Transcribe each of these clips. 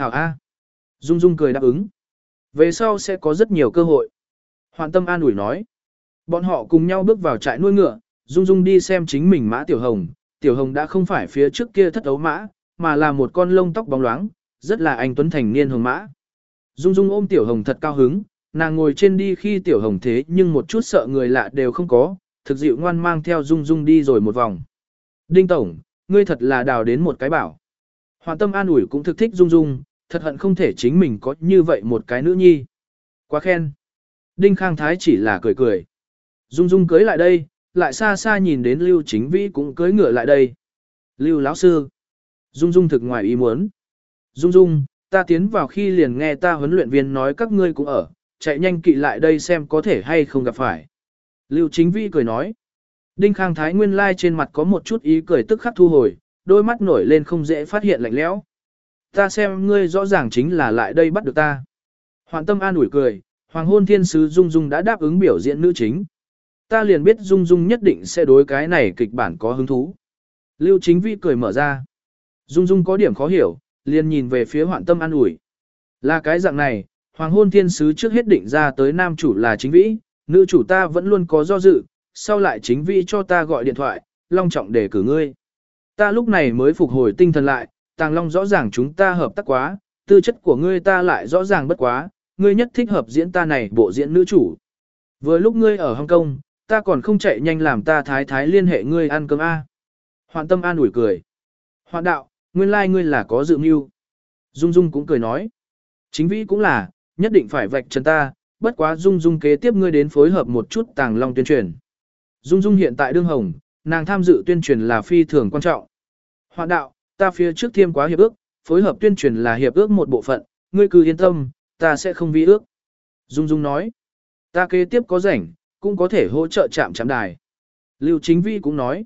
Hảo A. Dung Dung cười đáp ứng. Về sau sẽ có rất nhiều cơ hội. Hoạn tâm an ủi nói. Bọn họ cùng nhau bước vào trại nuôi ngựa, Dung Dung đi xem chính mình mã Tiểu Hồng. Tiểu Hồng đã không phải phía trước kia thất ấu mã, mà là một con lông tóc bóng loáng, rất là anh tuấn thành niên hồng mã. Dung Dung ôm Tiểu Hồng thật cao hứng, nàng ngồi trên đi khi Tiểu Hồng thế nhưng một chút sợ người lạ đều không có, thực dịu ngoan mang theo Dung Dung đi rồi một vòng. Đinh Tổng, ngươi thật là đào đến một cái bảo. Hoàn tâm an ủi cũng thực thích Dung Dung, thật hận không thể chính mình có như vậy một cái nữ nhi. Quá khen. Đinh Khang Thái chỉ là cười cười. Dung Dung cưới lại đây, lại xa xa nhìn đến Lưu Chính Vĩ cũng cưới ngựa lại đây. Lưu lão sư. Dung Dung thực ngoài ý muốn. Dung Dung, ta tiến vào khi liền nghe ta huấn luyện viên nói các ngươi cũng ở, chạy nhanh kỵ lại đây xem có thể hay không gặp phải. Lưu Chính Vĩ cười nói. Đinh Khang Thái nguyên lai trên mặt có một chút ý cười tức khắc thu hồi, đôi mắt nổi lên không dễ phát hiện lạnh lẽo. Ta xem ngươi rõ ràng chính là lại đây bắt được ta. Hoàng tâm an ủi cười, Hoàng hôn thiên sứ Dung Dung đã đáp ứng biểu diễn nữ chính. Ta liền biết Dung Dung nhất định sẽ đối cái này kịch bản có hứng thú. Lưu chính vi cười mở ra. Dung Dung có điểm khó hiểu, liền nhìn về phía hoạn tâm an ủi. Là cái dạng này, Hoàng hôn thiên sứ trước hết định ra tới nam chủ là chính vĩ, nữ chủ ta vẫn luôn có do dự, sau lại chính vĩ cho ta gọi điện thoại, long trọng để cử ngươi. Ta lúc này mới phục hồi tinh thần lại, Tàng Long rõ ràng chúng ta hợp tác quá, tư chất của ngươi ta lại rõ ràng bất quá, ngươi nhất thích hợp diễn ta này bộ diễn nữ chủ. Vừa lúc ngươi ở Hong Kong, ta còn không chạy nhanh làm ta thái thái liên hệ ngươi ăn cơm A. Hoạn tâm an ủi cười. Hoạn đạo, nguyên lai like ngươi là có dự mưu. Dung Dung cũng cười nói. Chính vĩ cũng là, nhất định phải vạch trần ta, bất quá Dung Dung kế tiếp ngươi đến phối hợp một chút tàng long tuyên truyền. Dung Dung hiện tại đương hồng, nàng tham dự tuyên truyền là phi thường quan trọng. Hoạn đạo, ta phía trước thiêm quá hiệp ước, phối hợp tuyên truyền là hiệp ước một bộ phận, ngươi cứ yên tâm, ta sẽ không vi ước. Dung Dung nói, ta kế tiếp có rảnh, cũng có thể hỗ trợ chạm chạm đài. Lưu Chính Vi cũng nói,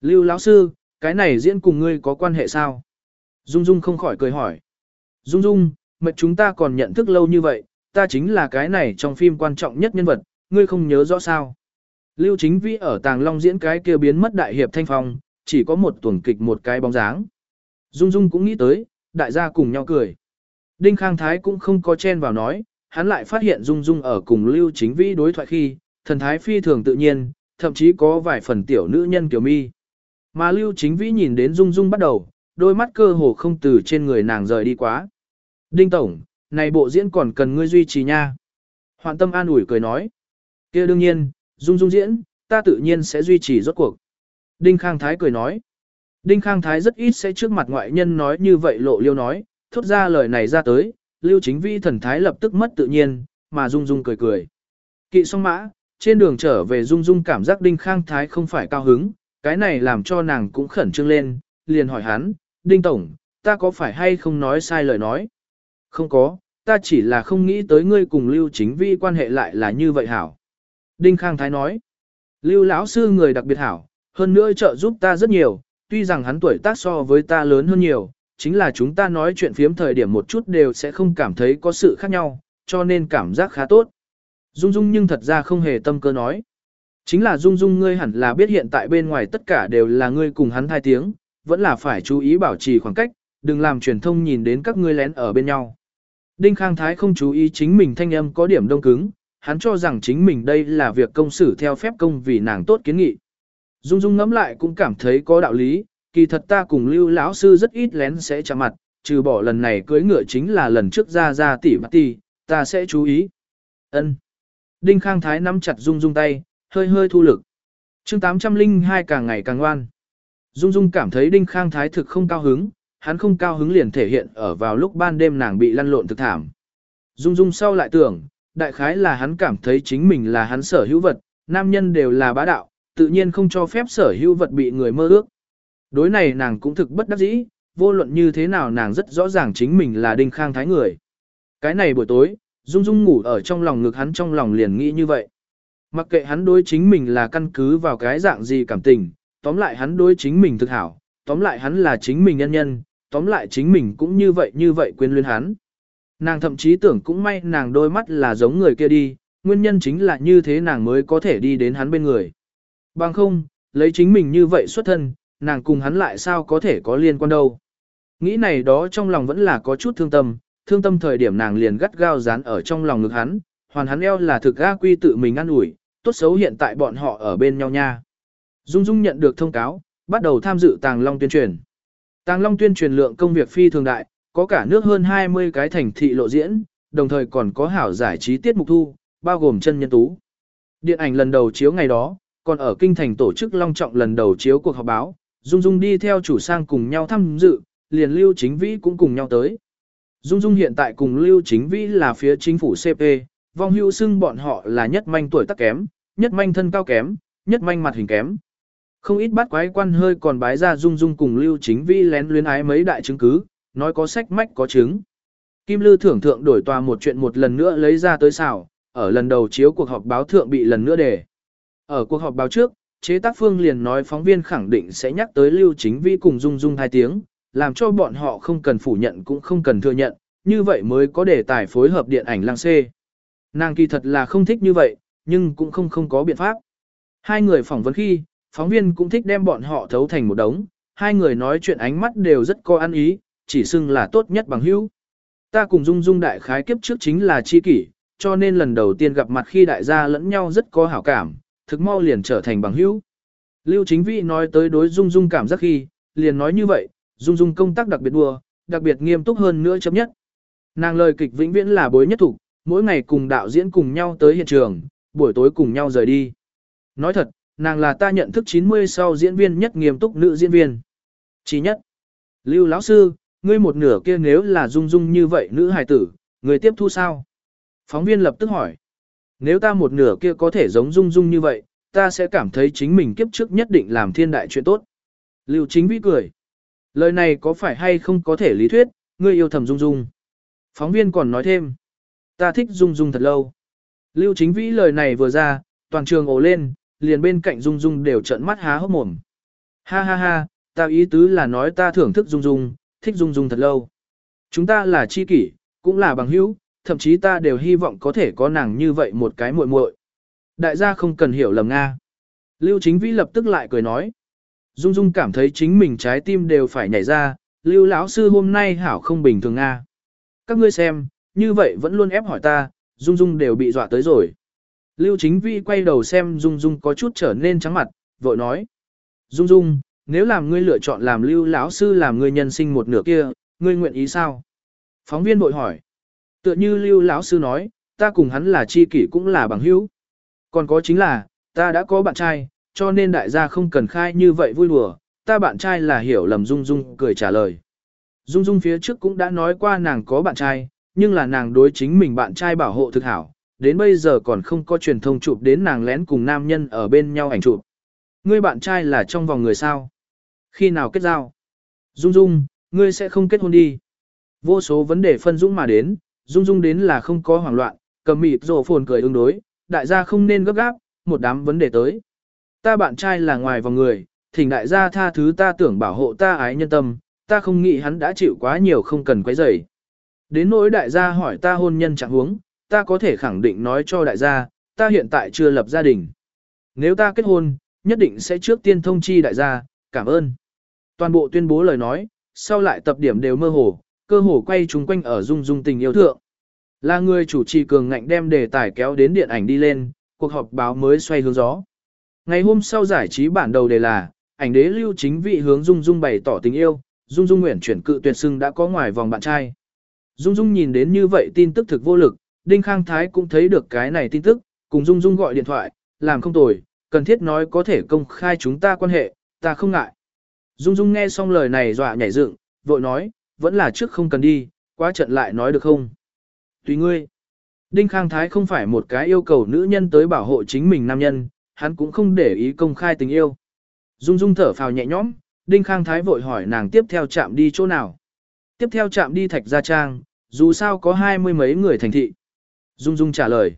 Lưu lão sư, cái này diễn cùng ngươi có quan hệ sao? Dung Dung không khỏi cười hỏi. Dung Dung, mệt chúng ta còn nhận thức lâu như vậy, ta chính là cái này trong phim quan trọng nhất nhân vật, ngươi không nhớ rõ sao? Lưu Chính Vi ở Tàng Long diễn cái kia biến mất đại hiệp thanh phong, chỉ có một tuần kịch một cái bóng dáng. Dung Dung cũng nghĩ tới, đại gia cùng nhau cười. Đinh Khang Thái cũng không có chen vào nói, hắn lại phát hiện Dung Dung ở cùng Lưu Chính Vĩ đối thoại khi, thần thái phi thường tự nhiên, thậm chí có vài phần tiểu nữ nhân kiểu mi. Mà Lưu Chính Vĩ nhìn đến Dung Dung bắt đầu, đôi mắt cơ hồ không từ trên người nàng rời đi quá. Đinh Tổng, này bộ diễn còn cần ngươi duy trì nha. Hoạn tâm an ủi cười nói. kia đương nhiên, Dung Dung diễn, ta tự nhiên sẽ duy trì rốt cuộc. Đinh Khang Thái cười nói. Đinh Khang Thái rất ít sẽ trước mặt ngoại nhân nói như vậy lộ liêu nói, thốt ra lời này ra tới, Lưu Chính Vi thần thái lập tức mất tự nhiên, mà Dung Dung cười cười. Kỵ song mã, trên đường trở về Dung Dung cảm giác Đinh Khang Thái không phải cao hứng, cái này làm cho nàng cũng khẩn trương lên, liền hỏi hắn, Đinh Tổng, ta có phải hay không nói sai lời nói? Không có, ta chỉ là không nghĩ tới ngươi cùng Lưu Chính Vi quan hệ lại là như vậy hảo. Đinh Khang Thái nói, Lưu lão sư người đặc biệt hảo, hơn nữa trợ giúp ta rất nhiều, tuy rằng hắn tuổi tác so với ta lớn hơn nhiều, chính là chúng ta nói chuyện phiếm thời điểm một chút đều sẽ không cảm thấy có sự khác nhau, cho nên cảm giác khá tốt. Dung Dung nhưng thật ra không hề tâm cơ nói. Chính là Dung Dung ngươi hẳn là biết hiện tại bên ngoài tất cả đều là ngươi cùng hắn thai tiếng, vẫn là phải chú ý bảo trì khoảng cách, đừng làm truyền thông nhìn đến các ngươi lén ở bên nhau. Đinh Khang Thái không chú ý chính mình thanh âm có điểm đông cứng, hắn cho rằng chính mình đây là việc công xử theo phép công vì nàng tốt kiến nghị. Dung Dung ngẫm lại cũng cảm thấy có đạo lý, kỳ thật ta cùng Lưu lão sư rất ít lén sẽ chạm mặt, trừ bỏ lần này cưới ngựa chính là lần trước ra ra tỷ mặt tỷ, ta sẽ chú ý. Ân. Đinh Khang Thái nắm chặt Dung Dung tay, hơi hơi thu lực. Chương 802 càng ngày càng ngoan. Dung Dung cảm thấy Đinh Khang Thái thực không cao hứng, hắn không cao hứng liền thể hiện ở vào lúc ban đêm nàng bị lăn lộn thực thảm. Dung Dung sau lại tưởng, đại khái là hắn cảm thấy chính mình là hắn sở hữu vật, nam nhân đều là bá đạo, tự nhiên không cho phép sở hữu vật bị người mơ ước. Đối này nàng cũng thực bất đắc dĩ, vô luận như thế nào nàng rất rõ ràng chính mình là đinh khang thái người. Cái này buổi tối, Dung Dung ngủ ở trong lòng ngực hắn trong lòng liền nghĩ như vậy. Mặc kệ hắn đối chính mình là căn cứ vào cái dạng gì cảm tình, tóm lại hắn đối chính mình thực hảo, tóm lại hắn là chính mình nhân nhân, tóm lại chính mình cũng như vậy như vậy quên luyến hắn. Nàng thậm chí tưởng cũng may nàng đôi mắt là giống người kia đi, nguyên nhân chính là như thế nàng mới có thể đi đến hắn bên người. Bằng không, lấy chính mình như vậy xuất thân, nàng cùng hắn lại sao có thể có liên quan đâu. Nghĩ này đó trong lòng vẫn là có chút thương tâm, thương tâm thời điểm nàng liền gắt gao dán ở trong lòng ngực hắn, hoàn hắn eo là thực ga quy tự mình ăn ủi, tốt xấu hiện tại bọn họ ở bên nhau nha. Dung Dung nhận được thông cáo, bắt đầu tham dự Tàng Long tuyên truyền. Tàng Long tuyên truyền lượng công việc phi thường đại, có cả nước hơn 20 cái thành thị lộ diễn, đồng thời còn có hảo giải trí tiết mục thu, bao gồm chân nhân tú. Điện ảnh lần đầu chiếu ngày đó, còn ở kinh thành tổ chức long trọng lần đầu chiếu cuộc họp báo, Dung Dung đi theo chủ sang cùng nhau tham dự, liền Lưu Chính Vĩ cũng cùng nhau tới. Dung Dung hiện tại cùng Lưu Chính Vĩ là phía chính phủ CP, vong hưu xưng bọn họ là nhất manh tuổi tác kém, nhất manh thân cao kém, nhất manh mặt hình kém. Không ít bắt quái quan hơi còn bái ra Dung Dung cùng Lưu Chính Vĩ lén luyến ái mấy đại chứng cứ, nói có sách mách có chứng. Kim Lư thưởng thượng đổi tòa một chuyện một lần nữa lấy ra tới xảo, ở lần đầu chiếu cuộc họp báo thượng bị lần nữa đề. Ở cuộc họp báo trước, chế tác phương liền nói phóng viên khẳng định sẽ nhắc tới Lưu Chính Vi cùng Dung Dung hai tiếng, làm cho bọn họ không cần phủ nhận cũng không cần thừa nhận, như vậy mới có đề tài phối hợp điện ảnh lang xê. Nàng kỳ thật là không thích như vậy, nhưng cũng không không có biện pháp. Hai người phỏng vấn khi, phóng viên cũng thích đem bọn họ thấu thành một đống, hai người nói chuyện ánh mắt đều rất có ăn ý, chỉ xưng là tốt nhất bằng hữu. Ta cùng Dung Dung đại khái kiếp trước chính là chi kỷ, cho nên lần đầu tiên gặp mặt khi đại gia lẫn nhau rất có hảo cảm, thực mau liền trở thành bằng hữu. Lưu Chính Vĩ nói tới đối Dung Dung cảm giác khi, liền nói như vậy, Dung Dung công tác đặc biệt đua, đặc biệt nghiêm túc hơn nữa chấm nhất. Nàng lời kịch vĩnh viễn là bối nhất thủ, mỗi ngày cùng đạo diễn cùng nhau tới hiện trường, buổi tối cùng nhau rời đi. Nói thật, nàng là ta nhận thức 90 sau diễn viên nhất nghiêm túc nữ diễn viên. Chỉ nhất. Lưu lão sư, ngươi một nửa kia nếu là Dung Dung như vậy nữ hài tử, người tiếp thu sao? Phóng viên lập tức hỏi. Nếu ta một nửa kia có thể giống Dung Dung như vậy, ta sẽ cảm thấy chính mình kiếp trước nhất định làm thiên đại chuyện tốt. Lưu chính vĩ cười. Lời này có phải hay không có thể lý thuyết, ngươi yêu thầm Dung Dung. Phóng viên còn nói thêm. Ta thích Dung Dung thật lâu. Lưu chính vĩ lời này vừa ra, toàn trường ồ lên, liền bên cạnh Dung Dung đều trợn mắt há hốc mồm. Ha ha ha, ta ý tứ là nói ta thưởng thức Dung Dung, thích Dung Dung thật lâu. Chúng ta là chi kỷ, cũng là bằng hữu, thậm chí ta đều hy vọng có thể có nàng như vậy một cái muội muội. Đại gia không cần hiểu lầm Nga. Lưu Chính Vĩ lập tức lại cười nói. Dung Dung cảm thấy chính mình trái tim đều phải nhảy ra, Lưu lão sư hôm nay hảo không bình thường Nga. Các ngươi xem, như vậy vẫn luôn ép hỏi ta, Dung Dung đều bị dọa tới rồi. Lưu Chính Vĩ quay đầu xem Dung Dung có chút trở nên trắng mặt, vội nói. Dung Dung, nếu làm ngươi lựa chọn làm Lưu lão sư làm ngươi nhân sinh một nửa kia, ngươi nguyện ý sao? Phóng viên bội hỏi. Tựa như lưu lão sư nói, ta cùng hắn là chi kỷ cũng là bằng hữu. Còn có chính là, ta đã có bạn trai, cho nên đại gia không cần khai như vậy vui đùa, ta bạn trai là hiểu lầm Dung Dung cười trả lời. Dung Dung phía trước cũng đã nói qua nàng có bạn trai, nhưng là nàng đối chính mình bạn trai bảo hộ thực hảo, đến bây giờ còn không có truyền thông chụp đến nàng lén cùng nam nhân ở bên nhau ảnh chụp. Ngươi bạn trai là trong vòng người sao? Khi nào kết giao? Dung Dung, ngươi sẽ không kết hôn đi. Vô số vấn đề phân dũng mà đến, Dung Dung đến là không có hoảng loạn, cầm mịt rổ phồn cười ứng đối, đại gia không nên gấp gáp, một đám vấn đề tới. Ta bạn trai là ngoài vòng người, thỉnh đại gia tha thứ ta tưởng bảo hộ ta ái nhân tâm, ta không nghĩ hắn đã chịu quá nhiều không cần quấy rầy. Đến nỗi đại gia hỏi ta hôn nhân trạng huống, ta có thể khẳng định nói cho đại gia, ta hiện tại chưa lập gia đình. Nếu ta kết hôn, nhất định sẽ trước tiên thông chi đại gia, cảm ơn. Toàn bộ tuyên bố lời nói, sau lại tập điểm đều mơ hồ, cơ hồ quay chúng quanh ở dung dung tình yêu thượng. Là người chủ trì cường ngạnh đem đề tài kéo đến điện ảnh đi lên, cuộc họp báo mới xoay hướng gió. Ngày hôm sau giải trí bản đầu đề là, ảnh đế lưu chính vị hướng Dung Dung bày tỏ tình yêu, Dung Dung nguyện chuyển cự tuyệt sưng đã có ngoài vòng bạn trai. Dung Dung nhìn đến như vậy tin tức thực vô lực, Đinh Khang Thái cũng thấy được cái này tin tức, cùng Dung Dung gọi điện thoại, làm không tồi, cần thiết nói có thể công khai chúng ta quan hệ, ta không ngại. Dung Dung nghe xong lời này dọa nhảy dựng, vội nói, vẫn là trước không cần đi, quá trận lại nói được không? Tùy ngươi. Đinh Khang Thái không phải một cái yêu cầu nữ nhân tới bảo hộ chính mình nam nhân, hắn cũng không để ý công khai tình yêu. Dung Dung thở phào nhẹ nhõm, Đinh Khang Thái vội hỏi nàng tiếp theo chạm đi chỗ nào. Tiếp theo chạm đi Thạch Gia Trang, dù sao có hai mươi mấy người thành thị. Dung Dung trả lời.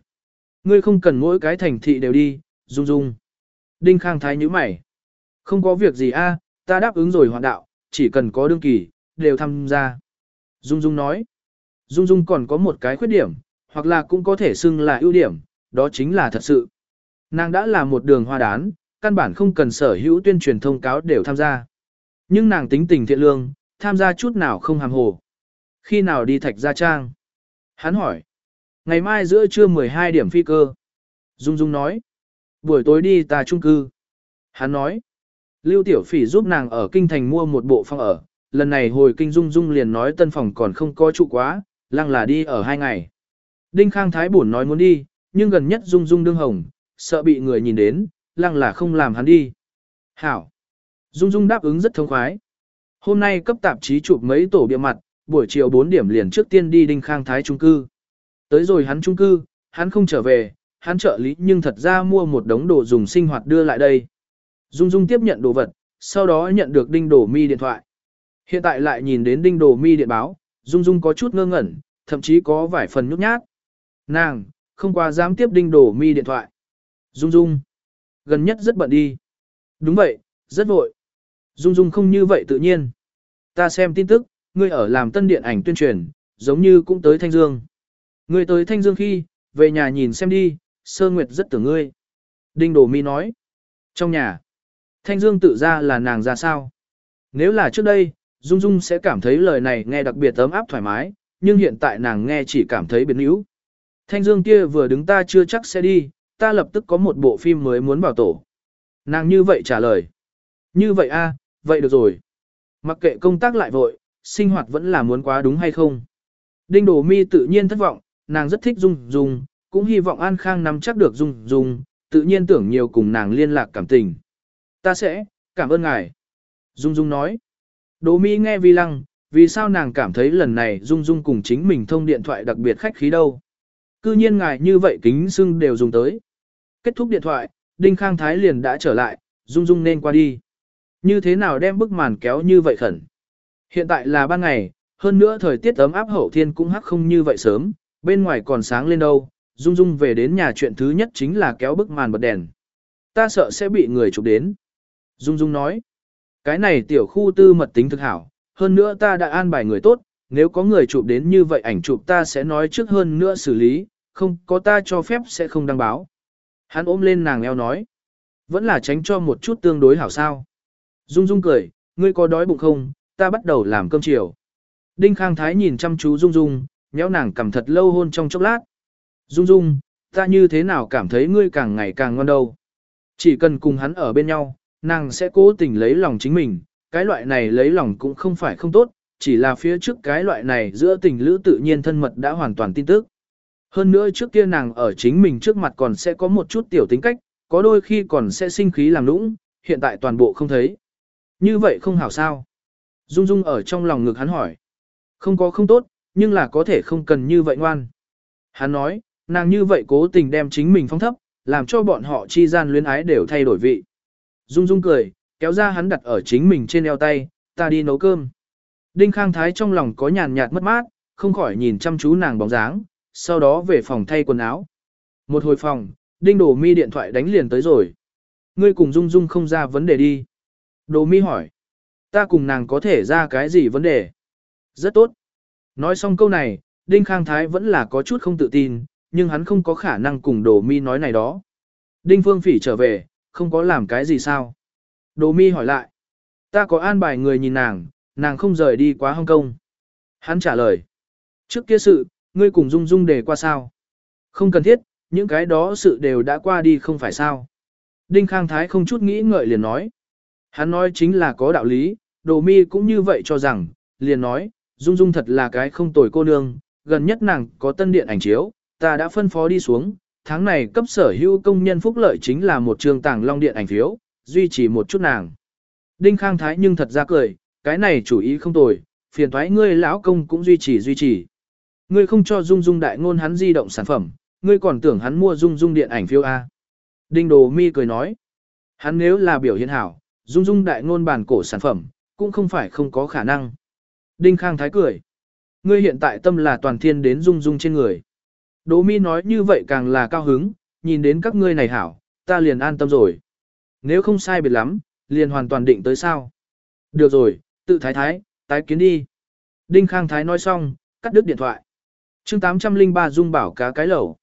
Ngươi không cần mỗi cái thành thị đều đi, Dung Dung. Đinh Khang Thái nhíu mày. Không có việc gì a, ta đáp ứng rồi hoàn đạo, chỉ cần có đương kỳ, đều tham gia. Dung Dung nói, Dung Dung còn có một cái khuyết điểm, hoặc là cũng có thể xưng là ưu điểm, đó chính là thật sự. Nàng đã là một đường hoa đán, căn bản không cần sở hữu tuyên truyền thông cáo đều tham gia. Nhưng nàng tính tình thiện lương, tham gia chút nào không hàm hồ. Khi nào đi thạch gia trang? Hắn hỏi. Ngày mai giữa trưa 12 điểm phi cơ. Dung Dung nói. Buổi tối đi ta trung cư. Hắn nói. Lưu Tiểu Phỉ giúp nàng ở kinh thành mua một bộ phòng ở. Lần này hồi kinh Dung Dung liền nói tân phòng còn không có trụ quá, lăng là đi ở hai ngày. Đinh Khang Thái buồn nói muốn đi, nhưng gần nhất Dung Dung đương hồng, sợ bị người nhìn đến, lăng là không làm hắn đi. Hảo. Dung Dung đáp ứng rất thông khoái. Hôm nay cấp tạp chí chụp mấy tổ bịa mặt, buổi chiều 4 điểm liền trước tiên đi Đinh Khang Thái trung cư. Tới rồi hắn trung cư, hắn không trở về, hắn trợ lý nhưng thật ra mua một đống đồ dùng sinh hoạt đưa lại đây. Dung Dung tiếp nhận đồ vật, sau đó nhận được Đinh đổ Mi điện thoại. Hiện tại lại nhìn đến Đinh Đồ Mi điện báo, Dung Dung có chút ngơ ngẩn, thậm chí có vài phần nhút nhát. Nàng, không qua dám tiếp Đinh Đồ Mi điện thoại. Dung Dung, gần nhất rất bận đi. Đúng vậy, rất vội. Dung Dung không như vậy tự nhiên. Ta xem tin tức, ngươi ở làm tân điện ảnh tuyên truyền, giống như cũng tới Thanh Dương. Ngươi tới Thanh Dương khi, về nhà nhìn xem đi, Sơ Nguyệt rất tưởng ngươi. Đinh Đồ Mi nói. Trong nhà, Thanh Dương tự ra là nàng ra sao? Nếu là trước đây, Dung Dung sẽ cảm thấy lời này nghe đặc biệt ấm áp thoải mái, nhưng hiện tại nàng nghe chỉ cảm thấy biến yếu. Thanh Dương kia vừa đứng ta chưa chắc sẽ đi, ta lập tức có một bộ phim mới muốn bảo tổ. Nàng như vậy trả lời. Như vậy a, vậy được rồi. Mặc kệ công tác lại vội, sinh hoạt vẫn là muốn quá đúng hay không. Đinh Đồ Mi tự nhiên thất vọng, nàng rất thích Dung Dung, cũng hy vọng An Khang nắm chắc được Dung Dung, tự nhiên tưởng nhiều cùng nàng liên lạc cảm tình. Ta sẽ, cảm ơn ngài. Dung Dung nói. Đỗ Mi nghe vi lăng, vì sao nàng cảm thấy lần này Dung Dung cùng chính mình thông điện thoại đặc biệt khách khí đâu. Cư nhiên ngài như vậy kính xưng đều dùng tới. Kết thúc điện thoại, Đinh Khang Thái liền đã trở lại, Dung Dung nên qua đi. Như thế nào đem bức màn kéo như vậy khẩn? Hiện tại là ban ngày, hơn nữa thời tiết ấm áp hậu thiên cũng hắc không như vậy sớm, bên ngoài còn sáng lên đâu. Dung Dung về đến nhà chuyện thứ nhất chính là kéo bức màn bật đèn. Ta sợ sẽ bị người chụp đến. Dung Dung nói, cái này tiểu khu tư mật tính thực hảo, hơn nữa ta đã an bài người tốt, nếu có người chụp đến như vậy ảnh chụp ta sẽ nói trước hơn nữa xử lý, không có ta cho phép sẽ không đăng báo. Hắn ôm lên nàng eo nói, vẫn là tránh cho một chút tương đối hảo sao. Dung Dung cười, ngươi có đói bụng không, ta bắt đầu làm cơm chiều. Đinh Khang Thái nhìn chăm chú Dung Dung, nhéo nàng cầm thật lâu hôn trong chốc lát. Dung Dung, ta như thế nào cảm thấy ngươi càng ngày càng ngon đâu. Chỉ cần cùng hắn ở bên nhau, nàng sẽ cố tình lấy lòng chính mình, cái loại này lấy lòng cũng không phải không tốt, chỉ là phía trước cái loại này giữa tình lữ tự nhiên thân mật đã hoàn toàn tin tức. Hơn nữa trước kia nàng ở chính mình trước mặt còn sẽ có một chút tiểu tính cách, có đôi khi còn sẽ sinh khí làm nũng, hiện tại toàn bộ không thấy. Như vậy không hảo sao? Dung Dung ở trong lòng ngực hắn hỏi. Không có không tốt, nhưng là có thể không cần như vậy ngoan. Hắn nói, nàng như vậy cố tình đem chính mình phong thấp, làm cho bọn họ chi gian luyến ái đều thay đổi vị. Dung Dung cười, kéo ra hắn đặt ở chính mình trên eo tay, ta đi nấu cơm. Đinh Khang Thái trong lòng có nhàn nhạt mất mát, không khỏi nhìn chăm chú nàng bóng dáng, sau đó về phòng thay quần áo. Một hồi phòng, Đinh Đồ Mi điện thoại đánh liền tới rồi. Ngươi cùng Dung Dung không ra vấn đề đi. Đồ Mi hỏi. Ta cùng nàng có thể ra cái gì vấn đề? Rất tốt. Nói xong câu này, Đinh Khang Thái vẫn là có chút không tự tin, nhưng hắn không có khả năng cùng Đồ Mi nói này đó. Đinh Phương Phỉ trở về, không có làm cái gì sao? Đồ Mi hỏi lại. Ta có an bài người nhìn nàng, nàng không rời đi quá Hong Kong. Hắn trả lời. Trước kia sự, ngươi cùng Dung Dung để qua sao? Không cần thiết, những cái đó sự đều đã qua đi không phải sao? Đinh Khang Thái không chút nghĩ ngợi liền nói. Hắn nói chính là có đạo lý, đồ mi cũng như vậy cho rằng, liền nói, Dung Dung thật là cái không tồi cô nương, gần nhất nàng có tân điện ảnh chiếu, ta đã phân phó đi xuống, tháng này cấp sở hữu công nhân phúc lợi chính là một trường tàng long điện ảnh phiếu, duy trì một chút nàng. Đinh Khang Thái nhưng thật ra cười, cái này chủ ý không tồi, phiền thoái ngươi lão công cũng duy trì duy trì. Ngươi không cho Dung Dung đại ngôn hắn di động sản phẩm, ngươi còn tưởng hắn mua Dung Dung điện ảnh phiếu A. Đinh Đồ Mi cười nói, hắn nếu là biểu hiện hảo, Dung Dung đại ngôn bản cổ sản phẩm, cũng không phải không có khả năng. Đinh Khang Thái cười, ngươi hiện tại tâm là toàn thiên đến Dung Dung trên người. Đỗ Mi nói như vậy càng là cao hứng, nhìn đến các ngươi này hảo, ta liền an tâm rồi. Nếu không sai biệt lắm, liền hoàn toàn định tới sao. Được rồi, tự thái thái, tái kiến đi. Đinh Khang Thái nói xong, cắt đứt điện thoại. chương 803 Dung bảo cá cái lẩu.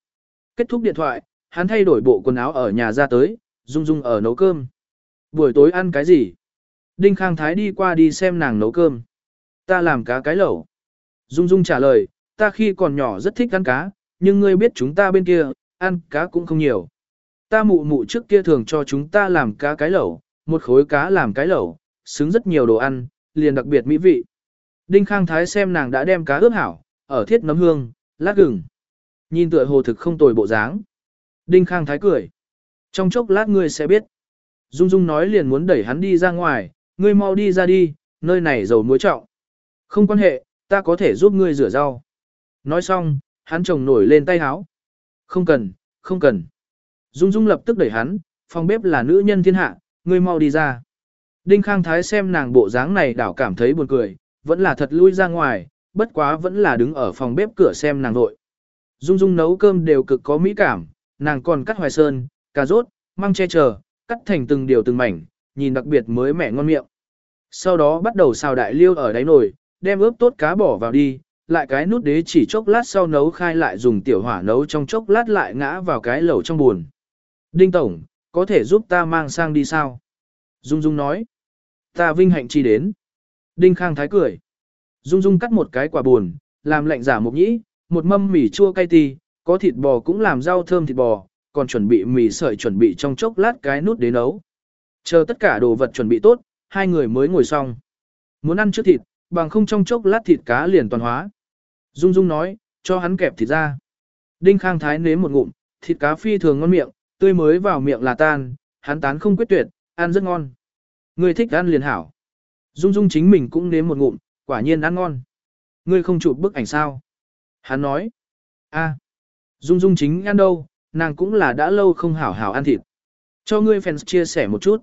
Kết thúc điện thoại, hắn thay đổi bộ quần áo ở nhà ra tới, Dung Dung ở nấu cơm. Buổi tối ăn cái gì? Đinh Khang Thái đi qua đi xem nàng nấu cơm. Ta làm cá cái lẩu. Dung Dung trả lời, ta khi còn nhỏ rất thích ăn cá, nhưng ngươi biết chúng ta bên kia, ăn cá cũng không nhiều. Ta mụ mụ trước kia thường cho chúng ta làm cá cái lẩu, một khối cá làm cái lẩu, xứng rất nhiều đồ ăn, liền đặc biệt mỹ vị. Đinh Khang Thái xem nàng đã đem cá ướp hảo, ở thiết nấm hương, lát gừng. Nhìn tựa hồ thực không tồi bộ dáng. Đinh Khang Thái cười. Trong chốc lát ngươi sẽ biết. Dung Dung nói liền muốn đẩy hắn đi ra ngoài, ngươi mau đi ra đi, nơi này dầu muối trọng. Không quan hệ, ta có thể giúp ngươi rửa rau. Nói xong, hắn chồng nổi lên tay háo. Không cần, không cần. Dung Dung lập tức đẩy hắn, phòng bếp là nữ nhân thiên hạ, ngươi mau đi ra. Đinh Khang Thái xem nàng bộ dáng này đảo cảm thấy buồn cười, vẫn là thật lui ra ngoài, bất quá vẫn là đứng ở phòng bếp cửa xem nàng nội. Dung Dung nấu cơm đều cực có mỹ cảm, nàng còn cắt hoài sơn, cà rốt, măng che chờ, cắt thành từng điều từng mảnh, nhìn đặc biệt mới mẻ ngon miệng. Sau đó bắt đầu xào đại liêu ở đáy nồi, đem ướp tốt cá bỏ vào đi, lại cái nút đế chỉ chốc lát sau nấu khai lại dùng tiểu hỏa nấu trong chốc lát lại ngã vào cái lẩu trong buồn. Đinh Tổng, có thể giúp ta mang sang đi sao? Dung Dung nói. Ta vinh hạnh chi đến. Đinh Khang Thái cười. Dung Dung cắt một cái quả buồn, làm lạnh giả mục nhĩ, một mâm mì chua cay ti, có thịt bò cũng làm rau thơm thịt bò, còn chuẩn bị mì sợi chuẩn bị trong chốc lát cái nút để nấu. Chờ tất cả đồ vật chuẩn bị tốt, hai người mới ngồi xong. Muốn ăn trước thịt, bằng không trong chốc lát thịt cá liền toàn hóa. Dung Dung nói, cho hắn kẹp thịt ra. Đinh Khang Thái nếm một ngụm, thịt cá phi thường ngon miệng, tươi mới vào miệng là tan, hắn tán không quyết tuyệt, ăn rất ngon. Người thích ăn liền hảo. Dung Dung chính mình cũng nếm một ngụm, quả nhiên ăn ngon. Ngươi không chụp bức ảnh sao? Hắn nói. a, Dung Dung chính ăn đâu, nàng cũng là đã lâu không hảo hảo ăn thịt. Cho ngươi fans chia sẻ một chút.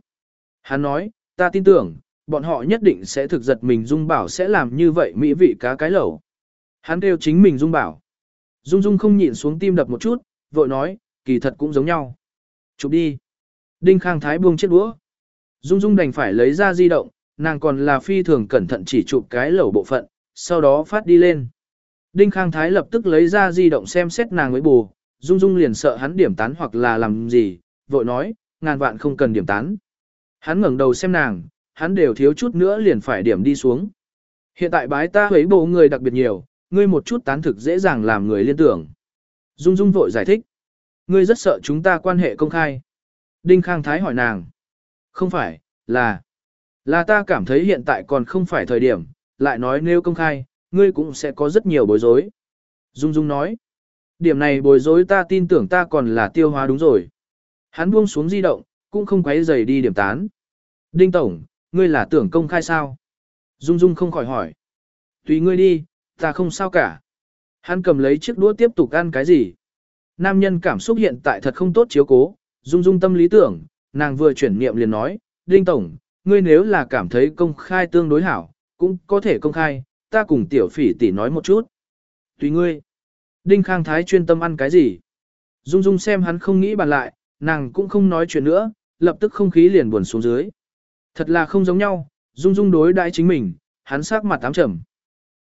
Hắn nói, ta tin tưởng, bọn họ nhất định sẽ thực giật mình Dung Bảo sẽ làm như vậy mỹ vị cá cái lẩu. Hắn kêu chính mình Dung Bảo. Dung Dung không nhịn xuống tim đập một chút, vội nói, kỳ thật cũng giống nhau. Chụp đi. Đinh Khang Thái buông chiếc đũa. Dung Dung đành phải lấy ra di động, nàng còn là phi thường cẩn thận chỉ chụp cái lẩu bộ phận, sau đó phát đi lên. Đinh Khang Thái lập tức lấy ra di động xem xét nàng với bù, Dung Dung liền sợ hắn điểm tán hoặc là làm gì, vội nói, ngàn vạn không cần điểm tán. Hắn ngẩng đầu xem nàng, hắn đều thiếu chút nữa liền phải điểm đi xuống. Hiện tại bái ta thấy bộ người đặc biệt nhiều, ngươi một chút tán thực dễ dàng làm người liên tưởng. Dung Dung vội giải thích. Ngươi rất sợ chúng ta quan hệ công khai. Đinh Khang Thái hỏi nàng. Không phải, là... Là ta cảm thấy hiện tại còn không phải thời điểm, lại nói nếu công khai, ngươi cũng sẽ có rất nhiều bối rối. Dung Dung nói. Điểm này bối rối ta tin tưởng ta còn là tiêu hóa đúng rồi. Hắn buông xuống di động, cũng không quấy rầy đi điểm tán. Đinh Tổng, ngươi là tưởng công khai sao? Dung Dung không khỏi hỏi. Tùy ngươi đi, ta không sao cả. Hắn cầm lấy chiếc đũa tiếp tục ăn cái gì? Nam nhân cảm xúc hiện tại thật không tốt chiếu cố, Dung Dung tâm lý tưởng, nàng vừa chuyển niệm liền nói, Đinh Tổng, ngươi nếu là cảm thấy công khai tương đối hảo, cũng có thể công khai, ta cùng tiểu phỉ tỷ nói một chút. Tùy ngươi. Đinh Khang Thái chuyên tâm ăn cái gì? Dung Dung xem hắn không nghĩ bàn lại, nàng cũng không nói chuyện nữa, lập tức không khí liền buồn xuống dưới. Thật là không giống nhau, Dung Dung đối đãi chính mình, hắn sắc mặt tám trầm.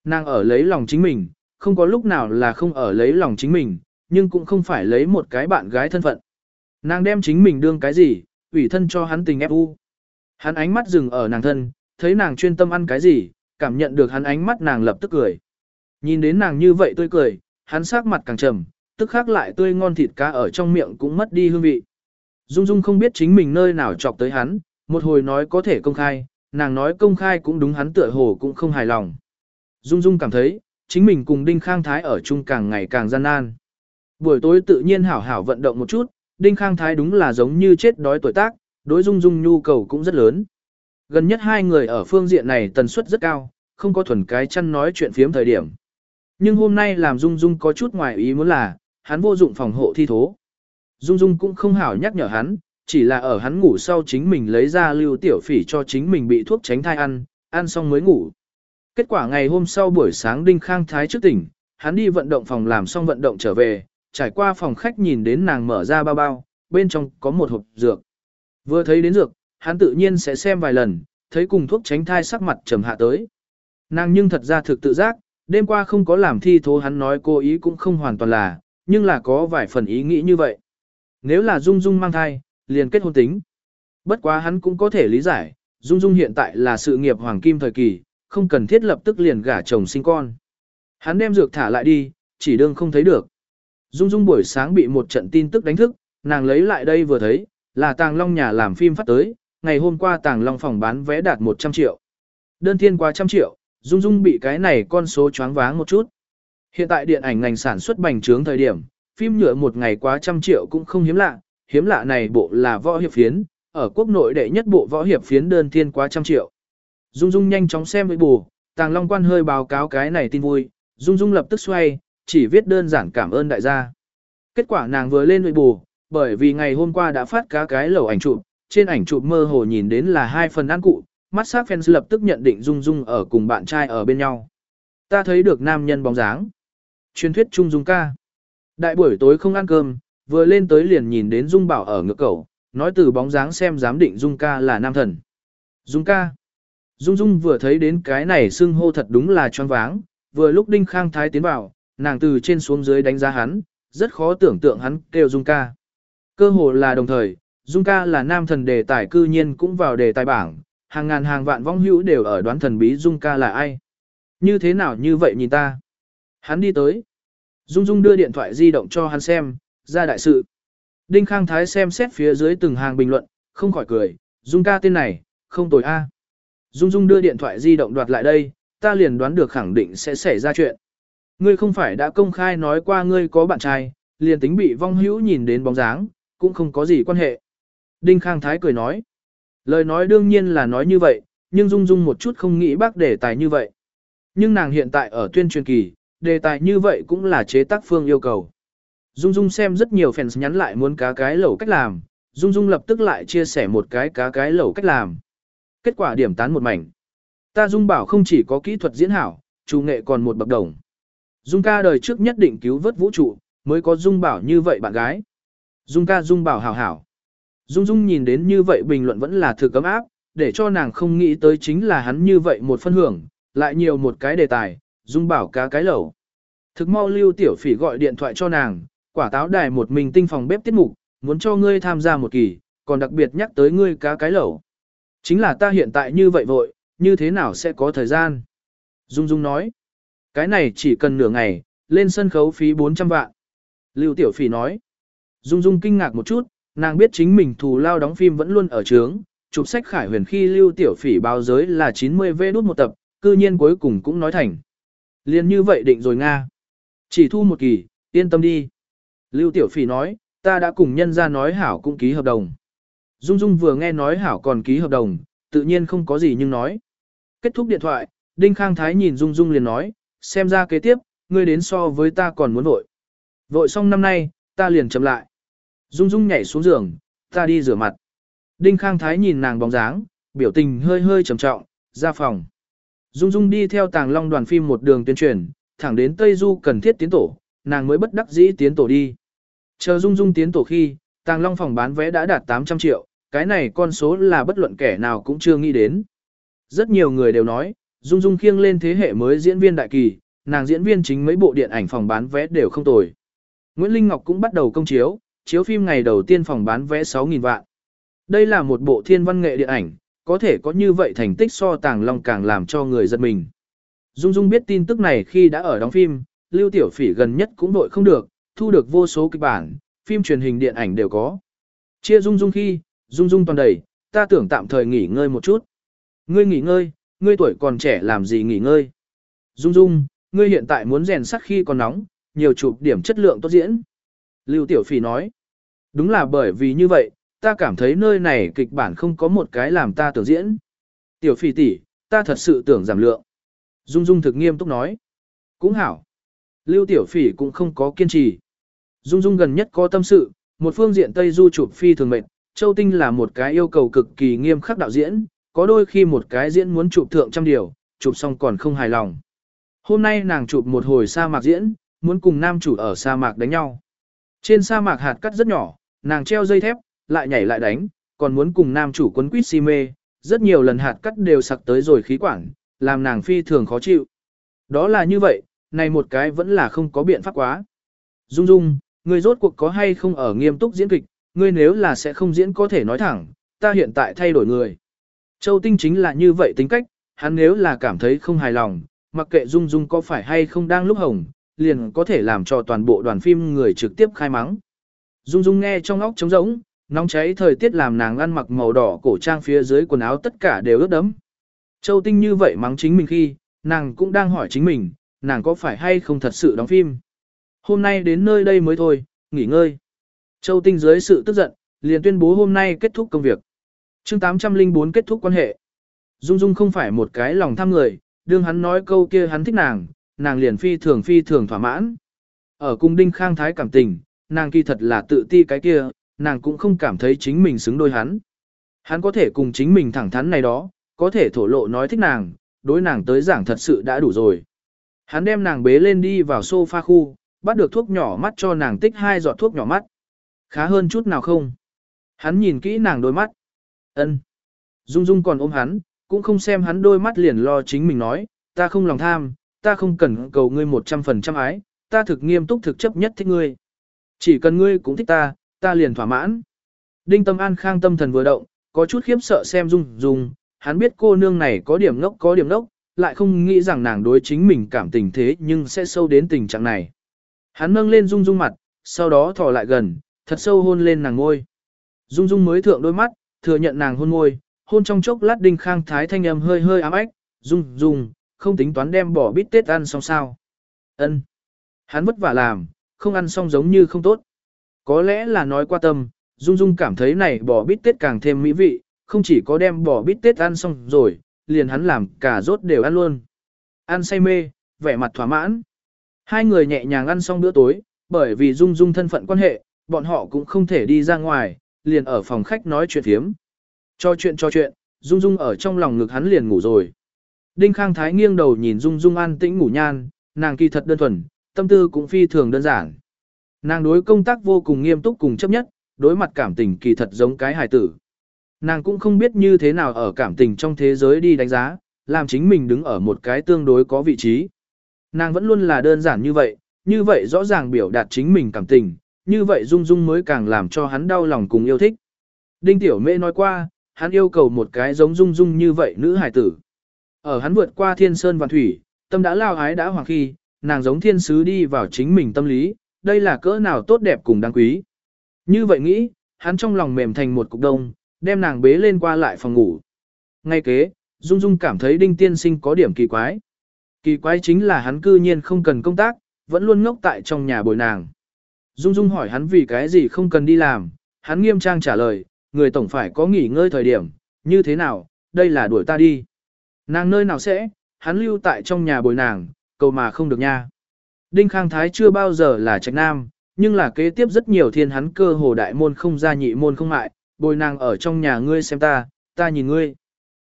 Nàng ở lấy lòng chính mình, không có lúc nào là không ở lấy lòng chính mình, nhưng cũng không phải lấy một cái bạn gái thân phận. Nàng đem chính mình đương cái gì, ủy thân cho hắn tình ép u. Hắn ánh mắt dừng ở nàng thân, thấy nàng chuyên tâm ăn cái gì, cảm nhận được hắn ánh mắt nàng lập tức cười. Nhìn đến nàng như vậy tươi cười, hắn sắc mặt càng trầm, tức khắc lại tươi ngon thịt cá ở trong miệng cũng mất đi hương vị. Dung Dung không biết chính mình nơi nào chọc tới hắn, một hồi nói có thể công khai, nàng nói công khai cũng đúng hắn tựa hồ cũng không hài lòng. Dung Dung cảm thấy, chính mình cùng Đinh Khang Thái ở chung càng ngày càng gian nan. Buổi tối tự nhiên hảo hảo vận động một chút, Đinh Khang Thái đúng là giống như chết đói tuổi tác, đối Dung Dung nhu cầu cũng rất lớn. Gần nhất hai người ở phương diện này tần suất rất cao, không có thuần cái chăn nói chuyện phiếm thời điểm. Nhưng hôm nay làm Dung Dung có chút ngoài ý muốn là, hắn vô dụng phòng hộ thi thố. Dung Dung cũng không hảo nhắc nhở hắn, chỉ là ở hắn ngủ sau chính mình lấy ra lưu tiểu phỉ cho chính mình bị thuốc tránh thai ăn, ăn xong mới ngủ. Kết quả ngày hôm sau buổi sáng Đinh Khang Thái trước tỉnh, hắn đi vận động phòng làm xong vận động trở về, trải qua phòng khách nhìn đến nàng mở ra bao bao, bên trong có một hộp dược. Vừa thấy đến dược, hắn tự nhiên sẽ xem vài lần, thấy cùng thuốc tránh thai sắc mặt trầm hạ tới. Nàng nhưng thật ra thực tự giác, đêm qua không có làm thi thố hắn nói cô ý cũng không hoàn toàn là, nhưng là có vài phần ý nghĩ như vậy. Nếu là Dung Dung mang thai, liền kết hôn tính. Bất quá hắn cũng có thể lý giải, Dung Dung hiện tại là sự nghiệp hoàng kim thời kỳ, không cần thiết lập tức liền gả chồng sinh con. Hắn đem dược thả lại đi, chỉ đương không thấy được. Dung Dung buổi sáng bị một trận tin tức đánh thức, nàng lấy lại đây vừa thấy, là Tàng Long nhà làm phim phát tới, ngày hôm qua Tàng Long phòng bán vé đạt 100 triệu. Đơn thiên qua trăm triệu, Dung Dung bị cái này con số choáng váng một chút. Hiện tại điện ảnh ngành sản xuất bành trướng thời điểm, phim nhựa một ngày quá trăm triệu cũng không hiếm lạ, hiếm lạ này bộ là võ hiệp phiến, ở quốc nội đệ nhất bộ võ hiệp phiến đơn thiên quá trăm triệu. Dung Dung nhanh chóng xem với bù, Tàng Long quan hơi báo cáo cái này tin vui, Dung Dung lập tức xoay, chỉ viết đơn giản cảm ơn đại gia. Kết quả nàng vừa lên với bù, bởi vì ngày hôm qua đã phát cá cái lẩu ảnh chụp, trên ảnh chụp mơ hồ nhìn đến là hai phần ăn cụ, mắt sắc fans lập tức nhận định Dung Dung ở cùng bạn trai ở bên nhau. Ta thấy được nam nhân bóng dáng. Truyền thuyết Trung Dung ca. Đại buổi tối không ăn cơm, vừa lên tới liền nhìn đến Dung Bảo ở ngược cầu, nói từ bóng dáng xem giám định Dung ca là nam thần. Dung ca. Dung Dung vừa thấy đến cái này xưng hô thật đúng là choáng váng, vừa lúc Đinh Khang Thái tiến vào, nàng từ trên xuống dưới đánh giá hắn, rất khó tưởng tượng hắn kêu Dung ca. Cơ hồ là đồng thời, Dung ca là nam thần đề tài cư nhiên cũng vào đề tài bảng, hàng ngàn hàng vạn vong hữu đều ở đoán thần bí Dung ca là ai. Như thế nào như vậy nhìn ta? Hắn đi tới. Dung Dung đưa điện thoại di động cho hắn xem, ra đại sự. Đinh Khang Thái xem xét phía dưới từng hàng bình luận, không khỏi cười, Dung ca tên này, không tồi a. Dung Dung đưa điện thoại di động đoạt lại đây, ta liền đoán được khẳng định sẽ xảy ra chuyện. Ngươi không phải đã công khai nói qua ngươi có bạn trai, liền tính bị vong hữu nhìn đến bóng dáng, cũng không có gì quan hệ. Đinh Khang Thái cười nói. Lời nói đương nhiên là nói như vậy, nhưng Dung Dung một chút không nghĩ bác đề tài như vậy. Nhưng nàng hiện tại ở tuyên truyền kỳ, đề tài như vậy cũng là chế tác phương yêu cầu. Dung Dung xem rất nhiều fans nhắn lại muốn cá cái lẩu cách làm, Dung Dung lập tức lại chia sẻ một cái cá cái lẩu cách làm. Kết quả điểm tán một mảnh. Ta Dung bảo không chỉ có kỹ thuật diễn hảo, chủ nghệ còn một bậc đồng. Dung ca đời trước nhất định cứu vớt vũ trụ, mới có Dung bảo như vậy bạn gái. Dung ca Dung bảo hảo hảo. Dung Dung nhìn đến như vậy bình luận vẫn là thực cấm áp, để cho nàng không nghĩ tới chính là hắn như vậy một phân hưởng, lại nhiều một cái đề tài, Dung bảo cá cái lẩu. Thực mau lưu tiểu phỉ gọi điện thoại cho nàng, quả táo đài một mình tinh phòng bếp tiết mục, muốn cho ngươi tham gia một kỳ, còn đặc biệt nhắc tới ngươi cá cái lẩu. Chính là ta hiện tại như vậy vội, như thế nào sẽ có thời gian? Dung Dung nói, cái này chỉ cần nửa ngày, lên sân khấu phí 400 vạn. Lưu Tiểu Phỉ nói, Dung Dung kinh ngạc một chút, nàng biết chính mình thù lao đóng phim vẫn luôn ở trướng, chụp sách khải huyền khi Lưu Tiểu Phỉ báo giới là 90 v đút một tập, cư nhiên cuối cùng cũng nói thành. Liên như vậy định rồi Nga. Chỉ thu một kỳ, yên tâm đi. Lưu Tiểu Phỉ nói, ta đã cùng nhân ra nói hảo cũng ký hợp đồng. Dung Dung vừa nghe nói hảo còn ký hợp đồng, tự nhiên không có gì nhưng nói. Kết thúc điện thoại, Đinh Khang Thái nhìn Dung Dung liền nói, xem ra kế tiếp, ngươi đến so với ta còn muốn vội. Vội xong năm nay, ta liền chậm lại. Dung Dung nhảy xuống giường, ta đi rửa mặt. Đinh Khang Thái nhìn nàng bóng dáng, biểu tình hơi hơi trầm trọng, ra phòng. Dung Dung đi theo tàng long đoàn phim một đường tuyên truyền, thẳng đến Tây Du cần thiết tiến tổ, nàng mới bất đắc dĩ tiến tổ đi. Chờ Dung Dung tiến tổ khi, tàng long phòng bán vé đã đạt 800 triệu, cái này con số là bất luận kẻ nào cũng chưa nghĩ đến. Rất nhiều người đều nói, Dung Dung khiêng lên thế hệ mới diễn viên đại kỳ, nàng diễn viên chính mấy bộ điện ảnh phòng bán vé đều không tồi. Nguyễn Linh Ngọc cũng bắt đầu công chiếu, chiếu phim ngày đầu tiên phòng bán vé 6.000 vạn. Đây là một bộ thiên văn nghệ điện ảnh, có thể có như vậy thành tích so tàng long càng làm cho người giật mình. Dung Dung biết tin tức này khi đã ở đóng phim, Lưu Tiểu Phỉ gần nhất cũng đội không được, thu được vô số kịch bản, phim truyền hình điện ảnh đều có. Chia Dung Dung khi, Dung Dung toàn đầy, ta tưởng tạm thời nghỉ ngơi một chút. Ngươi nghỉ ngơi, ngươi tuổi còn trẻ làm gì nghỉ ngơi. Dung Dung, ngươi hiện tại muốn rèn sắt khi còn nóng, nhiều chụp điểm chất lượng tốt diễn. Lưu Tiểu Phỉ nói, đúng là bởi vì như vậy, ta cảm thấy nơi này kịch bản không có một cái làm ta tưởng diễn. Tiểu Phỉ tỷ, ta thật sự tưởng giảm lượng. Dung Dung thực nghiêm túc nói, cũng hảo. Lưu Tiểu Phỉ cũng không có kiên trì. Dung Dung gần nhất có tâm sự, một phương diện Tây Du chụp phi thường mệnh, Châu Tinh là một cái yêu cầu cực kỳ nghiêm khắc đạo diễn, có đôi khi một cái diễn muốn chụp thượng trăm điều, chụp xong còn không hài lòng. Hôm nay nàng chụp một hồi sa mạc diễn, muốn cùng nam chủ ở sa mạc đánh nhau. Trên sa mạc hạt cắt rất nhỏ, nàng treo dây thép, lại nhảy lại đánh, còn muốn cùng nam chủ quấn quýt si mê, rất nhiều lần hạt cắt đều sặc tới rồi khí quản, làm nàng phi thường khó chịu. Đó là như vậy, này một cái vẫn là không có biện pháp quá. Dung Dung, người rốt cuộc có hay không ở nghiêm túc diễn kịch, ngươi nếu là sẽ không diễn có thể nói thẳng, ta hiện tại thay đổi người. Châu Tinh chính là như vậy tính cách, hắn nếu là cảm thấy không hài lòng, mặc kệ Dung Dung có phải hay không đang lúc hồng, liền có thể làm cho toàn bộ đoàn phim người trực tiếp khai mắng. Dung Dung nghe trong óc trống rỗng, nóng cháy thời tiết làm nàng ăn mặc màu đỏ cổ trang phía dưới quần áo tất cả đều ướt đẫm. Châu Tinh như vậy mắng chính mình khi, nàng cũng đang hỏi chính mình, nàng có phải hay không thật sự đóng phim. Hôm nay đến nơi đây mới thôi, nghỉ ngơi. Châu Tinh dưới sự tức giận, liền tuyên bố hôm nay kết thúc công việc. chương 804 kết thúc quan hệ. Dung Dung không phải một cái lòng tham người, đương hắn nói câu kia hắn thích nàng, nàng liền phi thường phi thường thỏa mãn. Ở cung đinh khang thái cảm tình, nàng kỳ thật là tự ti cái kia, nàng cũng không cảm thấy chính mình xứng đôi hắn. Hắn có thể cùng chính mình thẳng thắn này đó, có thể thổ lộ nói thích nàng, đối nàng tới giảng thật sự đã đủ rồi. Hắn đem nàng bế lên đi vào sofa khu, bắt được thuốc nhỏ mắt cho nàng tích hai giọt thuốc nhỏ mắt. Khá hơn chút nào không? Hắn nhìn kỹ nàng đôi mắt. ân Dung Dung còn ôm hắn, cũng không xem hắn đôi mắt liền lo chính mình nói, ta không lòng tham, ta không cần cầu ngươi một trăm phần trăm ái, ta thực nghiêm túc thực chấp nhất thích ngươi. Chỉ cần ngươi cũng thích ta, ta liền thỏa mãn. Đinh Tâm An khang tâm thần vừa động, có chút khiếp sợ xem Dung Dung, hắn biết cô nương này có điểm ngốc có điểm ngốc, lại không nghĩ rằng nàng đối chính mình cảm tình thế nhưng sẽ sâu đến tình trạng này. Hắn nâng lên Dung Dung mặt, sau đó thò lại gần, thật sâu hôn lên nàng ngôi. Dung Dung mới thượng đôi mắt, thừa nhận nàng hôn ngôi, hôn trong chốc lát đinh khang thái thanh âm hơi hơi ám ách, Dung Dung, không tính toán đem bỏ bít tết ăn xong sao. ân Hắn vất vả làm, không ăn xong giống như không tốt. Có lẽ là nói qua tâm, Dung Dung cảm thấy này bò bít tết càng thêm mỹ vị, không chỉ có đem bò bít tết ăn xong rồi, liền hắn làm cả rốt đều ăn luôn. Ăn say mê, vẻ mặt thỏa mãn. Hai người nhẹ nhàng ăn xong bữa tối, bởi vì Dung Dung thân phận quan hệ, bọn họ cũng không thể đi ra ngoài, liền ở phòng khách nói chuyện thiếm. Cho chuyện cho chuyện, Dung Dung ở trong lòng ngực hắn liền ngủ rồi. Đinh Khang Thái nghiêng đầu nhìn Dung Dung an tĩnh ngủ nhan, nàng kỳ thật đơn thuần, tâm tư cũng phi thường đơn giản. Nàng đối công tác vô cùng nghiêm túc cùng chấp nhất, đối mặt cảm tình kỳ thật giống cái hài tử. Nàng cũng không biết như thế nào ở cảm tình trong thế giới đi đánh giá, làm chính mình đứng ở một cái tương đối có vị trí. Nàng vẫn luôn là đơn giản như vậy, như vậy rõ ràng biểu đạt chính mình cảm tình, như vậy Dung Dung mới càng làm cho hắn đau lòng cùng yêu thích. Đinh Tiểu Mễ nói qua, hắn yêu cầu một cái giống Dung Dung như vậy nữ hài tử. Ở hắn vượt qua thiên sơn và thủy, tâm đã lao ái đã hoàng khi, nàng giống thiên sứ đi vào chính mình tâm lý, đây là cỡ nào tốt đẹp cùng đáng quý. Như vậy nghĩ, hắn trong lòng mềm thành một cục đông, đem nàng bế lên qua lại phòng ngủ. Ngay kế, Dung Dung cảm thấy đinh tiên sinh có điểm kỳ quái. Kỳ quái chính là hắn cư nhiên không cần công tác, vẫn luôn ngốc tại trong nhà bồi nàng. Dung Dung hỏi hắn vì cái gì không cần đi làm, hắn nghiêm trang trả lời, người tổng phải có nghỉ ngơi thời điểm, như thế nào, đây là đuổi ta đi. Nàng nơi nào sẽ, hắn lưu tại trong nhà bồi nàng, cầu mà không được nha. Đinh Khang Thái chưa bao giờ là trạch nam, nhưng là kế tiếp rất nhiều thiên hắn cơ hồ đại môn không ra nhị môn không mại, bồi nàng ở trong nhà ngươi xem ta, ta nhìn ngươi.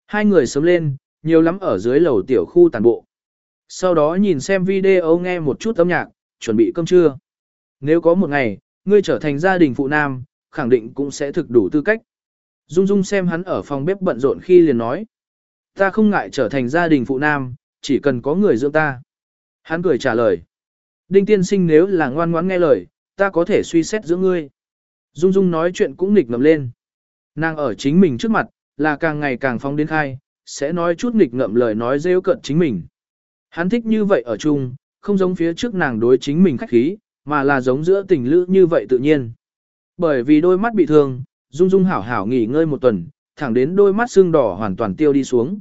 Hai người sớm lên, nhiều lắm ở dưới lầu tiểu khu tàn bộ. Sau đó nhìn xem video nghe một chút âm nhạc, chuẩn bị cơm trưa. Nếu có một ngày, ngươi trở thành gia đình phụ nam, khẳng định cũng sẽ thực đủ tư cách. Dung Dung xem hắn ở phòng bếp bận rộn khi liền nói. Ta không ngại trở thành gia đình phụ nam, chỉ cần có người dưỡng ta. Hắn cười trả lời. Đinh tiên sinh nếu là ngoan ngoãn nghe lời, ta có thể suy xét giữa ngươi. Dung Dung nói chuyện cũng nghịch ngầm lên. Nàng ở chính mình trước mặt, là càng ngày càng phóng đến khai, sẽ nói chút nghịch ngậm lời nói rêu cận chính mình. Hắn thích như vậy ở chung, không giống phía trước nàng đối chính mình khách khí, mà là giống giữa tình lữ như vậy tự nhiên. Bởi vì đôi mắt bị thương, Dung Dung hảo hảo nghỉ ngơi một tuần, thẳng đến đôi mắt xương đỏ hoàn toàn tiêu đi xuống.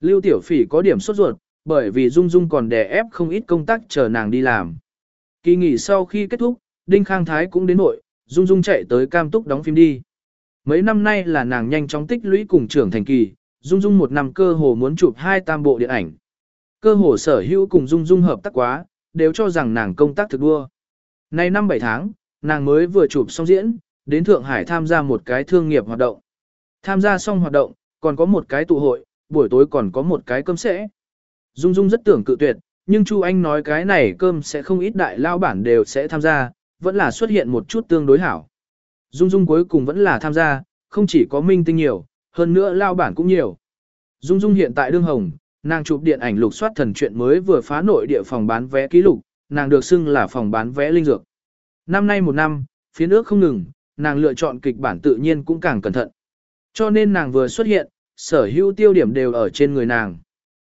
Lưu Tiểu Phỉ có điểm sốt ruột, bởi vì Dung Dung còn đè ép không ít công tác chờ nàng đi làm. Kỳ nghỉ sau khi kết thúc, Đinh Khang Thái cũng đến nội, Dung Dung chạy tới cam túc đóng phim đi. Mấy năm nay là nàng nhanh chóng tích lũy cùng trưởng thành kỳ, Dung Dung một năm cơ hồ muốn chụp hai tam bộ điện ảnh. Cơ hồ sở hữu cùng Dung Dung hợp tác quá, đều cho rằng nàng công tác thực đua. Nay năm 7 tháng, nàng mới vừa chụp xong diễn, đến Thượng Hải tham gia một cái thương nghiệp hoạt động. Tham gia xong hoạt động, còn có một cái tụ hội, buổi tối còn có một cái cơm sẽ. Dung Dung rất tưởng cự tuyệt, nhưng Chu Anh nói cái này cơm sẽ không ít đại lao bản đều sẽ tham gia, vẫn là xuất hiện một chút tương đối hảo. Dung Dung cuối cùng vẫn là tham gia, không chỉ có minh tinh nhiều, hơn nữa lao bản cũng nhiều. Dung Dung hiện tại đương hồng, nàng chụp điện ảnh lục soát thần chuyện mới vừa phá nội địa phòng bán vé ký lục, nàng được xưng là phòng bán vé linh dược. Năm nay một năm, phía nước không ngừng, nàng lựa chọn kịch bản tự nhiên cũng càng cẩn thận. Cho nên nàng vừa xuất hiện, sở hữu tiêu điểm đều ở trên người nàng.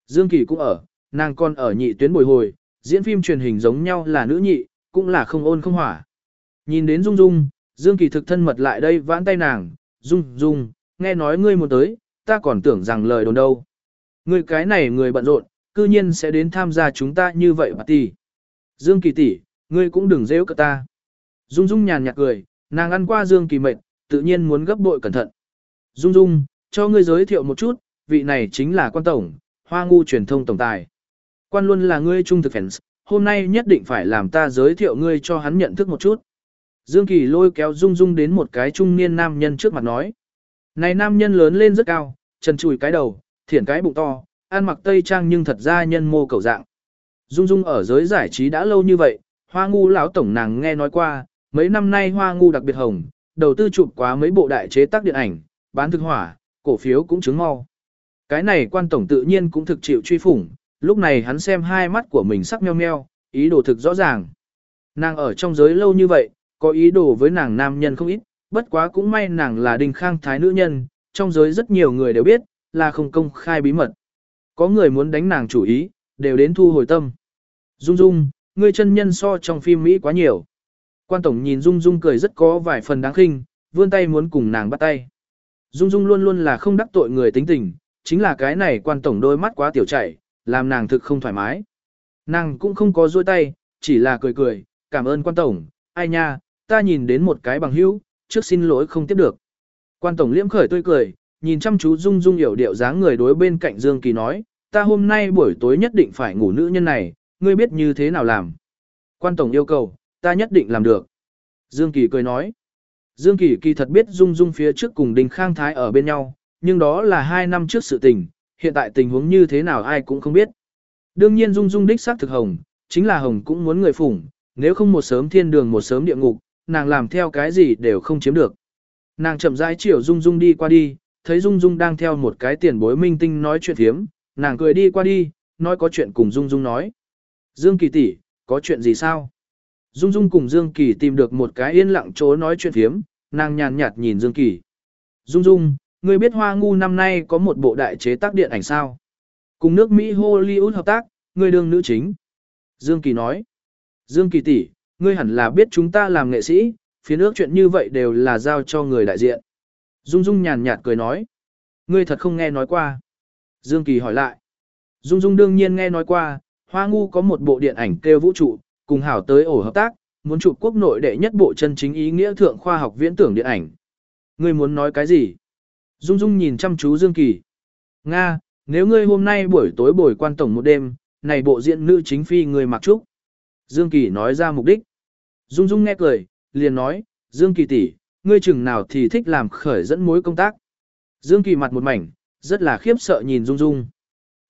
Dương Kỳ cũng ở, nàng còn ở nhị tuyến bồi hồi, diễn phim truyền hình giống nhau là nữ nhị, cũng là không ôn không hỏa. Nhìn đến Dung Dung, Dương Kỳ thực thân mật lại đây vãn tay nàng, Dung Dung, nghe nói ngươi muốn tới, ta còn tưởng rằng lời đồn đâu. Ngươi cái này người bận rộn, cư nhiên sẽ đến tham gia chúng ta như vậy mà tỷ. Dương Kỳ tỷ, ngươi cũng đừng dễ cợt ta. Dung Dung nhàn nhạt cười, nàng ăn qua Dương Kỳ mệt, tự nhiên muốn gấp bội cẩn thận. Dung Dung, cho ngươi giới thiệu một chút, vị này chính là quan tổng, hoa ngu truyền thông tổng tài. Quan luôn là ngươi trung thực fans, hôm nay nhất định phải làm ta giới thiệu ngươi cho hắn nhận thức một chút. Dương Kỳ lôi kéo Dung Dung đến một cái trung niên nam nhân trước mặt nói. Này nam nhân lớn lên rất cao, trần chùi cái đầu, thiển cái bụng to, ăn mặc tây trang nhưng thật ra nhân mô cầu dạng. Dung Dung ở giới giải trí đã lâu như vậy, hoa ngu lão tổng nàng nghe nói qua, mấy năm nay hoa ngu đặc biệt hồng, đầu tư chụp quá mấy bộ đại chế tác điện ảnh, bán thực hỏa, cổ phiếu cũng chứng mau. Cái này quan tổng tự nhiên cũng thực chịu truy phủng, lúc này hắn xem hai mắt của mình sắc meo meo, ý đồ thực rõ ràng. Nàng ở trong giới lâu như vậy, có ý đồ với nàng nam nhân không ít, bất quá cũng may nàng là đình khang thái nữ nhân, trong giới rất nhiều người đều biết, là không công khai bí mật. Có người muốn đánh nàng chủ ý, đều đến thu hồi tâm. Dung Dung, ngươi chân nhân so trong phim Mỹ quá nhiều. Quan tổng nhìn Dung Dung cười rất có vài phần đáng khinh, vươn tay muốn cùng nàng bắt tay. Dung Dung luôn luôn là không đắc tội người tính tình, chính là cái này quan tổng đôi mắt quá tiểu chảy, làm nàng thực không thoải mái. Nàng cũng không có duỗi tay, chỉ là cười cười, cảm ơn quan tổng, ai nha, ta nhìn đến một cái bằng hữu, trước xin lỗi không tiếp được. Quan tổng liễm khởi tươi cười, nhìn chăm chú Dung Dung hiểu điệu dáng người đối bên cạnh Dương Kỳ nói, ta hôm nay buổi tối nhất định phải ngủ nữ nhân này, ngươi biết như thế nào làm. Quan tổng yêu cầu, ta nhất định làm được. Dương Kỳ cười nói, Dương Kỳ kỳ thật biết Dung Dung phía trước cùng Đinh Khang Thái ở bên nhau, nhưng đó là hai năm trước sự tình, hiện tại tình huống như thế nào ai cũng không biết. Đương nhiên Dung Dung đích xác thực hồng, chính là hồng cũng muốn người phủng, nếu không một sớm thiên đường một sớm địa ngục, nàng làm theo cái gì đều không chiếm được. Nàng chậm rãi chiều Dung Dung đi qua đi, thấy Dung Dung đang theo một cái tiền bối minh tinh nói chuyện thiếm, nàng cười đi qua đi, nói có chuyện cùng Dung Dung nói. Dương Kỳ tỷ, có chuyện gì sao? Dung Dung cùng Dương Kỳ tìm được một cái yên lặng chỗ nói chuyện thiếm, nàng nhàn nhạt nhìn Dương Kỳ. Dung Dung, ngươi biết Hoa Ngu năm nay có một bộ đại chế tác điện ảnh sao? Cùng nước Mỹ Hollywood hợp tác, ngươi đương nữ chính. Dương Kỳ nói. Dương Kỳ tỷ, ngươi hẳn là biết chúng ta làm nghệ sĩ, phía nước chuyện như vậy đều là giao cho người đại diện. Dung Dung nhàn nhạt cười nói. Ngươi thật không nghe nói qua. Dương Kỳ hỏi lại. Dung Dung đương nhiên nghe nói qua, Hoa Ngu có một bộ điện ảnh kêu vũ trụ, cùng hảo tới ổ hợp tác, muốn chụp quốc nội đệ nhất bộ chân chính ý nghĩa thượng khoa học viễn tưởng điện ảnh. Ngươi muốn nói cái gì? Dung Dung nhìn chăm chú Dương Kỳ. Nga, nếu ngươi hôm nay buổi tối buổi quan tổng một đêm, này bộ diện nữ chính phi người mặc trúc. Dương Kỳ nói ra mục đích. Dung Dung nghe cười, liền nói, Dương Kỳ tỷ, ngươi chừng nào thì thích làm khởi dẫn mối công tác. Dương Kỳ mặt một mảnh, rất là khiếp sợ nhìn Dung Dung.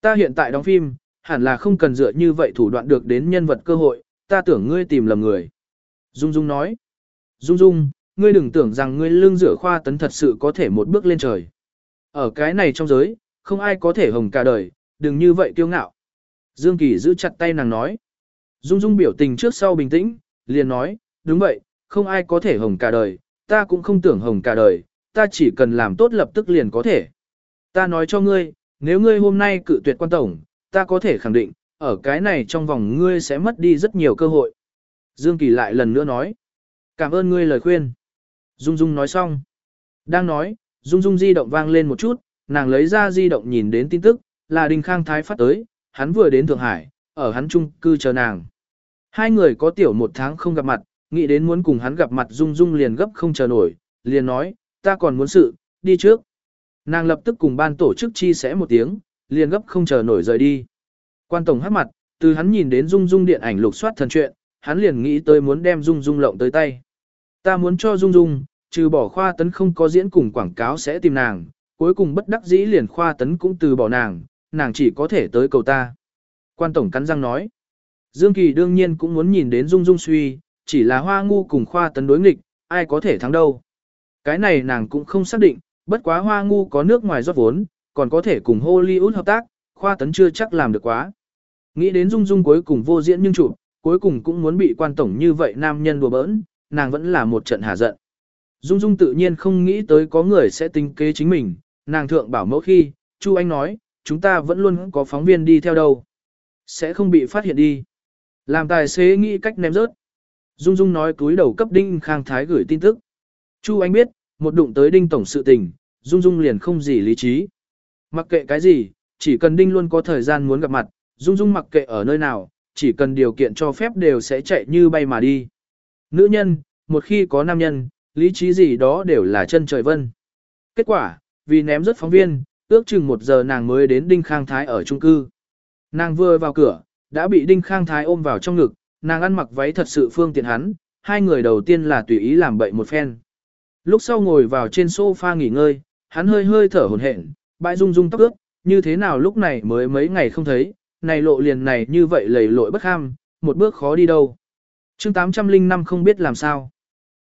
Ta hiện tại đóng phim, hẳn là không cần dựa như vậy thủ đoạn được đến nhân vật cơ hội, ta tưởng ngươi tìm lầm người. Dung Dung nói. Dung Dung, ngươi đừng tưởng rằng ngươi lương rửa khoa tấn thật sự có thể một bước lên trời. Ở cái này trong giới, không ai có thể hồng cả đời, đừng như vậy kiêu ngạo. Dương Kỳ giữ chặt tay nàng nói. Dung Dung biểu tình trước sau bình tĩnh, liền nói, đúng vậy, không ai có thể hồng cả đời, ta cũng không tưởng hồng cả đời, ta chỉ cần làm tốt lập tức liền có thể. Ta nói cho ngươi, nếu ngươi hôm nay cự tuyệt quan tổng, ta có thể khẳng định, ở cái này trong vòng ngươi sẽ mất đi rất nhiều cơ hội. Dương Kỳ lại lần nữa nói, cảm ơn ngươi lời khuyên. Dung Dung nói xong. Đang nói, Dung Dung di động vang lên một chút, nàng lấy ra di động nhìn đến tin tức, là Đinh Khang Thái phát tới, hắn vừa đến Thượng Hải, ở hắn chung cư chờ nàng. Hai người có tiểu một tháng không gặp mặt, nghĩ đến muốn cùng hắn gặp mặt Dung Dung liền gấp không chờ nổi, liền nói, ta còn muốn sự, đi trước. Nàng lập tức cùng ban tổ chức chi sẻ một tiếng, liền gấp không chờ nổi rời đi. Quan tổng hát mặt, từ hắn nhìn đến Dung Dung điện ảnh lục soát thần chuyện, hắn liền nghĩ tới muốn đem Dung Dung lộng tới tay. Ta muốn cho Dung Dung, trừ bỏ khoa tấn không có diễn cùng quảng cáo sẽ tìm nàng, cuối cùng bất đắc dĩ liền khoa tấn cũng từ bỏ nàng, nàng chỉ có thể tới cầu ta. Quan tổng cắn răng nói. Dương Kỳ đương nhiên cũng muốn nhìn đến Dung Dung suy, chỉ là hoa ngu cùng khoa tấn đối nghịch, ai có thể thắng đâu. Cái này nàng cũng không xác định, bất quá hoa ngu có nước ngoài rót vốn, còn có thể cùng Hollywood hợp tác, khoa tấn chưa chắc làm được quá. Nghĩ đến Dung Dung cuối cùng vô diễn nhưng chủ, cuối cùng cũng muốn bị quan tổng như vậy nam nhân đùa bỡn, nàng vẫn là một trận hà giận. Dung Dung tự nhiên không nghĩ tới có người sẽ tính kế chính mình, nàng thượng bảo mẫu khi, Chu Anh nói, chúng ta vẫn luôn có phóng viên đi theo đâu. Sẽ không bị phát hiện đi. Làm tài xế nghĩ cách ném rớt. Dung Dung nói túi đầu cấp Đinh Khang Thái gửi tin tức. Chu Anh biết, một đụng tới Đinh Tổng sự tình, Dung Dung liền không gì lý trí. Mặc kệ cái gì, chỉ cần Đinh luôn có thời gian muốn gặp mặt, Dung Dung mặc kệ ở nơi nào, chỉ cần điều kiện cho phép đều sẽ chạy như bay mà đi. Nữ nhân, một khi có nam nhân, lý trí gì đó đều là chân trời vân. Kết quả, vì ném rất phóng viên, ước chừng một giờ nàng mới đến Đinh Khang Thái ở trung cư. Nàng vừa vào cửa, đã bị Đinh Khang Thái ôm vào trong ngực, nàng ăn mặc váy thật sự phương tiện hắn, hai người đầu tiên là tùy ý làm bậy một phen. Lúc sau ngồi vào trên sofa nghỉ ngơi, hắn hơi hơi thở hổn hển, bãi rung rung tóc ướt, như thế nào lúc này mới mấy ngày không thấy, này lộ liền này như vậy lầy lội bất ham, một bước khó đi đâu. chương 805 không biết làm sao.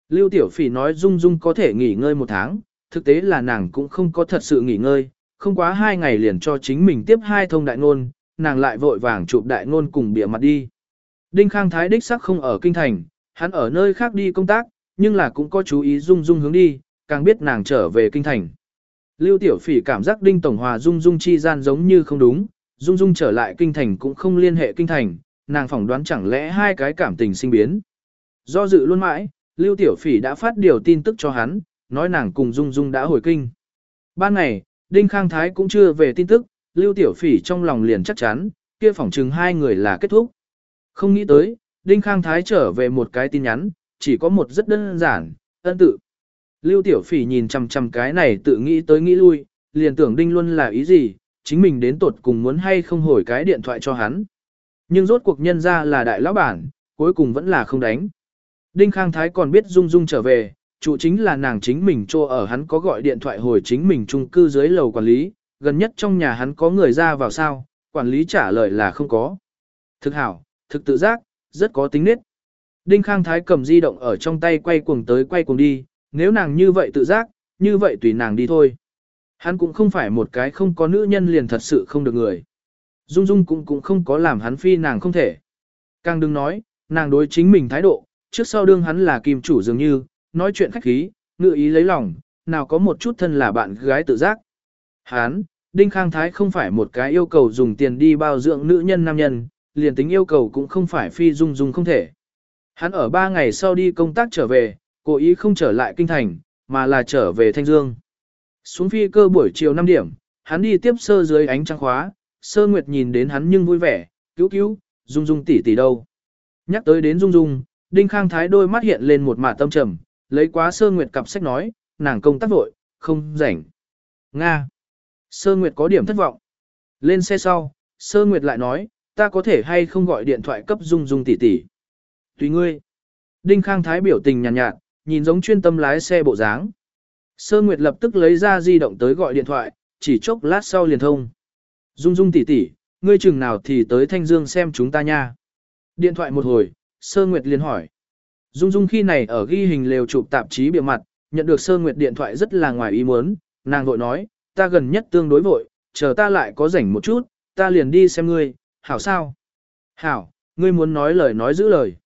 Lưu Tiểu Phỉ nói Dung Dung có thể nghỉ ngơi một tháng, thực tế là nàng cũng không có thật sự nghỉ ngơi, không quá hai ngày liền cho chính mình tiếp hai thông đại ngôn, nàng lại vội vàng chụp đại ngôn cùng bịa mặt đi. Đinh Khang Thái đích sắc không ở kinh thành, hắn ở nơi khác đi công tác, nhưng là cũng có chú ý Dung Dung hướng đi, càng biết nàng trở về kinh thành. Lưu Tiểu Phỉ cảm giác Đinh Tổng Hòa Dung Dung chi gian giống như không đúng, Dung Dung trở lại kinh thành cũng không liên hệ kinh thành, nàng phỏng đoán chẳng lẽ hai cái cảm tình sinh biến. Do dự luôn mãi, Lưu Tiểu Phỉ đã phát điều tin tức cho hắn, nói nàng cùng Dung Dung đã hồi kinh. Ban ngày, Đinh Khang Thái cũng chưa về tin tức, Lưu Tiểu Phỉ trong lòng liền chắc chắn, kia phỏng chừng hai người là kết thúc. Không nghĩ tới, Đinh Khang Thái trở về một cái tin nhắn, chỉ có một rất đơn giản, ân tự. Lưu Tiểu Phỉ nhìn chằm chằm cái này tự nghĩ tới nghĩ lui, liền tưởng Đinh Luân là ý gì, chính mình đến tột cùng muốn hay không hồi cái điện thoại cho hắn. Nhưng rốt cuộc nhân ra là đại lão bản, cuối cùng vẫn là không đánh. Đinh Khang Thái còn biết Dung Dung trở về, chủ chính là nàng chính mình cho ở hắn có gọi điện thoại hồi chính mình chung cư dưới lầu quản lý, gần nhất trong nhà hắn có người ra vào sao, quản lý trả lời là không có. Thực hảo, thực tự giác, rất có tính nết. Đinh Khang Thái cầm di động ở trong tay quay cuồng tới quay cuồng đi, nếu nàng như vậy tự giác, như vậy tùy nàng đi thôi. Hắn cũng không phải một cái không có nữ nhân liền thật sự không được người. Dung Dung cũng cũng không có làm hắn phi nàng không thể. Càng đừng nói, nàng đối chính mình thái độ, trước sau đương hắn là kim chủ dường như, nói chuyện khách khí, ngự ý lấy lòng, nào có một chút thân là bạn gái tự giác. Hắn, Đinh Khang Thái không phải một cái yêu cầu dùng tiền đi bao dưỡng nữ nhân nam nhân, liền tính yêu cầu cũng không phải phi dung dung không thể. Hắn ở ba ngày sau đi công tác trở về, cố ý không trở lại kinh thành, mà là trở về Thanh Dương. Xuống phi cơ buổi chiều 5 điểm, hắn đi tiếp sơ dưới ánh trăng khóa, sơ nguyệt nhìn đến hắn nhưng vui vẻ, cứu cứu, dung dung tỷ tỷ đâu. Nhắc tới đến dung dung, Đinh Khang Thái đôi mắt hiện lên một mả tâm trầm, lấy quá sơ nguyệt cặp sách nói, nàng công tác vội, không rảnh. Nga. Sơ nguyệt có điểm thất vọng. Lên xe sau, sơ nguyệt lại nói, ta có thể hay không gọi điện thoại cấp dung dung tỷ tỷ. Tùy ngươi. Đinh Khang Thái biểu tình nhàn nhạt, nhạt, nhìn giống chuyên tâm lái xe bộ dáng. Sơ Nguyệt lập tức lấy ra di động tới gọi điện thoại, chỉ chốc lát sau liền thông. Dung Dung tỷ tỷ, ngươi chừng nào thì tới Thanh Dương xem chúng ta nha. Điện thoại một hồi, Sơ Nguyệt liền hỏi. Dung Dung khi này ở ghi hình lều chụp tạp chí bìa mặt, nhận được Sơ Nguyệt điện thoại rất là ngoài ý muốn, nàng vội nói, ta gần nhất tương đối vội, chờ ta lại có rảnh một chút, ta liền đi xem ngươi, hảo sao? Hảo, ngươi muốn nói lời nói giữ lời.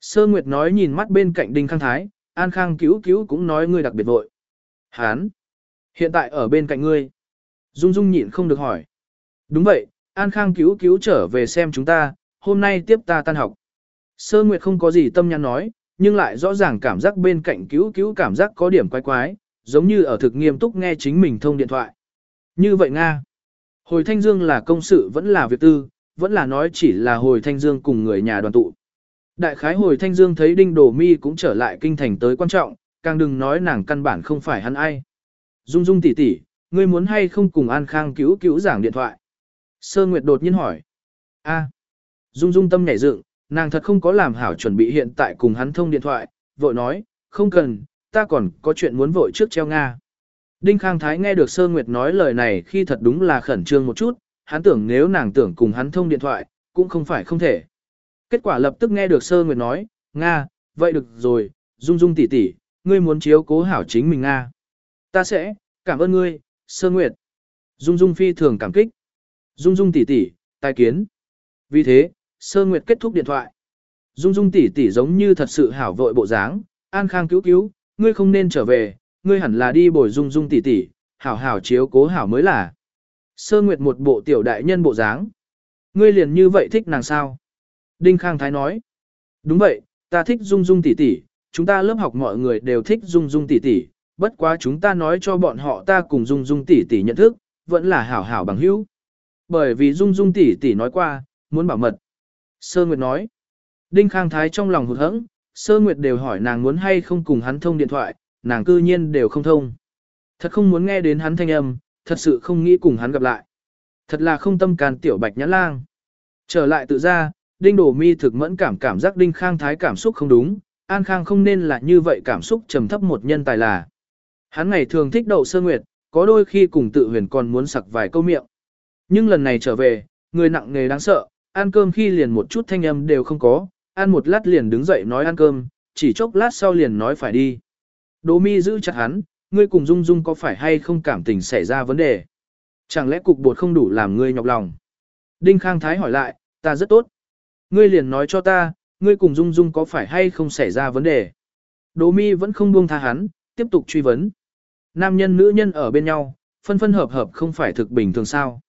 Sơ Nguyệt nói nhìn mắt bên cạnh Đinh Khang Thái, An Khang cứu cứu cũng nói ngươi đặc biệt vội. Hán, hiện tại ở bên cạnh ngươi. Dung Dung nhịn không được hỏi. Đúng vậy, An Khang cứu cứu trở về xem chúng ta, hôm nay tiếp ta tan học. Sơ Nguyệt không có gì tâm nhắn nói, nhưng lại rõ ràng cảm giác bên cạnh cứu cứu cảm giác có điểm quái quái, giống như ở thực nghiêm túc nghe chính mình thông điện thoại. Như vậy Nga. Hồi Thanh Dương là công sự vẫn là việc tư, vẫn là nói chỉ là hồi Thanh Dương cùng người nhà đoàn tụ. Đại khái hồi Thanh Dương thấy Đinh Đổ Mi cũng trở lại kinh thành tới quan trọng, càng đừng nói nàng căn bản không phải hắn ai. Dung Dung tỷ tỷ, ngươi muốn hay không cùng An Khang cứu cứu giảng điện thoại? Sơ Nguyệt đột nhiên hỏi. A. Dung Dung tâm nhảy dựng, nàng thật không có làm hảo chuẩn bị hiện tại cùng hắn thông điện thoại, vội nói, không cần, ta còn có chuyện muốn vội trước treo Nga. Đinh Khang Thái nghe được Sơ Nguyệt nói lời này khi thật đúng là khẩn trương một chút, hắn tưởng nếu nàng tưởng cùng hắn thông điện thoại, cũng không phải không thể. Kết quả lập tức nghe được Sơ Nguyệt nói, Nga, vậy được rồi, Dung Dung tỷ tỷ, ngươi muốn chiếu cố hảo chính mình Nga. Ta sẽ, cảm ơn ngươi, Sơ Nguyệt. Dung Dung phi thường cảm kích. Dung Dung tỷ tỷ, tài kiến. Vì thế, Sơ Nguyệt kết thúc điện thoại. Dung Dung tỷ tỷ giống như thật sự hảo vội bộ dáng, An Khang cứu cứu, ngươi không nên trở về, ngươi hẳn là đi bồi Dung Dung tỷ tỷ, hảo hảo chiếu cố hảo mới là. Sơ Nguyệt một bộ tiểu đại nhân bộ dáng. Ngươi liền như vậy thích nàng sao? Đinh Khang Thái nói. Đúng vậy, ta thích Dung Dung tỷ tỷ, chúng ta lớp học mọi người đều thích Dung Dung tỷ tỷ, bất quá chúng ta nói cho bọn họ ta cùng Dung Dung tỷ tỷ nhận thức, vẫn là hảo hảo bằng hữu. Bởi vì Dung Dung tỷ tỷ nói qua, muốn bảo mật. Sơ Nguyệt nói. Đinh Khang Thái trong lòng hụt hẫng, Sơ Nguyệt đều hỏi nàng muốn hay không cùng hắn thông điện thoại, nàng cư nhiên đều không thông. Thật không muốn nghe đến hắn thanh âm, thật sự không nghĩ cùng hắn gặp lại. Thật là không tâm can tiểu bạch nhã lang. Trở lại tự ra, Đinh Đổ Mi thực mẫn cảm cảm giác Đinh Khang Thái cảm xúc không đúng, An Khang không nên là như vậy cảm xúc trầm thấp một nhân tài là. Hắn ngày thường thích đậu sơ nguyệt, có đôi khi cùng tự huyền còn muốn sặc vài câu miệng. Nhưng lần này trở về, người nặng nề đáng sợ, ăn cơm khi liền một chút thanh âm đều không có, ăn một lát liền đứng dậy nói ăn cơm, chỉ chốc lát sau liền nói phải đi. Đỗ mi giữ chặt hắn, ngươi cùng Dung Dung có phải hay không cảm tình xảy ra vấn đề? Chẳng lẽ cục bột không đủ làm ngươi nhọc lòng? Đinh Khang Thái hỏi lại, ta rất tốt. Ngươi liền nói cho ta, ngươi cùng Dung Dung có phải hay không xảy ra vấn đề? Đỗ mi vẫn không buông tha hắn, tiếp tục truy vấn. Nam nhân nữ nhân ở bên nhau, phân phân hợp hợp không phải thực bình thường sao?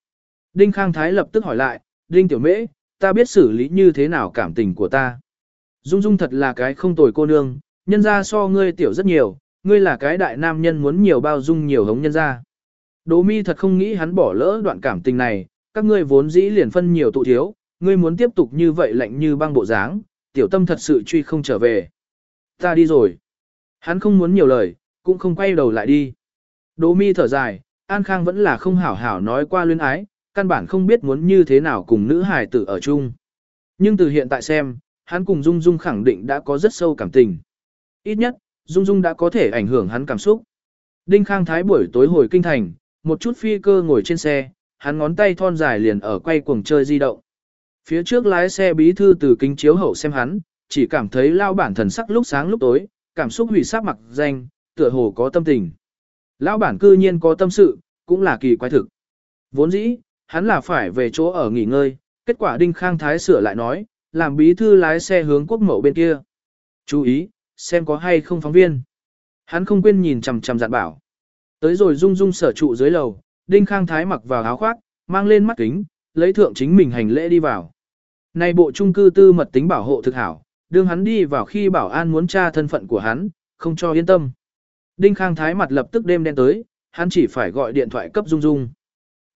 Đinh Khang Thái lập tức hỏi lại, Đinh Tiểu Mễ, ta biết xử lý như thế nào cảm tình của ta. Dung Dung thật là cái không tồi cô nương, nhân ra so ngươi tiểu rất nhiều, ngươi là cái đại nam nhân muốn nhiều bao dung nhiều hống nhân ra. Đỗ mi thật không nghĩ hắn bỏ lỡ đoạn cảm tình này, các ngươi vốn dĩ liền phân nhiều tụ thiếu, ngươi muốn tiếp tục như vậy lạnh như băng bộ dáng, tiểu tâm thật sự truy không trở về. Ta đi rồi. Hắn không muốn nhiều lời, cũng không quay đầu lại đi. Đỗ mi thở dài, An Khang vẫn là không hảo hảo nói qua luyến ái, căn bản không biết muốn như thế nào cùng nữ hài tử ở chung. Nhưng từ hiện tại xem, hắn cùng Dung Dung khẳng định đã có rất sâu cảm tình. Ít nhất, Dung Dung đã có thể ảnh hưởng hắn cảm xúc. Đinh Khang Thái buổi tối hồi kinh thành, một chút phi cơ ngồi trên xe, hắn ngón tay thon dài liền ở quay cuồng chơi di động. Phía trước lái xe bí thư từ kính chiếu hậu xem hắn, chỉ cảm thấy lao bản thần sắc lúc sáng lúc tối, cảm xúc hủy sắc mặc danh, tựa hồ có tâm tình. Lão bản cư nhiên có tâm sự, cũng là kỳ quái thực. Vốn dĩ, hắn là phải về chỗ ở nghỉ ngơi, kết quả Đinh Khang Thái sửa lại nói, làm bí thư lái xe hướng quốc mậu bên kia. Chú ý, xem có hay không phóng viên. Hắn không quên nhìn chằm chằm dặn bảo. Tới rồi rung rung sở trụ dưới lầu, Đinh Khang Thái mặc vào áo khoác, mang lên mắt kính, lấy thượng chính mình hành lễ đi vào. Này bộ trung cư tư mật tính bảo hộ thực hảo, đương hắn đi vào khi bảo an muốn tra thân phận của hắn, không cho yên tâm. Đinh Khang Thái mặt lập tức đêm đen tới, hắn chỉ phải gọi điện thoại cấp Dung Dung.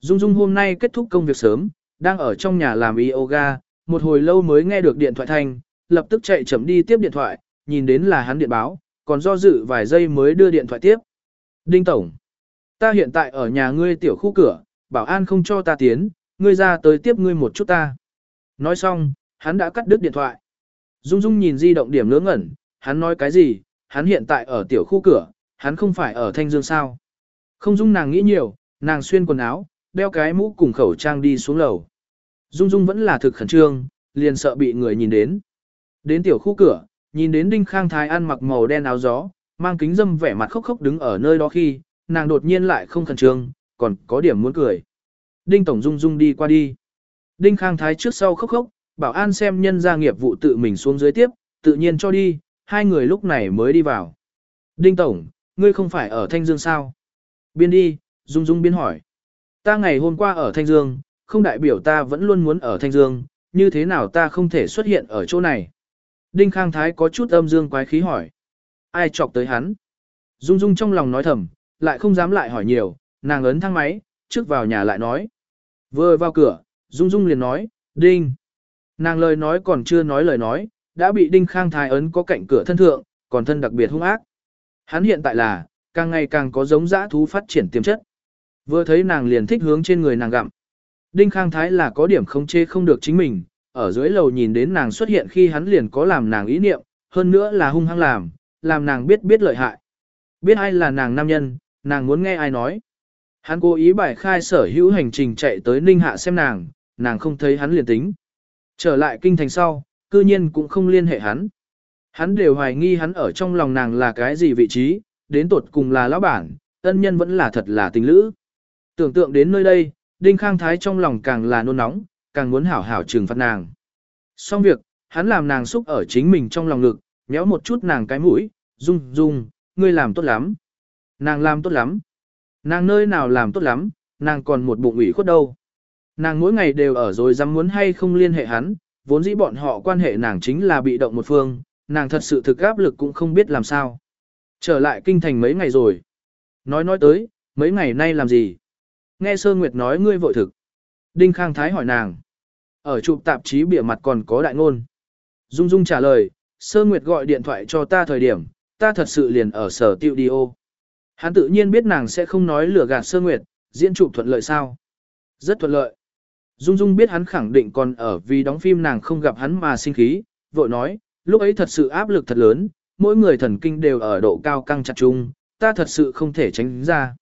Dung Dung hôm nay kết thúc công việc sớm, đang ở trong nhà làm yoga, một hồi lâu mới nghe được điện thoại thanh, lập tức chạy chậm đi tiếp điện thoại, nhìn đến là hắn điện báo, còn do dự vài giây mới đưa điện thoại tiếp. Đinh Tổng, ta hiện tại ở nhà ngươi tiểu khu cửa, bảo an không cho ta tiến, ngươi ra tới tiếp ngươi một chút ta. Nói xong, hắn đã cắt đứt điện thoại. Dung Dung nhìn di động điểm ngớ ngẩn, hắn nói cái gì, hắn hiện tại ở tiểu khu cửa, hắn không phải ở Thanh Dương sao. Không Dung nàng nghĩ nhiều, nàng xuyên quần áo, đeo cái mũ cùng khẩu trang đi xuống lầu. Dung Dung vẫn là thực khẩn trương, liền sợ bị người nhìn đến. Đến tiểu khu cửa, nhìn đến Đinh Khang Thái ăn mặc màu đen áo gió, mang kính dâm vẻ mặt khóc khóc đứng ở nơi đó khi, nàng đột nhiên lại không khẩn trương, còn có điểm muốn cười. Đinh Tổng Dung Dung đi qua đi. Đinh Khang Thái trước sau khóc khóc, bảo an xem nhân gia nghiệp vụ tự mình xuống dưới tiếp, tự nhiên cho đi, hai người lúc này mới đi vào. Đinh Tổng, ngươi không phải ở Thanh Dương sao? Biên đi, Dung Dung biên hỏi. Ta ngày hôm qua ở Thanh Dương, không đại biểu ta vẫn luôn muốn ở Thanh Dương, như thế nào ta không thể xuất hiện ở chỗ này? Đinh Khang Thái có chút âm dương quái khí hỏi. Ai chọc tới hắn? Dung Dung trong lòng nói thầm, lại không dám lại hỏi nhiều, nàng ấn thang máy, trước vào nhà lại nói. Vừa vào cửa, Dung Dung liền nói, Đinh. Nàng lời nói còn chưa nói lời nói, đã bị Đinh Khang Thái ấn có cạnh cửa thân thượng, còn thân đặc biệt hung ác. Hắn hiện tại là, càng ngày càng có giống dã thú phát triển tiềm chất. Vừa thấy nàng liền thích hướng trên người nàng gặm. Đinh Khang Thái là có điểm không chê không được chính mình, ở dưới lầu nhìn đến nàng xuất hiện khi hắn liền có làm nàng ý niệm, hơn nữa là hung hăng làm, làm nàng biết biết lợi hại. Biết ai là nàng nam nhân, nàng muốn nghe ai nói. Hắn cố ý bài khai sở hữu hành trình chạy tới Ninh Hạ xem nàng, nàng không thấy hắn liền tính. Trở lại kinh thành sau, cư nhiên cũng không liên hệ hắn. Hắn đều hoài nghi hắn ở trong lòng nàng là cái gì vị trí, đến tột cùng là lão bản, ân nhân vẫn là thật là tình lữ. Tưởng tượng đến nơi đây, Đinh Khang Thái trong lòng càng là nôn nóng, càng muốn hảo hảo trừng phạt nàng. Xong việc, hắn làm nàng xúc ở chính mình trong lòng ngực, nhéo một chút nàng cái mũi, dung dung, ngươi làm tốt lắm. Nàng làm tốt lắm. Nàng nơi nào làm tốt lắm, nàng còn một bụng ủy khuất đâu. Nàng mỗi ngày đều ở rồi dám muốn hay không liên hệ hắn, vốn dĩ bọn họ quan hệ nàng chính là bị động một phương, nàng thật sự thực áp lực cũng không biết làm sao. Trở lại kinh thành mấy ngày rồi. Nói nói tới, mấy ngày nay làm gì? Nghe Sơ Nguyệt nói ngươi vội thực. Đinh Khang Thái hỏi nàng. Ở chụp tạp chí bìa mặt còn có đại ngôn. Dung Dung trả lời, Sơ Nguyệt gọi điện thoại cho ta thời điểm, ta thật sự liền ở sở tiêu đi ô. Hắn tự nhiên biết nàng sẽ không nói lừa gạt Sơ Nguyệt, diễn chụp thuận lợi sao? Rất thuận lợi. Dung Dung biết hắn khẳng định còn ở vì đóng phim nàng không gặp hắn mà sinh khí, vội nói, lúc ấy thật sự áp lực thật lớn, mỗi người thần kinh đều ở độ cao căng chặt chung, ta thật sự không thể tránh ra.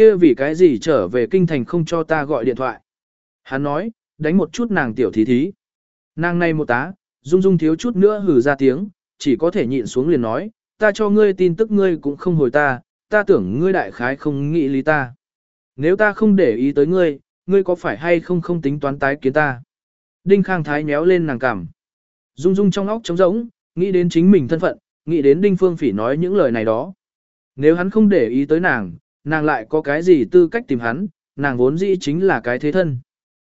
Kia vì cái gì trở về kinh thành không cho ta gọi điện thoại. Hắn nói, đánh một chút nàng tiểu thí thí. Nàng này một tá, Dung Dung thiếu chút nữa hừ ra tiếng, chỉ có thể nhịn xuống liền nói, ta cho ngươi tin tức ngươi cũng không hồi ta, ta tưởng ngươi đại khái không nghĩ lý ta. Nếu ta không để ý tới ngươi, ngươi có phải hay không không tính toán tái kiến ta? Đinh Khang Thái nhéo lên nàng cằm. Dung Dung trong óc trống rỗng, nghĩ đến chính mình thân phận, nghĩ đến Đinh Phương Phỉ nói những lời này đó. Nếu hắn không để ý tới nàng, nàng lại có cái gì tư cách tìm hắn, nàng vốn dĩ chính là cái thế thân.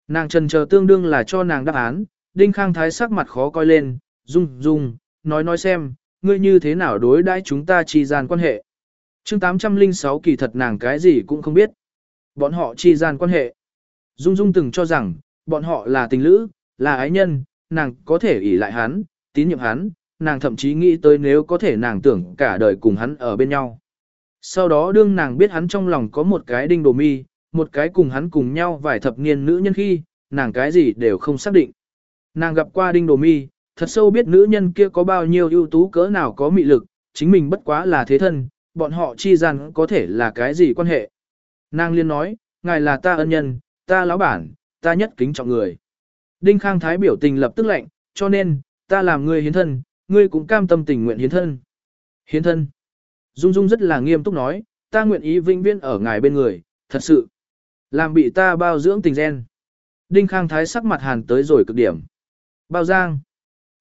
Nàng trần chờ tương đương là cho nàng đáp án, Đinh Khang Thái sắc mặt khó coi lên, Dung Dung, nói nói xem, ngươi như thế nào đối đãi chúng ta chi gian quan hệ. chương 806 kỳ thật nàng cái gì cũng không biết. Bọn họ chi gian quan hệ. Dung Dung từng cho rằng, bọn họ là tình lữ, là ái nhân, nàng có thể ỷ lại hắn, tín nhiệm hắn, nàng thậm chí nghĩ tới nếu có thể nàng tưởng cả đời cùng hắn ở bên nhau. Sau đó đương nàng biết hắn trong lòng có một cái đinh đồ mi, một cái cùng hắn cùng nhau vài thập niên nữ nhân khi, nàng cái gì đều không xác định. Nàng gặp qua đinh đồ mi, thật sâu biết nữ nhân kia có bao nhiêu ưu tú cỡ nào có mị lực, chính mình bất quá là thế thân, bọn họ chi rằng có thể là cái gì quan hệ. Nàng liên nói, ngài là ta ân nhân, ta lão bản, ta nhất kính trọng người. Đinh Khang Thái biểu tình lập tức lệnh, cho nên, ta làm ngươi hiến thân, ngươi cũng cam tâm tình nguyện hiến thân. Hiến thân. Dung Dung rất là nghiêm túc nói, ta nguyện ý vinh viên ở ngài bên người, thật sự. Làm bị ta bao dưỡng tình gen. Đinh Khang Thái sắc mặt hàn tới rồi cực điểm. Bao giang.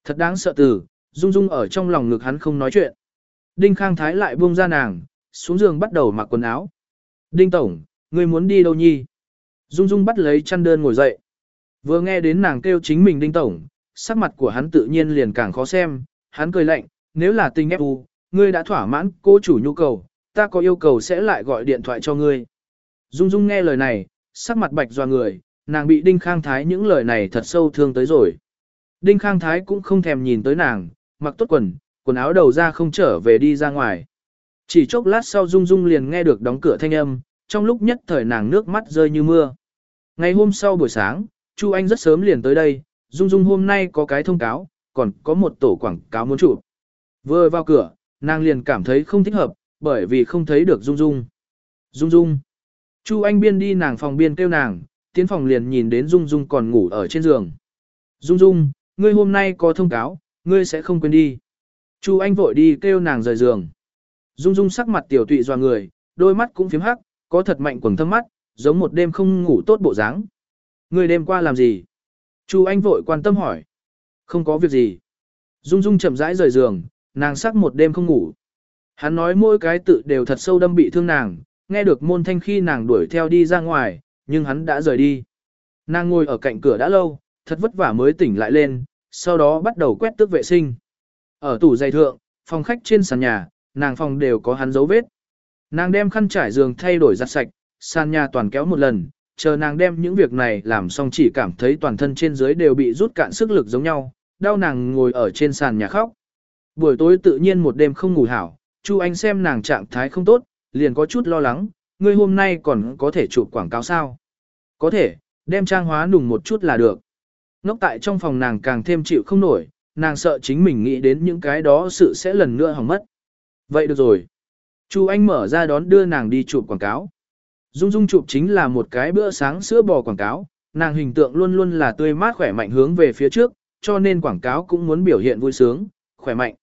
Thật đáng sợ tử, Dung Dung ở trong lòng ngực hắn không nói chuyện. Đinh Khang Thái lại buông ra nàng, xuống giường bắt đầu mặc quần áo. Đinh Tổng, ngươi muốn đi đâu nhi? Dung Dung bắt lấy chăn đơn ngồi dậy. Vừa nghe đến nàng kêu chính mình Đinh Tổng, sắc mặt của hắn tự nhiên liền càng khó xem, hắn cười lạnh, nếu là tình ép u, ngươi đã thỏa mãn cô chủ nhu cầu, ta có yêu cầu sẽ lại gọi điện thoại cho ngươi. Dung Dung nghe lời này, sắc mặt bạch doa người, nàng bị Đinh Khang Thái những lời này thật sâu thương tới rồi. Đinh Khang Thái cũng không thèm nhìn tới nàng, mặc tốt quần, quần áo đầu ra không trở về đi ra ngoài. Chỉ chốc lát sau Dung Dung liền nghe được đóng cửa thanh âm, trong lúc nhất thời nàng nước mắt rơi như mưa. Ngày hôm sau buổi sáng, Chu Anh rất sớm liền tới đây, Dung Dung hôm nay có cái thông cáo, còn có một tổ quảng cáo muốn chụp. Vừa vào cửa, nàng liền cảm thấy không thích hợp, bởi vì không thấy được Dung Dung. Dung Dung. Chu Anh biên đi nàng phòng biên kêu nàng, tiến phòng liền nhìn đến Dung Dung còn ngủ ở trên giường. Dung Dung, ngươi hôm nay có thông cáo, ngươi sẽ không quên đi. Chu Anh vội đi kêu nàng rời giường. Dung Dung sắc mặt tiểu tụy doa người, đôi mắt cũng phím hắc, có thật mạnh quầng thâm mắt, giống một đêm không ngủ tốt bộ dáng. Ngươi đêm qua làm gì? Chu Anh vội quan tâm hỏi. Không có việc gì. Dung Dung chậm rãi rời giường, nàng sắc một đêm không ngủ. Hắn nói mỗi cái tự đều thật sâu đâm bị thương nàng, nghe được môn thanh khi nàng đuổi theo đi ra ngoài, nhưng hắn đã rời đi. Nàng ngồi ở cạnh cửa đã lâu, thật vất vả mới tỉnh lại lên, sau đó bắt đầu quét tước vệ sinh. Ở tủ giày thượng, phòng khách trên sàn nhà, nàng phòng đều có hắn dấu vết. Nàng đem khăn trải giường thay đổi giặt sạch, sàn nhà toàn kéo một lần, chờ nàng đem những việc này làm xong chỉ cảm thấy toàn thân trên dưới đều bị rút cạn sức lực giống nhau, đau nàng ngồi ở trên sàn nhà khóc. Buổi tối tự nhiên một đêm không ngủ hảo, Chu Anh xem nàng trạng thái không tốt, liền có chút lo lắng, ngươi hôm nay còn có thể chụp quảng cáo sao? Có thể, đem trang hóa nùng một chút là được. Ngốc tại trong phòng nàng càng thêm chịu không nổi, nàng sợ chính mình nghĩ đến những cái đó sự sẽ lần nữa hỏng mất. Vậy được rồi. Chu Anh mở ra đón đưa nàng đi chụp quảng cáo. Dung Dung chụp chính là một cái bữa sáng sữa bò quảng cáo, nàng hình tượng luôn luôn là tươi mát khỏe mạnh hướng về phía trước, cho nên quảng cáo cũng muốn biểu hiện vui sướng, khỏe mạnh.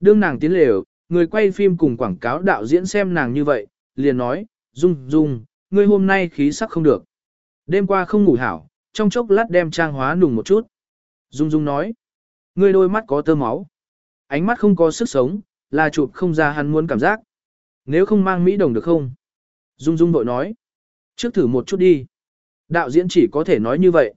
Đương nàng tiến lều, người quay phim cùng quảng cáo đạo diễn xem nàng như vậy, liền nói, Dung Dung, ngươi hôm nay khí sắc không được. Đêm qua không ngủ hảo, trong chốc lát đem trang hóa nùng một chút. Dung Dung nói, ngươi đôi mắt có tơ máu. Ánh mắt không có sức sống, là chụp không ra hắn muốn cảm giác. Nếu không mang Mỹ đồng được không? Dung Dung vội nói. Trước thử một chút đi. Đạo diễn chỉ có thể nói như vậy.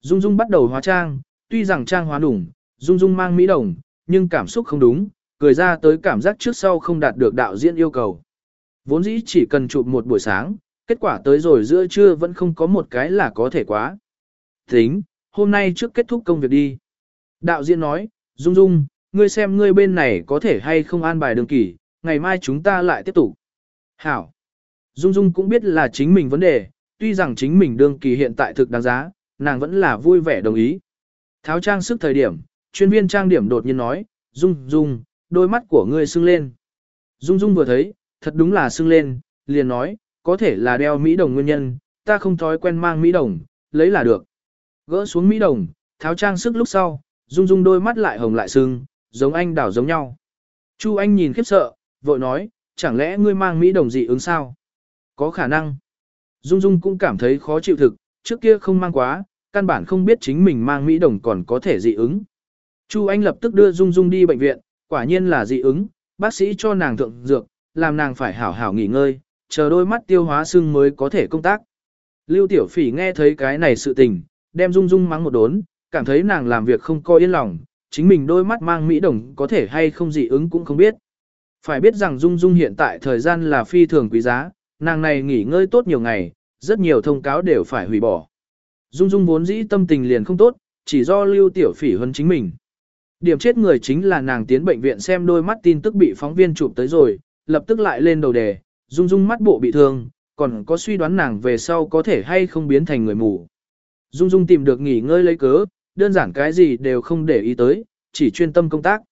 Dung Dung bắt đầu hóa trang, tuy rằng trang hóa nùng, Dung Dung mang mỹ đồng, nhưng cảm xúc không đúng, cười ra tới cảm giác trước sau không đạt được đạo diễn yêu cầu. Vốn dĩ chỉ cần chụp một buổi sáng, kết quả tới rồi giữa trưa vẫn không có một cái là có thể quá. Tính, hôm nay trước kết thúc công việc đi. Đạo diễn nói, Dung Dung, ngươi xem ngươi bên này có thể hay không an bài đường kỳ, ngày mai chúng ta lại tiếp tục. Hảo. Dung Dung cũng biết là chính mình vấn đề, tuy rằng chính mình đương kỳ hiện tại thực đáng giá, nàng vẫn là vui vẻ đồng ý. Tháo trang sức thời điểm, chuyên viên trang điểm đột nhiên nói, Dung Dung, đôi mắt của ngươi sưng lên. Dung Dung vừa thấy, thật đúng là sưng lên, liền nói, có thể là đeo Mỹ đồng nguyên nhân, ta không thói quen mang Mỹ đồng, lấy là được. Gỡ xuống Mỹ đồng, tháo trang sức lúc sau, Dung Dung đôi mắt lại hồng lại sưng, giống anh đảo giống nhau. Chu Anh nhìn khiếp sợ, vội nói, chẳng lẽ ngươi mang Mỹ đồng dị ứng sao? Có khả năng. Dung Dung cũng cảm thấy khó chịu thực, trước kia không mang quá, căn bản không biết chính mình mang Mỹ đồng còn có thể dị ứng. Chu Anh lập tức đưa Dung Dung đi bệnh viện, quả nhiên là dị ứng, bác sĩ cho nàng thượng dược, làm nàng phải hảo hảo nghỉ ngơi, chờ đôi mắt tiêu hóa sưng mới có thể công tác. Lưu Tiểu Phỉ nghe thấy cái này sự tình, đem Dung Dung mắng một đốn, cảm thấy nàng làm việc không coi yên lòng, chính mình đôi mắt mang Mỹ đồng có thể hay không dị ứng cũng không biết. Phải biết rằng Dung Dung hiện tại thời gian là phi thường quý giá, nàng này nghỉ ngơi tốt nhiều ngày, rất nhiều thông cáo đều phải hủy bỏ. Dung Dung vốn dĩ tâm tình liền không tốt, chỉ do Lưu Tiểu Phỉ hơn chính mình. Điểm chết người chính là nàng tiến bệnh viện xem đôi mắt tin tức bị phóng viên chụp tới rồi, lập tức lại lên đầu đề, Dung Dung mắt bộ bị thương, còn có suy đoán nàng về sau có thể hay không biến thành người mù. Dung Dung tìm được nghỉ ngơi lấy cớ, đơn giản cái gì đều không để ý tới, chỉ chuyên tâm công tác.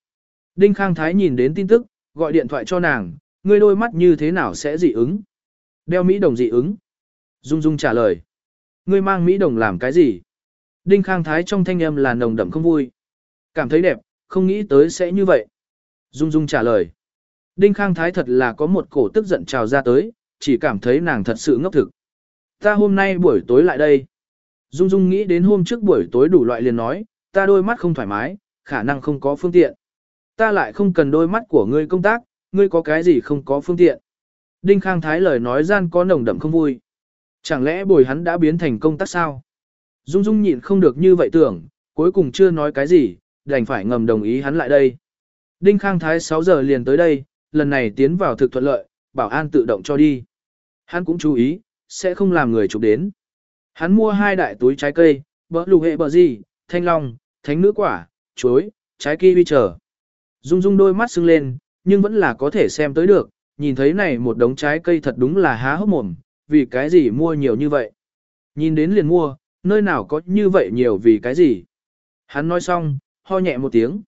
Đinh Khang Thái nhìn đến tin tức, gọi điện thoại cho nàng, ngươi đôi mắt như thế nào sẽ dị ứng? Đeo Mỹ đồng dị ứng. Dung Dung trả lời. Ngươi mang Mỹ đồng làm cái gì? Đinh Khang Thái trong thanh âm là nồng đậm không vui. Cảm thấy đẹp, không nghĩ tới sẽ như vậy. Dung Dung trả lời. Đinh Khang Thái thật là có một cổ tức giận trào ra tới, chỉ cảm thấy nàng thật sự ngốc thực. Ta hôm nay buổi tối lại đây. Dung Dung nghĩ đến hôm trước buổi tối đủ loại liền nói, ta đôi mắt không thoải mái, khả năng không có phương tiện. Ta lại không cần đôi mắt của ngươi công tác, ngươi có cái gì không có phương tiện. Đinh Khang Thái lời nói gian có nồng đậm không vui. Chẳng lẽ bồi hắn đã biến thành công tác sao? Dung Dung nhịn không được như vậy tưởng, cuối cùng chưa nói cái gì, đành phải ngầm đồng ý hắn lại đây. Đinh Khang Thái 6 giờ liền tới đây, lần này tiến vào thực thuận lợi, bảo an tự động cho đi. Hắn cũng chú ý, sẽ không làm người chụp đến. Hắn mua hai đại túi trái cây, bỡ lù hệ bờ gì, thanh long, thánh nữ quả, chuối, trái kiwi chờ. Dung dung đôi mắt sưng lên, nhưng vẫn là có thể xem tới được, nhìn thấy này một đống trái cây thật đúng là há hốc mồm, vì cái gì mua nhiều như vậy. Nhìn đến liền mua, nơi nào có như vậy nhiều vì cái gì. Hắn nói xong, ho nhẹ một tiếng.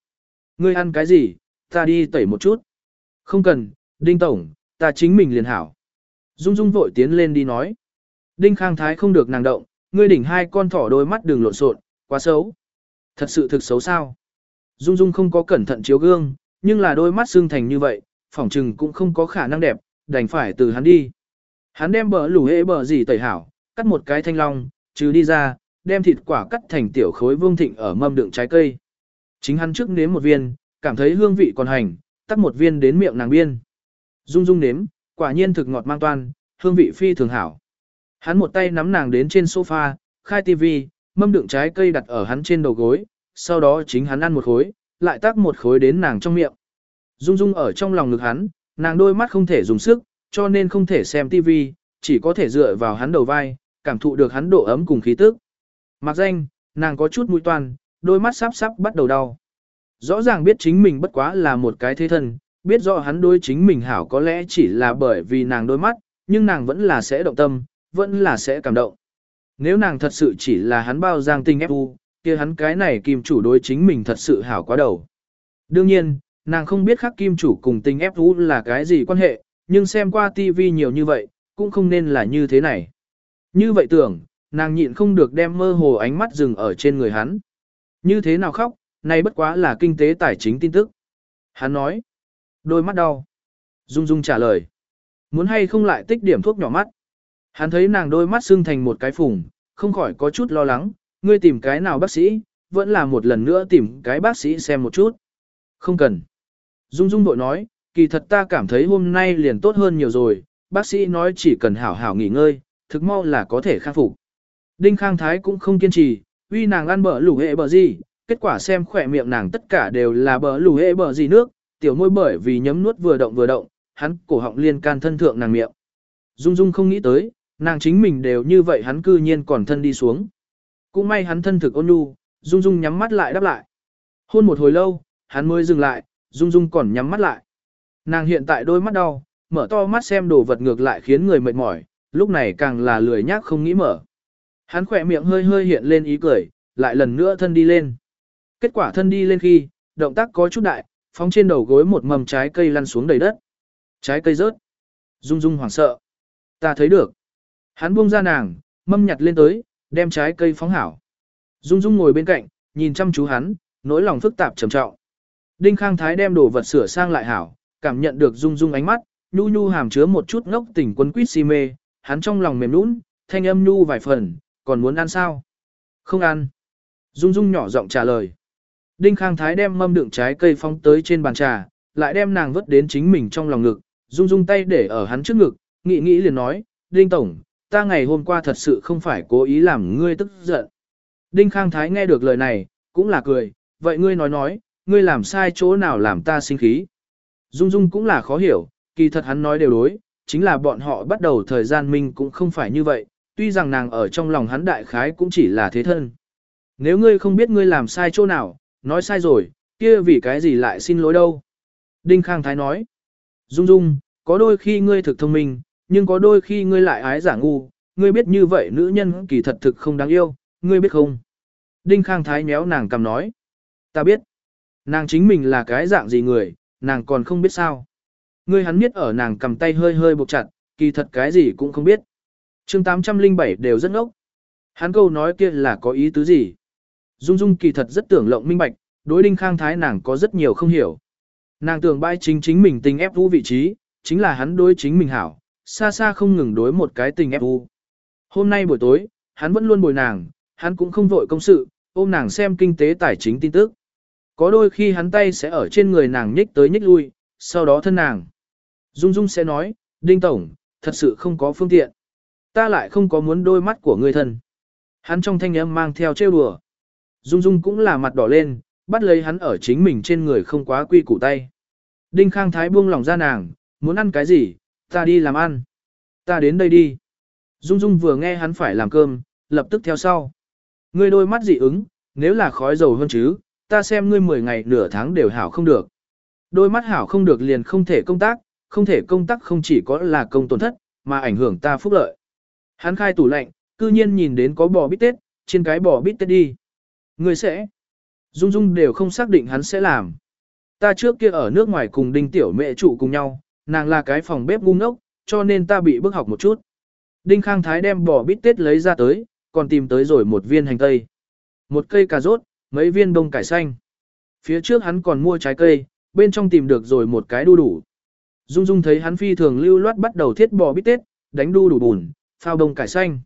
Ngươi ăn cái gì, ta đi tẩy một chút. Không cần, Đinh Tổng, ta chính mình liền hảo. Dung Dung vội tiến lên đi nói. Đinh Khang Thái không được nàng động, ngươi đỉnh hai con thỏ đôi mắt đường lộn xộn, quá xấu. Thật sự thực xấu sao? Dung Dung không có cẩn thận chiếu gương, nhưng là đôi mắt xương thành như vậy, phỏng trừng cũng không có khả năng đẹp, đành phải từ hắn đi. Hắn đem bờ lủ hễ bờ gì tẩy hảo, cắt một cái thanh long, trừ đi ra, đem thịt quả cắt thành tiểu khối vương thịnh ở mâm đựng trái cây. Chính hắn trước nếm một viên, cảm thấy hương vị còn hành, tắt một viên đến miệng nàng biên. Dung dung nếm, quả nhiên thực ngọt mang toan, hương vị phi thường hảo. Hắn một tay nắm nàng đến trên sofa, khai tivi, mâm đựng trái cây đặt ở hắn trên đầu gối, sau đó chính hắn ăn một khối, lại tác một khối đến nàng trong miệng. Dung dung ở trong lòng ngực hắn, nàng đôi mắt không thể dùng sức, cho nên không thể xem tivi, chỉ có thể dựa vào hắn đầu vai, cảm thụ được hắn độ ấm cùng khí tức. Mặc danh, nàng có chút mũi toan, đôi mắt sắp sắp bắt đầu đau. Rõ ràng biết chính mình bất quá là một cái thế thân, biết rõ hắn đối chính mình hảo có lẽ chỉ là bởi vì nàng đôi mắt, nhưng nàng vẫn là sẽ động tâm, vẫn là sẽ cảm động. Nếu nàng thật sự chỉ là hắn bao giang tình ép u, kia hắn cái này kim chủ đối chính mình thật sự hảo quá đầu. Đương nhiên, nàng không biết khắc kim chủ cùng tình ép u là cái gì quan hệ, nhưng xem qua tivi nhiều như vậy, cũng không nên là như thế này. Như vậy tưởng, nàng nhịn không được đem mơ hồ ánh mắt dừng ở trên người hắn. Như thế nào khóc, này bất quá là kinh tế tài chính tin tức. Hắn nói, đôi mắt đau. Dung Dung trả lời, muốn hay không lại tích điểm thuốc nhỏ mắt. Hắn thấy nàng đôi mắt sưng thành một cái phùng, không khỏi có chút lo lắng, ngươi tìm cái nào bác sĩ, vẫn là một lần nữa tìm cái bác sĩ xem một chút. Không cần. Dung Dung bội nói, kỳ thật ta cảm thấy hôm nay liền tốt hơn nhiều rồi, bác sĩ nói chỉ cần hảo hảo nghỉ ngơi, thực mau là có thể khắc phục. Đinh Khang Thái cũng không kiên trì, uy nàng ăn bờ lù hệ bờ gì, kết quả xem khỏe miệng nàng tất cả đều là bờ lù hệ bờ gì nước, tiểu môi bởi vì nhấm nuốt vừa động vừa động, hắn cổ họng liên can thân thượng nàng miệng. Dung Dung không nghĩ tới, nàng chính mình đều như vậy hắn cư nhiên còn thân đi xuống. Cũng may hắn thân thực ôn nhu, Dung Dung nhắm mắt lại đáp lại. Hôn một hồi lâu, hắn mới dừng lại, Dung Dung còn nhắm mắt lại. Nàng hiện tại đôi mắt đau, mở to mắt xem đồ vật ngược lại khiến người mệt mỏi, lúc này càng là lười nhác không nghĩ mở. Hắn khỏe miệng hơi hơi hiện lên ý cười, lại lần nữa thân đi lên. Kết quả thân đi lên khi, động tác có chút đại, phóng trên đầu gối một mầm trái cây lăn xuống đầy đất. Trái cây rớt. Dung Dung hoảng sợ. Ta thấy được. Hắn buông ra nàng, mâm nhặt lên tới, đem trái cây phóng hảo. Dung Dung ngồi bên cạnh, nhìn chăm chú hắn, nỗi lòng phức tạp trầm trọng. Đinh Khang Thái đem đồ vật sửa sang lại hảo, cảm nhận được Dung Dung ánh mắt, nhu nhu hàm chứa một chút ngốc tỉnh quân quýt si mê, hắn trong lòng mềm nũng, thanh âm nhu vài phần, còn muốn ăn sao? Không ăn. Dung Dung nhỏ giọng trả lời. Đinh Khang Thái đem mâm đựng trái cây phóng tới trên bàn trà, lại đem nàng vứt đến chính mình trong lòng ngực, Dung Dung tay để ở hắn trước ngực, nghĩ nghĩ liền nói, Đinh Tổng, ta ngày hôm qua thật sự không phải cố ý làm ngươi tức giận. Đinh Khang Thái nghe được lời này, cũng là cười, vậy ngươi nói nói, ngươi làm sai chỗ nào làm ta sinh khí. Dung Dung cũng là khó hiểu, kỳ thật hắn nói đều đối, chính là bọn họ bắt đầu thời gian mình cũng không phải như vậy, tuy rằng nàng ở trong lòng hắn đại khái cũng chỉ là thế thân. Nếu ngươi không biết ngươi làm sai chỗ nào, nói sai rồi, kia vì cái gì lại xin lỗi đâu. Đinh Khang Thái nói, Dung Dung, có đôi khi ngươi thực thông minh, nhưng có đôi khi ngươi lại ái giả ngu, ngươi biết như vậy nữ nhân kỳ thật thực không đáng yêu, ngươi biết không? Đinh Khang Thái méo nàng cầm nói, ta biết, nàng chính mình là cái dạng gì người, nàng còn không biết sao. Ngươi hắn biết ở nàng cầm tay hơi hơi buộc chặt, kỳ thật cái gì cũng không biết chương 807 đều rất ngốc. Hắn câu nói kia là có ý tứ gì? Dung Dung kỳ thật rất tưởng lộng minh bạch, đối Đinh Khang Thái nàng có rất nhiều không hiểu. Nàng tưởng bãi chính chính mình tình ép vũ vị trí, chính là hắn đối chính mình hảo, xa xa không ngừng đối một cái tình ép vũ. Hôm nay buổi tối, hắn vẫn luôn bồi nàng, hắn cũng không vội công sự, ôm nàng xem kinh tế tài chính tin tức. Có đôi khi hắn tay sẽ ở trên người nàng nhích tới nhích lui, sau đó thân nàng. Dung Dung sẽ nói, Đinh Tổng, thật sự không có phương tiện. Ta lại không có muốn đôi mắt của ngươi thân. Hắn trong thanh âm mang theo trêu đùa. Dung Dung cũng là mặt đỏ lên, bắt lấy hắn ở chính mình trên người không quá quy củ tay. Đinh Khang Thái buông lòng ra nàng, muốn ăn cái gì, ta đi làm ăn. Ta đến đây đi. Dung Dung vừa nghe hắn phải làm cơm, lập tức theo sau. Ngươi đôi mắt dị ứng, nếu là khói dầu hơn chứ, ta xem ngươi 10 ngày nửa tháng đều hảo không được. Đôi mắt hảo không được liền không thể công tác, không thể công tác không chỉ có là công tổn thất, mà ảnh hưởng ta phúc lợi. Hắn khai tủ lạnh, cư nhiên nhìn đến có bò bít tết, trên cái bò bít tết đi. người sẽ. Dung Dung đều không xác định hắn sẽ làm. Ta trước kia ở nước ngoài cùng đinh tiểu mẹ trụ cùng nhau, nàng là cái phòng bếp ngu ngốc, cho nên ta bị bức học một chút. Đinh Khang Thái đem bò bít tết lấy ra tới, còn tìm tới rồi một viên hành tây. Một cây cà rốt, mấy viên đông cải xanh. Phía trước hắn còn mua trái cây, bên trong tìm được rồi một cái đu đủ. Dung Dung thấy hắn phi thường lưu loát bắt đầu thiết bò bít tết, đánh đu đủ bùn, phao đông cải xanh.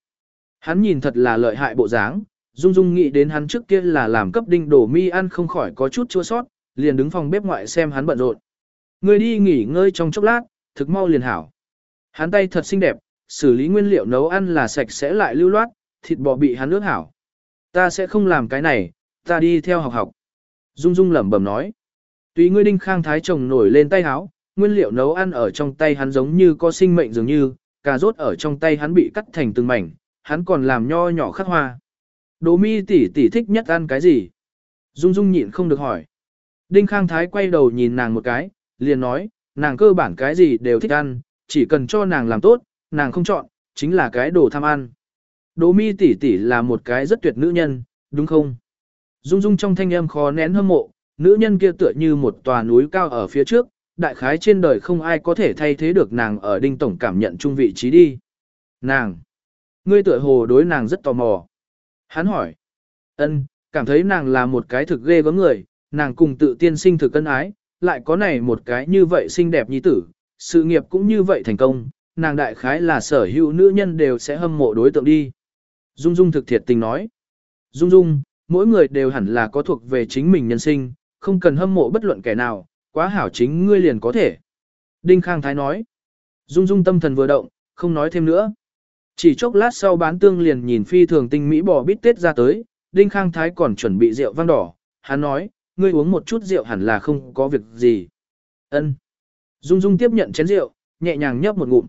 Hắn nhìn thật là lợi hại bộ dáng, Dung Dung nghĩ đến hắn trước kia là làm cấp đinh đổ mi ăn không khỏi có chút chua sót, liền đứng phòng bếp ngoại xem hắn bận rộn. Người đi nghỉ ngơi trong chốc lát, thực mau liền hảo. Hắn tay thật xinh đẹp, xử lý nguyên liệu nấu ăn là sạch sẽ lại lưu loát, thịt bò bị hắn ướt hảo. Ta sẽ không làm cái này, ta đi theo học học. Dung Dung lẩm bẩm nói. Tùy ngươi đinh khang thái chồng nổi lên tay háo, nguyên liệu nấu ăn ở trong tay hắn giống như có sinh mệnh dường như, cà rốt ở trong tay hắn bị cắt thành từng mảnh, hắn còn làm nho nhỏ khắc hoa. Đỗ mi tỷ tỷ thích nhất ăn cái gì? Dung Dung nhịn không được hỏi. Đinh Khang Thái quay đầu nhìn nàng một cái, liền nói, nàng cơ bản cái gì đều thích ăn, chỉ cần cho nàng làm tốt, nàng không chọn, chính là cái đồ tham ăn. Đỗ mi tỷ tỷ là một cái rất tuyệt nữ nhân, đúng không? Dung Dung trong thanh âm khó nén hâm mộ, nữ nhân kia tựa như một tòa núi cao ở phía trước, đại khái trên đời không ai có thể thay thế được nàng ở đinh tổng cảm nhận chung vị trí đi. Nàng! Ngươi tựa hồ đối nàng rất tò mò. Hắn hỏi. ân, cảm thấy nàng là một cái thực ghê gớm người, nàng cùng tự tiên sinh thực cân ái, lại có này một cái như vậy xinh đẹp như tử, sự nghiệp cũng như vậy thành công, nàng đại khái là sở hữu nữ nhân đều sẽ hâm mộ đối tượng đi. Dung Dung thực thiệt tình nói. Dung Dung, mỗi người đều hẳn là có thuộc về chính mình nhân sinh, không cần hâm mộ bất luận kẻ nào, quá hảo chính ngươi liền có thể. Đinh Khang Thái nói. Dung Dung tâm thần vừa động, không nói thêm nữa. Chỉ chốc lát sau bán tương liền nhìn phi thường tinh mỹ bò bít tết ra tới, Đinh Khang Thái còn chuẩn bị rượu vang đỏ, hắn nói, ngươi uống một chút rượu hẳn là không có việc gì. Ân. Dung Dung tiếp nhận chén rượu, nhẹ nhàng nhấp một ngụm.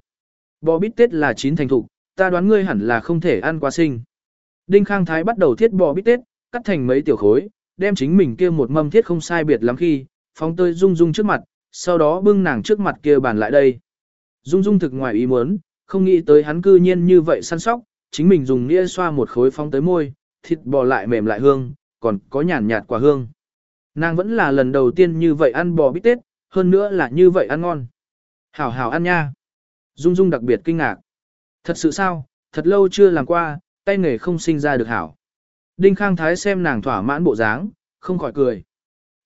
Bò bít tết là chín thành thục, ta đoán ngươi hẳn là không thể ăn quá sinh. Đinh Khang Thái bắt đầu thiết bò bít tết, cắt thành mấy tiểu khối, đem chính mình kia một mâm thiết không sai biệt lắm khi, phóng tới Dung Dung trước mặt, sau đó bưng nàng trước mặt kia bàn lại đây. Dung Dung thực ngoài ý muốn, không nghĩ tới hắn cư nhiên như vậy săn sóc, chính mình dùng nĩa xoa một khối phóng tới môi, thịt bò lại mềm lại hương, còn có nhàn nhạt quả hương. Nàng vẫn là lần đầu tiên như vậy ăn bò bít tết, hơn nữa là như vậy ăn ngon. Hảo hảo ăn nha. Dung Dung đặc biệt kinh ngạc. Thật sự sao, thật lâu chưa làm qua, tay nghề không sinh ra được hảo. Đinh Khang Thái xem nàng thỏa mãn bộ dáng, không khỏi cười.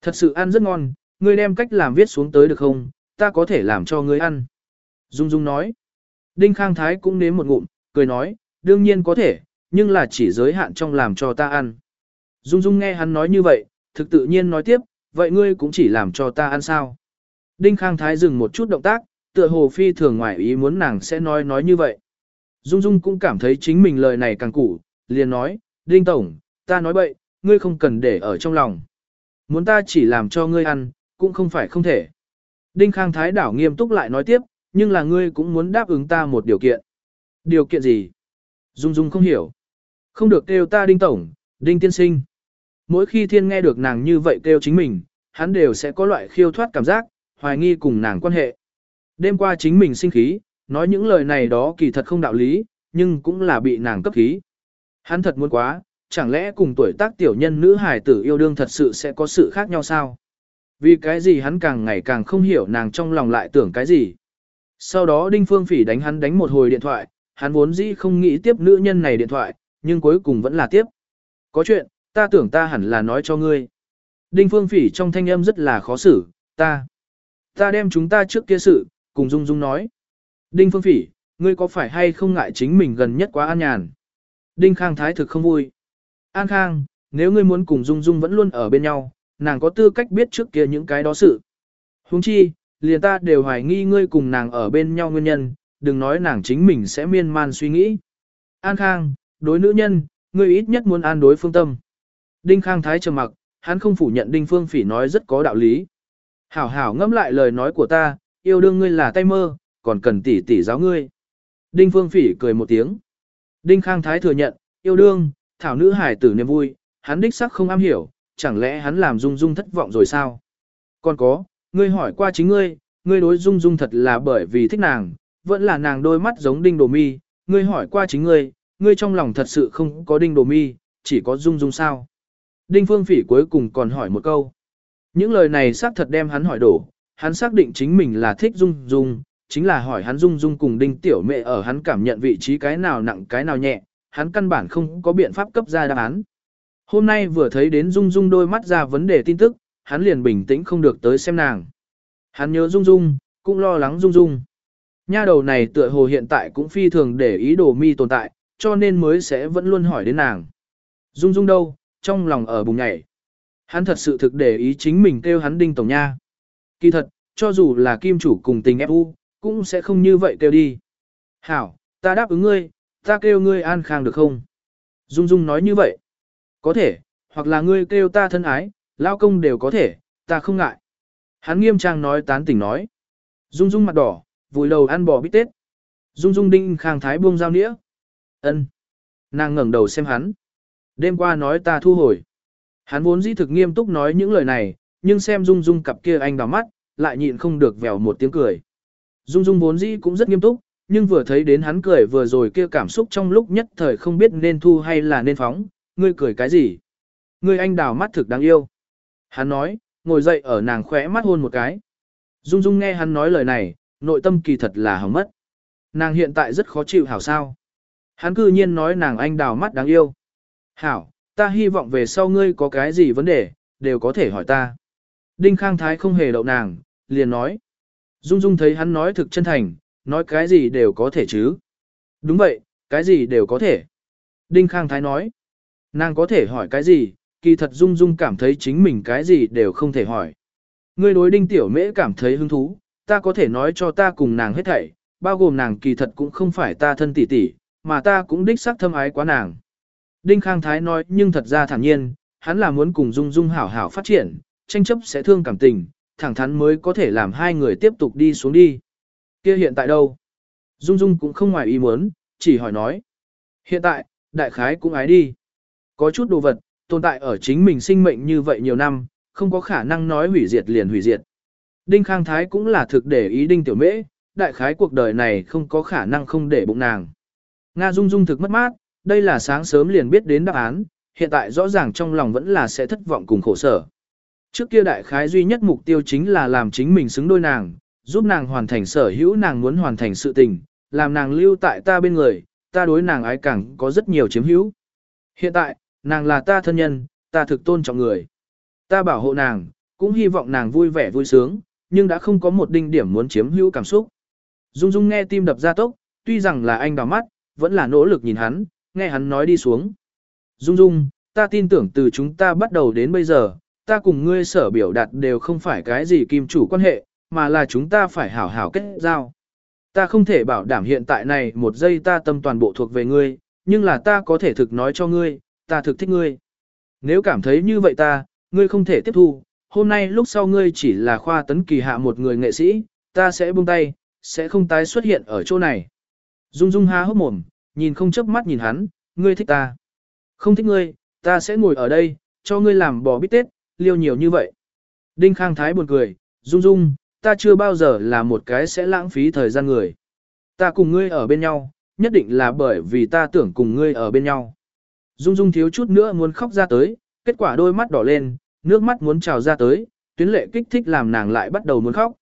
Thật sự ăn rất ngon, ngươi đem cách làm viết xuống tới được không, ta có thể làm cho ngươi ăn. Dung Dung nói. Đinh Khang Thái cũng nếm một ngụm, cười nói, đương nhiên có thể, nhưng là chỉ giới hạn trong làm cho ta ăn. Dung Dung nghe hắn nói như vậy, thực tự nhiên nói tiếp, vậy ngươi cũng chỉ làm cho ta ăn sao. Đinh Khang Thái dừng một chút động tác, tựa hồ phi thường ngoài ý muốn nàng sẽ nói nói như vậy. Dung Dung cũng cảm thấy chính mình lời này càng củ, liền nói, Đinh Tổng, ta nói bậy, ngươi không cần để ở trong lòng. Muốn ta chỉ làm cho ngươi ăn, cũng không phải không thể. Đinh Khang Thái đảo nghiêm túc lại nói tiếp, nhưng là ngươi cũng muốn đáp ứng ta một điều kiện. Điều kiện gì? Dung Dung không hiểu. Không được kêu ta Đinh Tổng, Đinh Tiên Sinh. Mỗi khi thiên nghe được nàng như vậy kêu chính mình, hắn đều sẽ có loại khiêu thoát cảm giác, hoài nghi cùng nàng quan hệ. Đêm qua chính mình sinh khí, nói những lời này đó kỳ thật không đạo lý, nhưng cũng là bị nàng cấp khí. Hắn thật muốn quá, chẳng lẽ cùng tuổi tác tiểu nhân nữ hài tử yêu đương thật sự sẽ có sự khác nhau sao? Vì cái gì hắn càng ngày càng không hiểu nàng trong lòng lại tưởng cái gì. Sau đó Đinh Phương Phỉ đánh hắn đánh một hồi điện thoại, hắn vốn dĩ không nghĩ tiếp nữ nhân này điện thoại, nhưng cuối cùng vẫn là tiếp. Có chuyện, ta tưởng ta hẳn là nói cho ngươi. Đinh Phương Phỉ trong thanh âm rất là khó xử, ta. Ta đem chúng ta trước kia sự, cùng Dung Dung nói. Đinh Phương Phỉ, ngươi có phải hay không ngại chính mình gần nhất quá an nhàn? Đinh Khang Thái thực không vui. An Khang, nếu ngươi muốn cùng Dung Dung vẫn luôn ở bên nhau, nàng có tư cách biết trước kia những cái đó sự. Huống chi, liền ta đều hoài nghi ngươi cùng nàng ở bên nhau nguyên nhân, đừng nói nàng chính mình sẽ miên man suy nghĩ. An Khang, đối nữ nhân, ngươi ít nhất muốn an đối phương tâm. Đinh Khang Thái trầm mặc, hắn không phủ nhận Đinh Phương Phỉ nói rất có đạo lý. Hảo hảo ngẫm lại lời nói của ta, yêu đương ngươi là tay mơ, còn cần tỉ tỉ giáo ngươi. Đinh Phương Phỉ cười một tiếng. Đinh Khang Thái thừa nhận, yêu đương, thảo nữ hải tử niềm vui, hắn đích sắc không am hiểu, chẳng lẽ hắn làm Dung Dung thất vọng rồi sao? Còn có, ngươi hỏi qua chính ngươi, ngươi đối Dung Dung thật là bởi vì thích nàng, vẫn là nàng đôi mắt giống Đinh Đồ Mi, ngươi hỏi qua chính ngươi, ngươi trong lòng thật sự không có Đinh Đồ Mi, chỉ có Dung Dung sao? Đinh Phương Phỉ cuối cùng còn hỏi một câu. Những lời này xác thật đem hắn hỏi đổ, hắn xác định chính mình là thích Dung Dung, chính là hỏi hắn Dung Dung cùng Đinh Tiểu Mẹ ở hắn cảm nhận vị trí cái nào nặng cái nào nhẹ, hắn căn bản không có biện pháp cấp ra đáp án. Hôm nay vừa thấy đến Dung Dung đôi mắt ra vấn đề tin tức, hắn liền bình tĩnh không được tới xem nàng. Hắn nhớ Dung Dung, cũng lo lắng Dung Dung. Nha đầu này tựa hồ hiện tại cũng phi thường để ý đồ mi tồn tại, cho nên mới sẽ vẫn luôn hỏi đến nàng. Dung Dung đâu, trong lòng ở bùng nhảy. Hắn thật sự thực để ý chính mình kêu hắn đinh tổng nha. Kỳ thật, cho dù là kim chủ cùng tình FU, cũng sẽ không như vậy kêu đi. Hảo, ta đáp ứng ngươi, ta kêu ngươi an khang được không? Dung Dung nói như vậy. Có thể, hoặc là ngươi kêu ta thân ái, lao công đều có thể, ta không ngại. Hắn nghiêm trang nói tán tỉnh nói. Dung Dung mặt đỏ, vùi đầu ăn bò bít tết. Dung Dung đinh khang thái buông dao nĩa. ân Nàng ngẩng đầu xem hắn. Đêm qua nói ta thu hồi. Hắn vốn dĩ thực nghiêm túc nói những lời này, nhưng xem Dung Dung cặp kia anh đỏ mắt, lại nhịn không được vèo một tiếng cười. Dung Dung vốn dĩ cũng rất nghiêm túc, nhưng vừa thấy đến hắn cười vừa rồi kia cảm xúc trong lúc nhất thời không biết nên thu hay là nên phóng, ngươi cười cái gì? Ngươi anh đào mắt thực đáng yêu. Hắn nói, ngồi dậy ở nàng khỏe mắt hôn một cái. Dung Dung nghe hắn nói lời này, nội tâm kỳ thật là hỏng mất. Nàng hiện tại rất khó chịu hảo sao. Hắn cư nhiên nói nàng anh đào mắt đáng yêu. Hảo, ta hy vọng về sau ngươi có cái gì vấn đề, đều có thể hỏi ta. Đinh Khang Thái không hề đậu nàng, liền nói. Dung Dung thấy hắn nói thực chân thành, nói cái gì đều có thể chứ. Đúng vậy, cái gì đều có thể. Đinh Khang Thái nói. Nàng có thể hỏi cái gì, kỳ thật Dung Dung cảm thấy chính mình cái gì đều không thể hỏi. Ngươi đối Đinh Tiểu Mễ cảm thấy hứng thú, ta có thể nói cho ta cùng nàng hết thảy, bao gồm nàng kỳ thật cũng không phải ta thân tỷ tỷ, mà ta cũng đích xác thâm ái quá nàng. Đinh Khang Thái nói nhưng thật ra thản nhiên, hắn là muốn cùng Dung Dung hảo hảo phát triển, tranh chấp sẽ thương cảm tình, thẳng thắn mới có thể làm hai người tiếp tục đi xuống đi. Kia hiện tại đâu? Dung Dung cũng không ngoài ý muốn, chỉ hỏi nói. Hiện tại, đại khái cũng ái đi. Có chút đồ vật, tồn tại ở chính mình sinh mệnh như vậy nhiều năm, không có khả năng nói hủy diệt liền hủy diệt. Đinh Khang Thái cũng là thực để ý Đinh Tiểu Mễ, đại khái cuộc đời này không có khả năng không để bụng nàng. Nga Dung Dung thực mất mát, đây là sáng sớm liền biết đến đáp án, hiện tại rõ ràng trong lòng vẫn là sẽ thất vọng cùng khổ sở. Trước kia đại khái duy nhất mục tiêu chính là làm chính mình xứng đôi nàng, giúp nàng hoàn thành sở hữu nàng muốn hoàn thành sự tình, làm nàng lưu tại ta bên người, ta đối nàng ái càng có rất nhiều chiếm hữu. Hiện tại, nàng là ta thân nhân, ta thực tôn trọng người. Ta bảo hộ nàng, cũng hy vọng nàng vui vẻ vui sướng, nhưng đã không có một đinh điểm muốn chiếm hữu cảm xúc. Dung Dung nghe tim đập ra tốc, tuy rằng là anh đào mắt, vẫn là nỗ lực nhìn hắn, nghe hắn nói đi xuống. Dung Dung, ta tin tưởng từ chúng ta bắt đầu đến bây giờ, ta cùng ngươi sở biểu đạt đều không phải cái gì kim chủ quan hệ, mà là chúng ta phải hảo hảo kết giao. Ta không thể bảo đảm hiện tại này một giây ta tâm toàn bộ thuộc về ngươi, nhưng là ta có thể thực nói cho ngươi, ta thực thích ngươi. Nếu cảm thấy như vậy ta, ngươi không thể tiếp thu, hôm nay lúc sau ngươi chỉ là khoa tấn kỳ hạ một người nghệ sĩ, ta sẽ buông tay, sẽ không tái xuất hiện ở chỗ này. Dung Dung há hốc mồm, nhìn không chớp mắt nhìn hắn, ngươi thích ta. Không thích ngươi, ta sẽ ngồi ở đây, cho ngươi làm bò bít tết, liêu nhiều như vậy. Đinh Khang Thái buồn cười, Dung Dung, ta chưa bao giờ là một cái sẽ lãng phí thời gian người. Ta cùng ngươi ở bên nhau, nhất định là bởi vì ta tưởng cùng ngươi ở bên nhau. Dung Dung thiếu chút nữa muốn khóc ra tới, kết quả đôi mắt đỏ lên, nước mắt muốn trào ra tới, tuyến lệ kích thích làm nàng lại bắt đầu muốn khóc.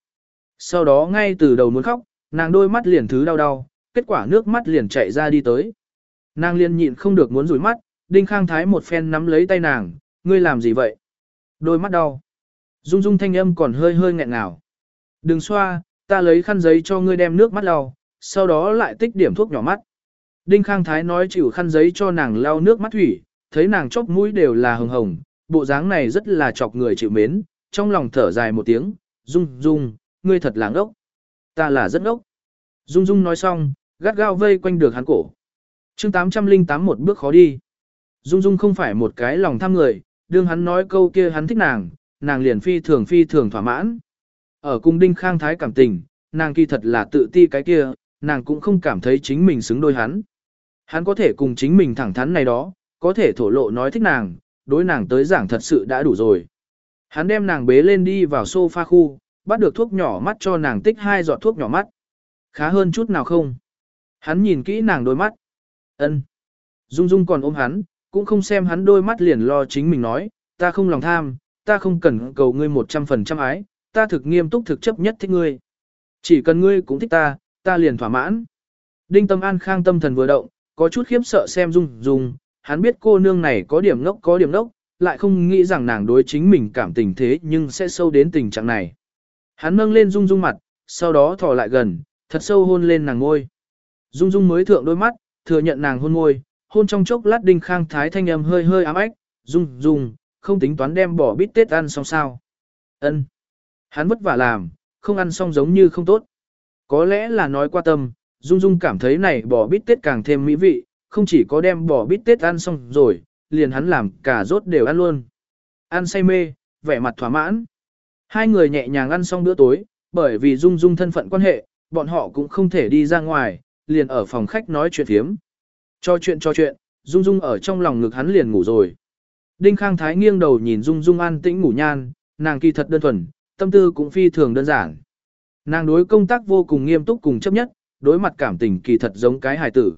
Sau đó ngay từ đầu muốn khóc, nàng đôi mắt liền thứ đau đau, kết quả nước mắt liền chạy ra đi tới. Nàng liền nhịn không được muốn rủi mắt, Đinh Khang Thái một phen nắm lấy tay nàng, ngươi làm gì vậy? Đôi mắt đau. Dung Dung thanh âm còn hơi hơi nghẹn ngào. Đừng xoa, ta lấy khăn giấy cho ngươi đem nước mắt lau, sau đó lại tích điểm thuốc nhỏ mắt. Đinh Khang Thái nói chịu khăn giấy cho nàng lau nước mắt thủy, thấy nàng chóc mũi đều là hồng hồng, bộ dáng này rất là chọc người chịu mến, trong lòng thở dài một tiếng, Dung Dung, ngươi thật là ngốc. Ta là rất ngốc. Dung Dung nói xong, gắt gao vây quanh được hắn cổ. chương 808 một bước khó đi. Dung Dung không phải một cái lòng tham người, đương hắn nói câu kia hắn thích nàng, nàng liền phi thường phi thường thỏa mãn. Ở cung đinh khang thái cảm tình, nàng kỳ thật là tự ti cái kia, nàng cũng không cảm thấy chính mình xứng đôi hắn. Hắn có thể cùng chính mình thẳng thắn này đó, có thể thổ lộ nói thích nàng, đối nàng tới giảng thật sự đã đủ rồi. Hắn đem nàng bế lên đi vào sofa khu, bắt được thuốc nhỏ mắt cho nàng tích hai giọt thuốc nhỏ mắt. Khá hơn chút nào không? Hắn nhìn kỹ nàng đôi mắt. ân Dung Dung còn ôm hắn, cũng không xem hắn đôi mắt liền lo chính mình nói, ta không lòng tham, ta không cần cầu ngươi một trăm phần trăm ái, ta thực nghiêm túc thực chấp nhất thích ngươi. Chỉ cần ngươi cũng thích ta, ta liền thỏa mãn. Đinh Tâm An khang tâm thần vừa động, có chút khiếp sợ xem Dung Dung, hắn biết cô nương này có điểm ngốc có điểm ngốc, lại không nghĩ rằng nàng đối chính mình cảm tình thế nhưng sẽ sâu đến tình trạng này. Hắn nâng lên Dung Dung mặt, sau đó thò lại gần, thật sâu hôn lên nàng ngôi. Dung Dung mới thượng đôi mắt, thừa nhận nàng hôn ngôi, hôn trong chốc lát đinh khang thái thanh âm hơi hơi ám ách, Dung Dung, không tính toán đem bỏ bít tết ăn xong sao. ân Hắn vất vả làm, không ăn xong giống như không tốt. Có lẽ là nói qua tâm, Dung Dung cảm thấy này bò bít tết càng thêm mỹ vị, không chỉ có đem bò bít tết ăn xong rồi, liền hắn làm cả rốt đều ăn luôn. Ăn say mê, vẻ mặt thỏa mãn. Hai người nhẹ nhàng ăn xong bữa tối, bởi vì Dung Dung thân phận quan hệ, bọn họ cũng không thể đi ra ngoài, liền ở phòng khách nói chuyện phiếm. Cho chuyện cho chuyện, Dung Dung ở trong lòng ngực hắn liền ngủ rồi. Đinh Khang Thái nghiêng đầu nhìn Dung Dung an tĩnh ngủ nhan, nàng kỳ thật đơn thuần, tâm tư cũng phi thường đơn giản. Nàng đối công tác vô cùng nghiêm túc cùng chấp nhất, đối mặt cảm tình kỳ thật giống cái hài tử.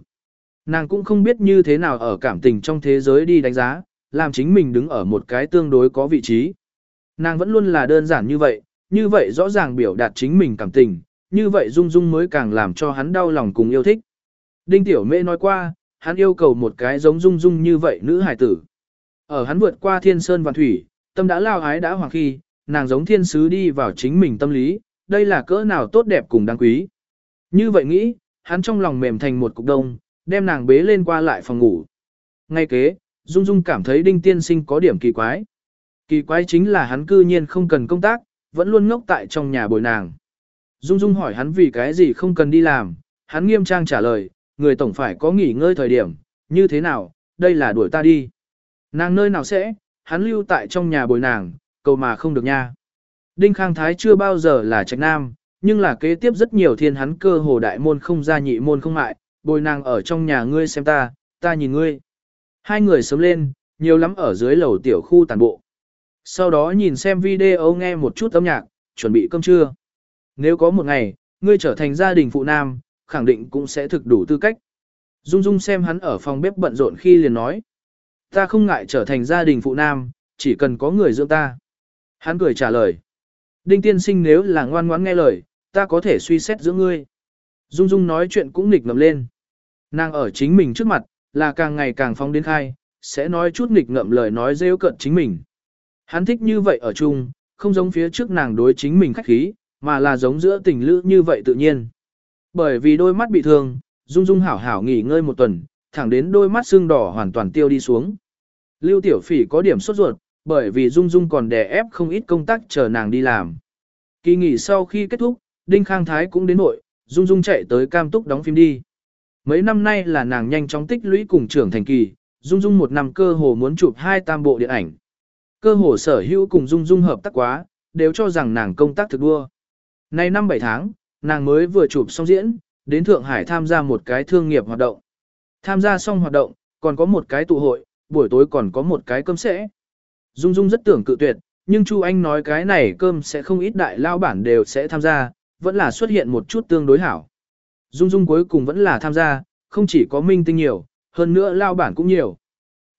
Nàng cũng không biết như thế nào ở cảm tình trong thế giới đi đánh giá, làm chính mình đứng ở một cái tương đối có vị trí. Nàng vẫn luôn là đơn giản như vậy, như vậy rõ ràng biểu đạt chính mình cảm tình, như vậy Dung Dung mới càng làm cho hắn đau lòng cùng yêu thích. Đinh Tiểu Mễ nói qua, hắn yêu cầu một cái giống Dung Dung như vậy nữ hài tử. Ở hắn vượt qua thiên sơn và thủy, tâm đã lao ái đã hoàng khi, nàng giống thiên sứ đi vào chính mình tâm lý, đây là cỡ nào tốt đẹp cùng đáng quý. Như vậy nghĩ, hắn trong lòng mềm thành một cục đông, đem nàng bế lên qua lại phòng ngủ. Ngay kế, Dung Dung cảm thấy Đinh Tiên Sinh có điểm kỳ quái. Kỳ quái chính là hắn cư nhiên không cần công tác, vẫn luôn ngốc tại trong nhà bồi nàng. Dung Dung hỏi hắn vì cái gì không cần đi làm, hắn nghiêm trang trả lời, người tổng phải có nghỉ ngơi thời điểm, như thế nào, đây là đuổi ta đi. Nàng nơi nào sẽ, hắn lưu tại trong nhà bồi nàng, cầu mà không được nha. Đinh Khang Thái chưa bao giờ là trạch nam, nhưng là kế tiếp rất nhiều thiên hắn cơ hồ đại môn không ra nhị môn không mại, bồi nàng ở trong nhà ngươi xem ta, ta nhìn ngươi. Hai người sớm lên, nhiều lắm ở dưới lầu tiểu khu tàn bộ. Sau đó nhìn xem video nghe một chút âm nhạc, chuẩn bị cơm trưa. Nếu có một ngày, ngươi trở thành gia đình phụ nam, khẳng định cũng sẽ thực đủ tư cách. Dung Dung xem hắn ở phòng bếp bận rộn khi liền nói. Ta không ngại trở thành gia đình phụ nam, chỉ cần có người dưỡng ta. Hắn cười trả lời. Đinh tiên sinh nếu là ngoan ngoãn nghe lời, ta có thể suy xét giữa ngươi. Dung Dung nói chuyện cũng nghịch ngậm lên. Nàng ở chính mình trước mặt, là càng ngày càng phong đến khai, sẽ nói chút nghịch ngậm lời nói rêu cận chính mình. Hắn thích như vậy ở chung, không giống phía trước nàng đối chính mình khách khí, mà là giống giữa tình lữ như vậy tự nhiên. Bởi vì đôi mắt bị thương, Dung Dung hảo hảo nghỉ ngơi một tuần, thẳng đến đôi mắt xương đỏ hoàn toàn tiêu đi xuống. Lưu Tiểu Phỉ có điểm sốt ruột, bởi vì Dung Dung còn đè ép không ít công tác chờ nàng đi làm. Kỳ nghỉ sau khi kết thúc, Đinh Khang Thái cũng đến nội, Dung Dung chạy tới cam túc đóng phim đi. Mấy năm nay là nàng nhanh chóng tích lũy cùng trưởng thành kỳ, Dung Dung một năm cơ hồ muốn chụp hai tam bộ điện ảnh. Cơ hồ sở hữu cùng Dung Dung hợp tác quá, đều cho rằng nàng công tác thực đua. Nay năm 7 tháng, nàng mới vừa chụp xong diễn, đến Thượng Hải tham gia một cái thương nghiệp hoạt động. Tham gia xong hoạt động, còn có một cái tụ hội, buổi tối còn có một cái cơm sẽ. Dung Dung rất tưởng cự tuyệt, nhưng Chu Anh nói cái này cơm sẽ không ít đại lao bản đều sẽ tham gia, vẫn là xuất hiện một chút tương đối hảo. Dung Dung cuối cùng vẫn là tham gia, không chỉ có minh tinh nhiều, hơn nữa lao bản cũng nhiều.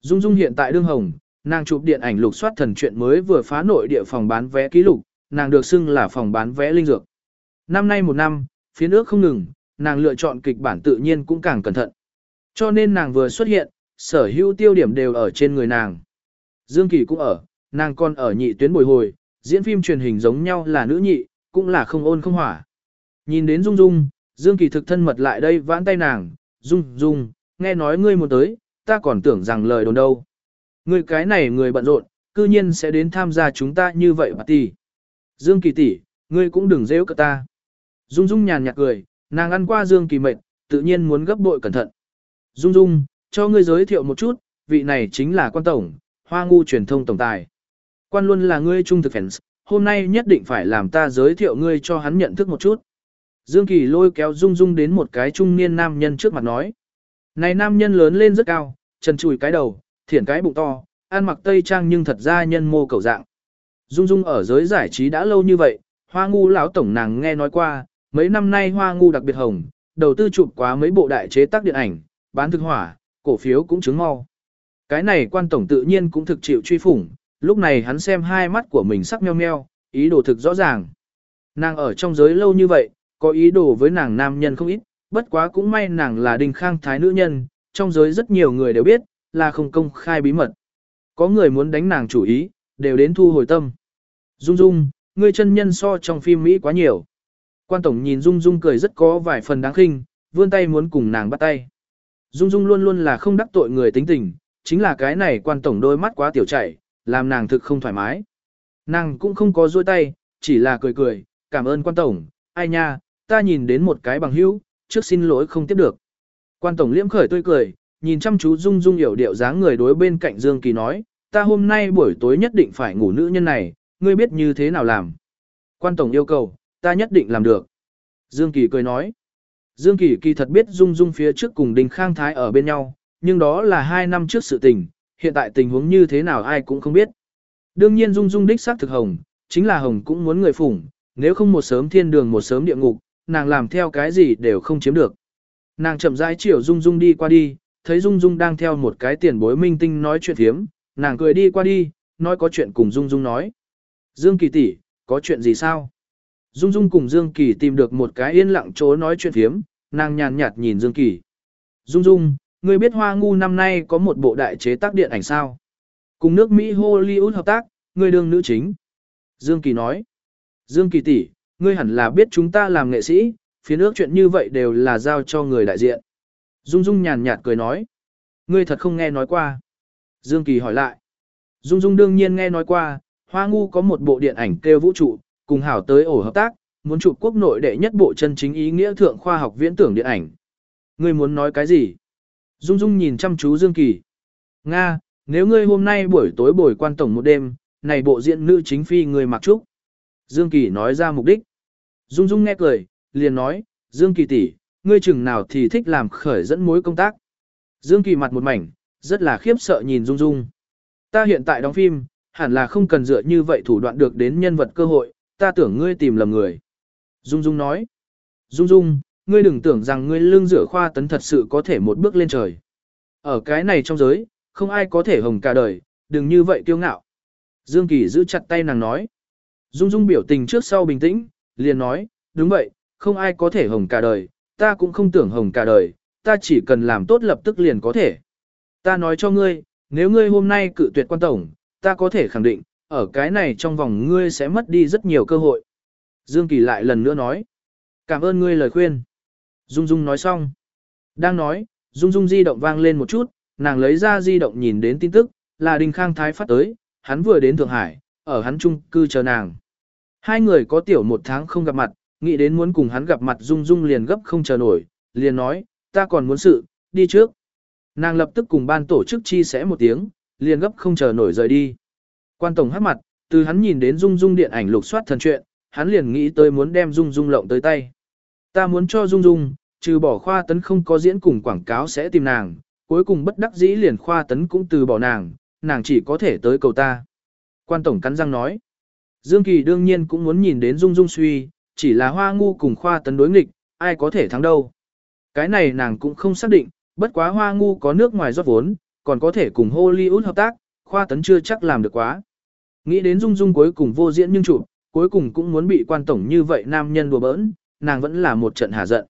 Dung Dung hiện tại đương hồng, nàng chụp điện ảnh lục soát thần chuyện mới vừa phá nội địa phòng bán vé ký lục, nàng được xưng là phòng bán vé linh dược. Năm nay một năm, phía nước không ngừng, nàng lựa chọn kịch bản tự nhiên cũng càng cẩn thận. Cho nên nàng vừa xuất hiện, sở hữu tiêu điểm đều ở trên người nàng. Dương Kỳ cũng ở, nàng còn ở nhị tuyến bồi hồi, diễn phim truyền hình giống nhau là nữ nhị, cũng là không ôn không hỏa. Nhìn đến Dung Dung, Dương Kỳ thực thân mật lại đây vãn tay nàng, Dung Dung, nghe nói ngươi một tới, ta còn tưởng rằng lời đồn đâu. Ngươi cái này người bận rộn, cư nhiên sẽ đến tham gia chúng ta như vậy bà tỷ. Dương Kỳ tỷ, ngươi cũng đừng dễ cợt ta. Dung Dung nhàn nhạt cười, nàng ăn qua Dương Kỳ mệt, tự nhiên muốn gấp bội cẩn thận. Dung Dung, cho ngươi giới thiệu một chút, vị này chính là quan tổng, hoa ngu truyền thông tổng tài. Quan luôn là ngươi trung thực fans, hôm nay nhất định phải làm ta giới thiệu ngươi cho hắn nhận thức một chút. Dương Kỳ lôi kéo Dung Dung đến một cái trung niên nam nhân trước mặt nói. Này nam nhân lớn lên rất cao, chân chùi cái đầu, thiển cái bụng to, ăn mặc tây trang nhưng thật ra nhân mô cầu dạng. Dung Dung ở giới giải trí đã lâu như vậy, hoa ngu lão tổng nàng nghe nói qua, mấy năm nay hoa ngu đặc biệt hồng, đầu tư chụp quá mấy bộ đại chế tác điện ảnh, bán thực hỏa, cổ phiếu cũng chứng mau. Cái này quan tổng tự nhiên cũng thực chịu truy phủng, lúc này hắn xem hai mắt của mình sắc meo meo, ý đồ thực rõ ràng. Nàng ở trong giới lâu như vậy, có ý đồ với nàng nam nhân không ít, bất quá cũng may nàng là đình khang thái nữ nhân, trong giới rất nhiều người đều biết, là không công khai bí mật. Có người muốn đánh nàng chủ ý, đều đến thu hồi tâm. Dung Dung, ngươi chân nhân so trong phim Mỹ quá nhiều. Quan tổng nhìn Dung Dung cười rất có vài phần đáng khinh, vươn tay muốn cùng nàng bắt tay. Dung Dung luôn luôn là không đắc tội người tính tình, chính là cái này quan tổng đôi mắt quá tiểu chảy, làm nàng thực không thoải mái. Nàng cũng không có dôi tay, chỉ là cười cười, cảm ơn quan tổng, ai nha, ta nhìn đến một cái bằng hữu, trước xin lỗi không tiếp được. Quan tổng liễm khởi tươi cười, nhìn chăm chú Dung Dung hiểu điệu dáng người đối bên cạnh Dương Kỳ nói, ta hôm nay buổi tối nhất định phải ngủ nữ nhân này, ngươi biết như thế nào làm. Quan tổng yêu cầu, ta nhất định làm được. Dương Kỳ cười nói. Dương Kỳ kỳ thật biết Dung Dung phía trước cùng Đình Khang Thái ở bên nhau, nhưng đó là hai năm trước sự tình, hiện tại tình huống như thế nào ai cũng không biết. Đương nhiên Dung Dung đích xác thực hồng, chính là hồng cũng muốn người phủng, nếu không một sớm thiên đường một sớm địa ngục, nàng làm theo cái gì đều không chiếm được. Nàng chậm rãi chiều Dung Dung đi qua đi, thấy Dung Dung đang theo một cái tiền bối minh tinh nói chuyện thiếm, nàng cười đi qua đi, nói có chuyện cùng Dung Dung nói. Dương Kỳ tỷ, có chuyện gì sao? Dung Dung cùng Dương Kỳ tìm được một cái yên lặng chỗ nói chuyện thiếm, nàng nhàn nhạt nhìn Dương Kỳ. Dung Dung, ngươi biết Hoa Ngu năm nay có một bộ đại chế tác điện ảnh sao? Cùng nước Mỹ Hollywood hợp tác, ngươi đương nữ chính. Dương Kỳ nói. Dương Kỳ tỷ, ngươi hẳn là biết chúng ta làm nghệ sĩ, phía nước chuyện như vậy đều là giao cho người đại diện. Dung Dung nhàn nhạt cười nói. Ngươi thật không nghe nói qua. Dương Kỳ hỏi lại. Dung Dung đương nhiên nghe nói qua, Hoa Ngu có một bộ điện ảnh kêu vũ trụ, cùng hảo tới ổ hợp tác, muốn chụp quốc nội đệ nhất bộ chân chính ý nghĩa thượng khoa học viễn tưởng điện ảnh. Ngươi muốn nói cái gì? Dung Dung nhìn chăm chú Dương Kỳ. Nga, nếu ngươi hôm nay buổi tối bồi quan tổng một đêm, này bộ diện nữ chính phi người mặc trúc. Dương Kỳ nói ra mục đích. Dung Dung nghe cười, liền nói, Dương Kỳ tỷ, ngươi chừng nào thì thích làm khởi dẫn mối công tác. Dương Kỳ mặt một mảnh, rất là khiếp sợ nhìn Dung Dung. Ta hiện tại đóng phim, hẳn là không cần dựa như vậy thủ đoạn được đến nhân vật cơ hội, ta tưởng ngươi tìm lầm người. Dung Dung nói, Dung Dung, ngươi đừng tưởng rằng ngươi lương rửa khoa tấn thật sự có thể một bước lên trời. Ở cái này trong giới, không ai có thể hồng cả đời, đừng như vậy kiêu ngạo. Dương Kỳ giữ chặt tay nàng nói. Dung Dung biểu tình trước sau bình tĩnh, liền nói, đúng vậy, không ai có thể hồng cả đời, ta cũng không tưởng hồng cả đời, ta chỉ cần làm tốt lập tức liền có thể. Ta nói cho ngươi, nếu ngươi hôm nay cự tuyệt quan tổng, ta có thể khẳng định, ở cái này trong vòng ngươi sẽ mất đi rất nhiều cơ hội. Dương Kỳ lại lần nữa nói, cảm ơn ngươi lời khuyên. Dung Dung nói xong. Đang nói, Dung Dung di động vang lên một chút, nàng lấy ra di động nhìn đến tin tức, là Đinh Khang Thái phát tới, hắn vừa đến Thượng Hải, ở hắn chung cư chờ nàng. Hai người có tiểu một tháng không gặp mặt, nghĩ đến muốn cùng hắn gặp mặt Dung Dung liền gấp không chờ nổi, liền nói, ta còn muốn sự, đi trước. Nàng lập tức cùng ban tổ chức chi sẽ một tiếng, liền gấp không chờ nổi rời đi. Quan tổng hát mặt, từ hắn nhìn đến Dung Dung điện ảnh lục soát thần chuyện, hắn liền nghĩ tới muốn đem Dung Dung lộng tới tay. Ta muốn cho Dung Dung, trừ bỏ khoa tấn không có diễn cùng quảng cáo sẽ tìm nàng, cuối cùng bất đắc dĩ liền khoa tấn cũng từ bỏ nàng, nàng chỉ có thể tới cầu ta. Quan tổng cắn răng nói. Dương Kỳ đương nhiên cũng muốn nhìn đến Dung Dung suy, chỉ là hoa ngu cùng khoa tấn đối nghịch, ai có thể thắng đâu. Cái này nàng cũng không xác định, bất quá hoa ngu có nước ngoài rót vốn, còn có thể cùng Hollywood hợp tác, khoa tấn chưa chắc làm được quá. Nghĩ đến Dung Dung cuối cùng vô diễn nhưng chủ, cuối cùng cũng muốn bị quan tổng như vậy nam nhân đùa bỡn, nàng vẫn là một trận hà giận.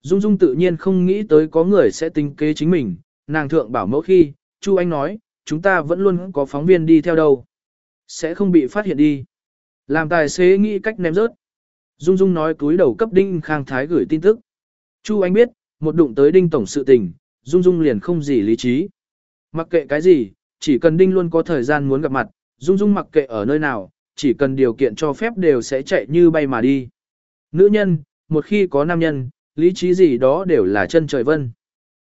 Dung Dung tự nhiên không nghĩ tới có người sẽ tính kế chính mình, nàng thượng bảo mẫu khi, Chu Anh nói, chúng ta vẫn luôn có phóng viên đi theo đâu. Sẽ không bị phát hiện đi. Làm tài xế nghĩ cách ném rớt. Dung Dung nói túi đầu cấp Đinh Khang Thái gửi tin tức. Chu Anh biết, một đụng tới Đinh Tổng sự tình, Dung Dung liền không gì lý trí. Mặc kệ cái gì, chỉ cần Đinh luôn có thời gian muốn gặp mặt, Dung Dung mặc kệ ở nơi nào, chỉ cần điều kiện cho phép đều sẽ chạy như bay mà đi. Nữ nhân, một khi có nam nhân, lý trí gì đó đều là chân trời vân.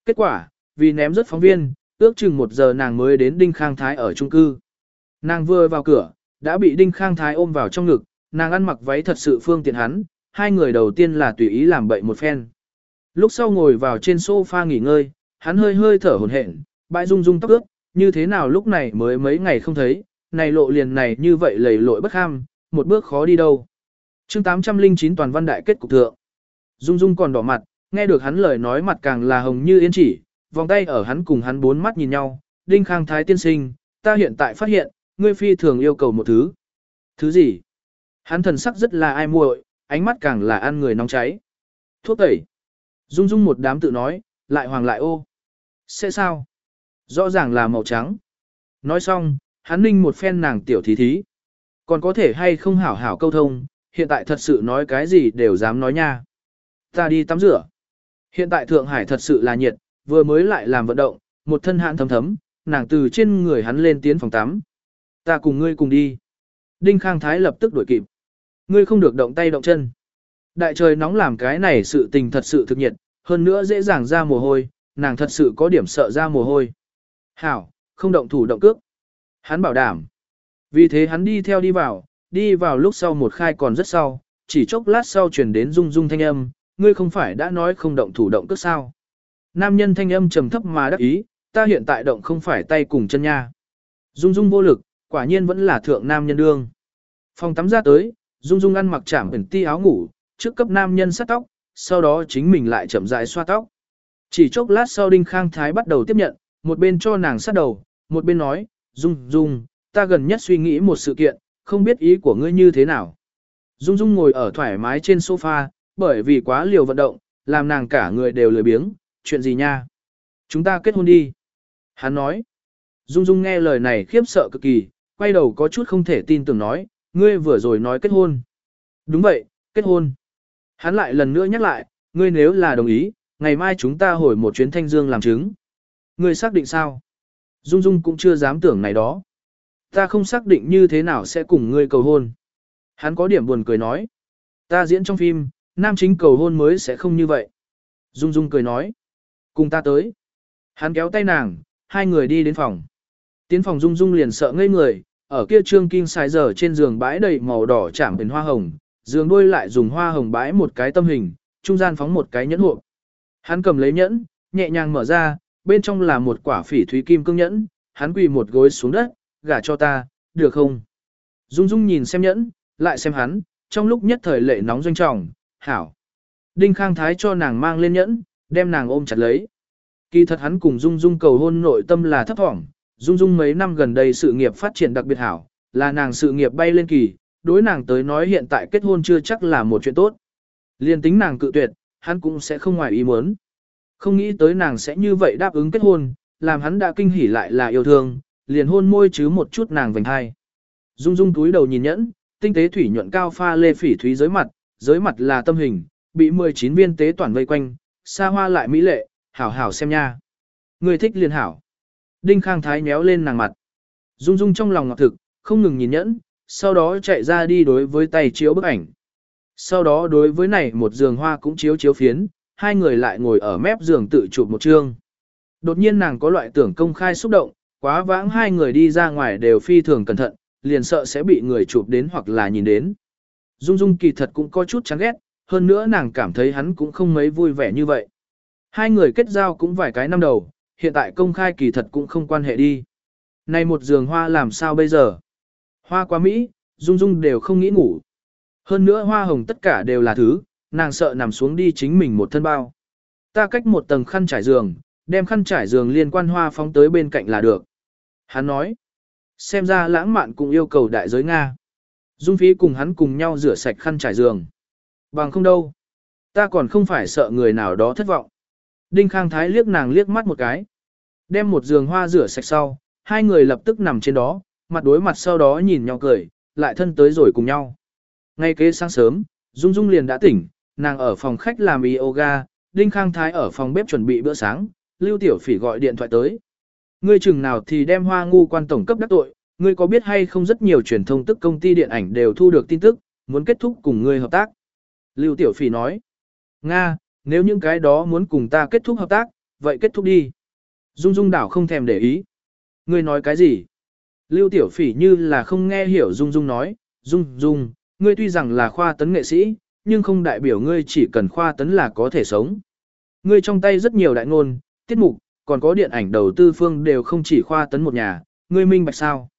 Kết quả, vì ném rất phóng viên, ước chừng một giờ nàng mới đến Đinh Khang Thái ở trung cư. Nàng vừa vào cửa, đã bị Đinh Khang Thái ôm vào trong ngực, nàng ăn mặc váy thật sự phương tiện hắn, hai người đầu tiên là tùy ý làm bậy một phen. Lúc sau ngồi vào trên sofa nghỉ ngơi, hắn hơi hơi thở hổn hển, bãi rung rung tóc ướt, như thế nào lúc này mới mấy ngày không thấy, này lộ liền này như vậy lầy lội bất ham, một bước khó đi đâu chương 809 toàn văn đại kết cục thượng. Dung Dung còn đỏ mặt, nghe được hắn lời nói mặt càng là hồng như yên chỉ, vòng tay ở hắn cùng hắn bốn mắt nhìn nhau, Đinh Khang Thái tiên sinh, ta hiện tại phát hiện, ngươi phi thường yêu cầu một thứ. Thứ gì? Hắn thần sắc rất là ai muội, ánh mắt càng là ăn người nóng cháy. Thuốc tẩy. Dung Dung một đám tự nói, lại hoàng lại ô. Sẽ sao? Rõ ràng là màu trắng. Nói xong, hắn ninh một phen nàng tiểu thí thí. Còn có thể hay không hảo hảo câu thông, hiện tại thật sự nói cái gì đều dám nói nha. Ta đi tắm rửa. Hiện tại Thượng Hải thật sự là nhiệt, vừa mới lại làm vận động, một thân hạn thấm thấm, nàng từ trên người hắn lên tiến phòng tắm. Ta cùng ngươi cùng đi. Đinh Khang Thái lập tức đuổi kịp. Ngươi không được động tay động chân. Đại trời nóng làm cái này sự tình thật sự thực nhiệt, hơn nữa dễ dàng ra mồ hôi, nàng thật sự có điểm sợ ra mồ hôi. Hảo, không động thủ động cước. Hắn bảo đảm. Vì thế hắn đi theo đi vào, đi vào lúc sau một khai còn rất sau, chỉ chốc lát sau chuyển đến rung rung thanh âm, ngươi không phải đã nói không động thủ động cước sao. Nam nhân thanh âm trầm thấp mà đắc ý, ta hiện tại động không phải tay cùng chân nha. Dung dung vô lực, quả nhiên vẫn là thượng nam nhân đương. Phòng tắm ra tới, dung dung ăn mặc chảm ẩn ti áo ngủ, trước cấp nam nhân sát tóc, sau đó chính mình lại chậm rãi xoa tóc. Chỉ chốc lát sau Đinh Khang Thái bắt đầu tiếp nhận, một bên cho nàng sát đầu, một bên nói, Dung Dung, ta gần nhất suy nghĩ một sự kiện, không biết ý của ngươi như thế nào. Dung Dung ngồi ở thoải mái trên sofa, bởi vì quá liều vận động, làm nàng cả người đều lười biếng, chuyện gì nha? Chúng ta kết hôn đi. Hắn nói. Dung Dung nghe lời này khiếp sợ cực kỳ, quay đầu có chút không thể tin tưởng nói, ngươi vừa rồi nói kết hôn. Đúng vậy, kết hôn. Hắn lại lần nữa nhắc lại, ngươi nếu là đồng ý, ngày mai chúng ta hồi một chuyến thanh dương làm chứng. Ngươi xác định sao? Dung Dung cũng chưa dám tưởng này đó. Ta không xác định như thế nào sẽ cùng ngươi cầu hôn. Hắn có điểm buồn cười nói. Ta diễn trong phim, nam chính cầu hôn mới sẽ không như vậy. Dung Dung cười nói. Cùng ta tới. Hắn kéo tay nàng, hai người đi đến phòng. Tiến phòng Dung Dung liền sợ ngây người, ở kia trương kinh sai giờ trên giường bãi đầy màu đỏ chạm đến hoa hồng, giường đôi lại dùng hoa hồng bãi một cái tâm hình, trung gian phóng một cái nhẫn hộp. Hắn cầm lấy nhẫn, nhẹ nhàng mở ra, bên trong là một quả phỉ thúy kim cương nhẫn, hắn quỳ một gối xuống đất, gả cho ta, được không? Dung Dung nhìn xem nhẫn, lại xem hắn, trong lúc nhất thời lệ nóng doanh trọng, hảo. Đinh Khang Thái cho nàng mang lên nhẫn, đem nàng ôm chặt lấy. Kỳ thật hắn cùng Dung Dung cầu hôn nội tâm là thấp thỏm, Dung Dung mấy năm gần đây sự nghiệp phát triển đặc biệt hảo, là nàng sự nghiệp bay lên kỳ, đối nàng tới nói hiện tại kết hôn chưa chắc là một chuyện tốt. Liên tính nàng cự tuyệt, hắn cũng sẽ không ngoài ý muốn. Không nghĩ tới nàng sẽ như vậy đáp ứng kết hôn, làm hắn đã kinh hỉ lại là yêu thương, liền hôn môi chứ một chút nàng vành hai. Dung Dung túi đầu nhìn nhẫn, tinh tế thủy nhuận cao pha lê phỉ thúy dưới mặt, dưới mặt là tâm hình, bị 19 viên tế toàn vây quanh, xa hoa lại mỹ lệ, hảo hảo xem nha. Người thích liền hảo. Đinh Khang Thái méo lên nàng mặt. Dung Dung trong lòng ngọt thực, không ngừng nhìn nhẫn, sau đó chạy ra đi đối với tay chiếu bức ảnh. Sau đó đối với này một giường hoa cũng chiếu chiếu phiến, hai người lại ngồi ở mép giường tự chụp một chương. Đột nhiên nàng có loại tưởng công khai xúc động, quá vãng hai người đi ra ngoài đều phi thường cẩn thận, liền sợ sẽ bị người chụp đến hoặc là nhìn đến. Dung Dung kỳ thật cũng có chút chán ghét, hơn nữa nàng cảm thấy hắn cũng không mấy vui vẻ như vậy. Hai người kết giao cũng vài cái năm đầu, hiện tại công khai kỳ thật cũng không quan hệ đi. Này một giường hoa làm sao bây giờ? Hoa quá Mỹ, Dung Dung đều không nghĩ ngủ. Hơn nữa hoa hồng tất cả đều là thứ, nàng sợ nằm xuống đi chính mình một thân bao. Ta cách một tầng khăn trải giường, đem khăn trải giường liên quan hoa phóng tới bên cạnh là được. Hắn nói, xem ra lãng mạn cũng yêu cầu đại giới Nga. Dung phí cùng hắn cùng nhau rửa sạch khăn trải giường. Bằng không đâu. Ta còn không phải sợ người nào đó thất vọng. Đinh Khang Thái liếc nàng liếc mắt một cái. Đem một giường hoa rửa sạch sau, hai người lập tức nằm trên đó, mặt đối mặt sau đó nhìn nhau cười, lại thân tới rồi cùng nhau. Ngay kế sáng sớm, Dung Dung liền đã tỉnh, nàng ở phòng khách làm yoga, Đinh Khang Thái ở phòng bếp chuẩn bị bữa sáng, Lưu Tiểu Phỉ gọi điện thoại tới. Ngươi chừng nào thì đem hoa ngu quan tổng cấp đắc tội, ngươi có biết hay không rất nhiều truyền thông tức công ty điện ảnh đều thu được tin tức, muốn kết thúc cùng ngươi hợp tác. Lưu Tiểu Phỉ nói, Nga, nếu những cái đó muốn cùng ta kết thúc hợp tác, vậy kết thúc đi. Dung Dung đảo không thèm để ý. Ngươi nói cái gì? Lưu Tiểu Phỉ như là không nghe hiểu Dung Dung nói, Dung Dung, ngươi tuy rằng là khoa tấn nghệ sĩ, nhưng không đại biểu ngươi chỉ cần khoa tấn là có thể sống. Ngươi trong tay rất nhiều đại ngôn, tiết mục, còn có điện ảnh đầu tư phương đều không chỉ khoa tấn một nhà, ngươi minh bạch sao?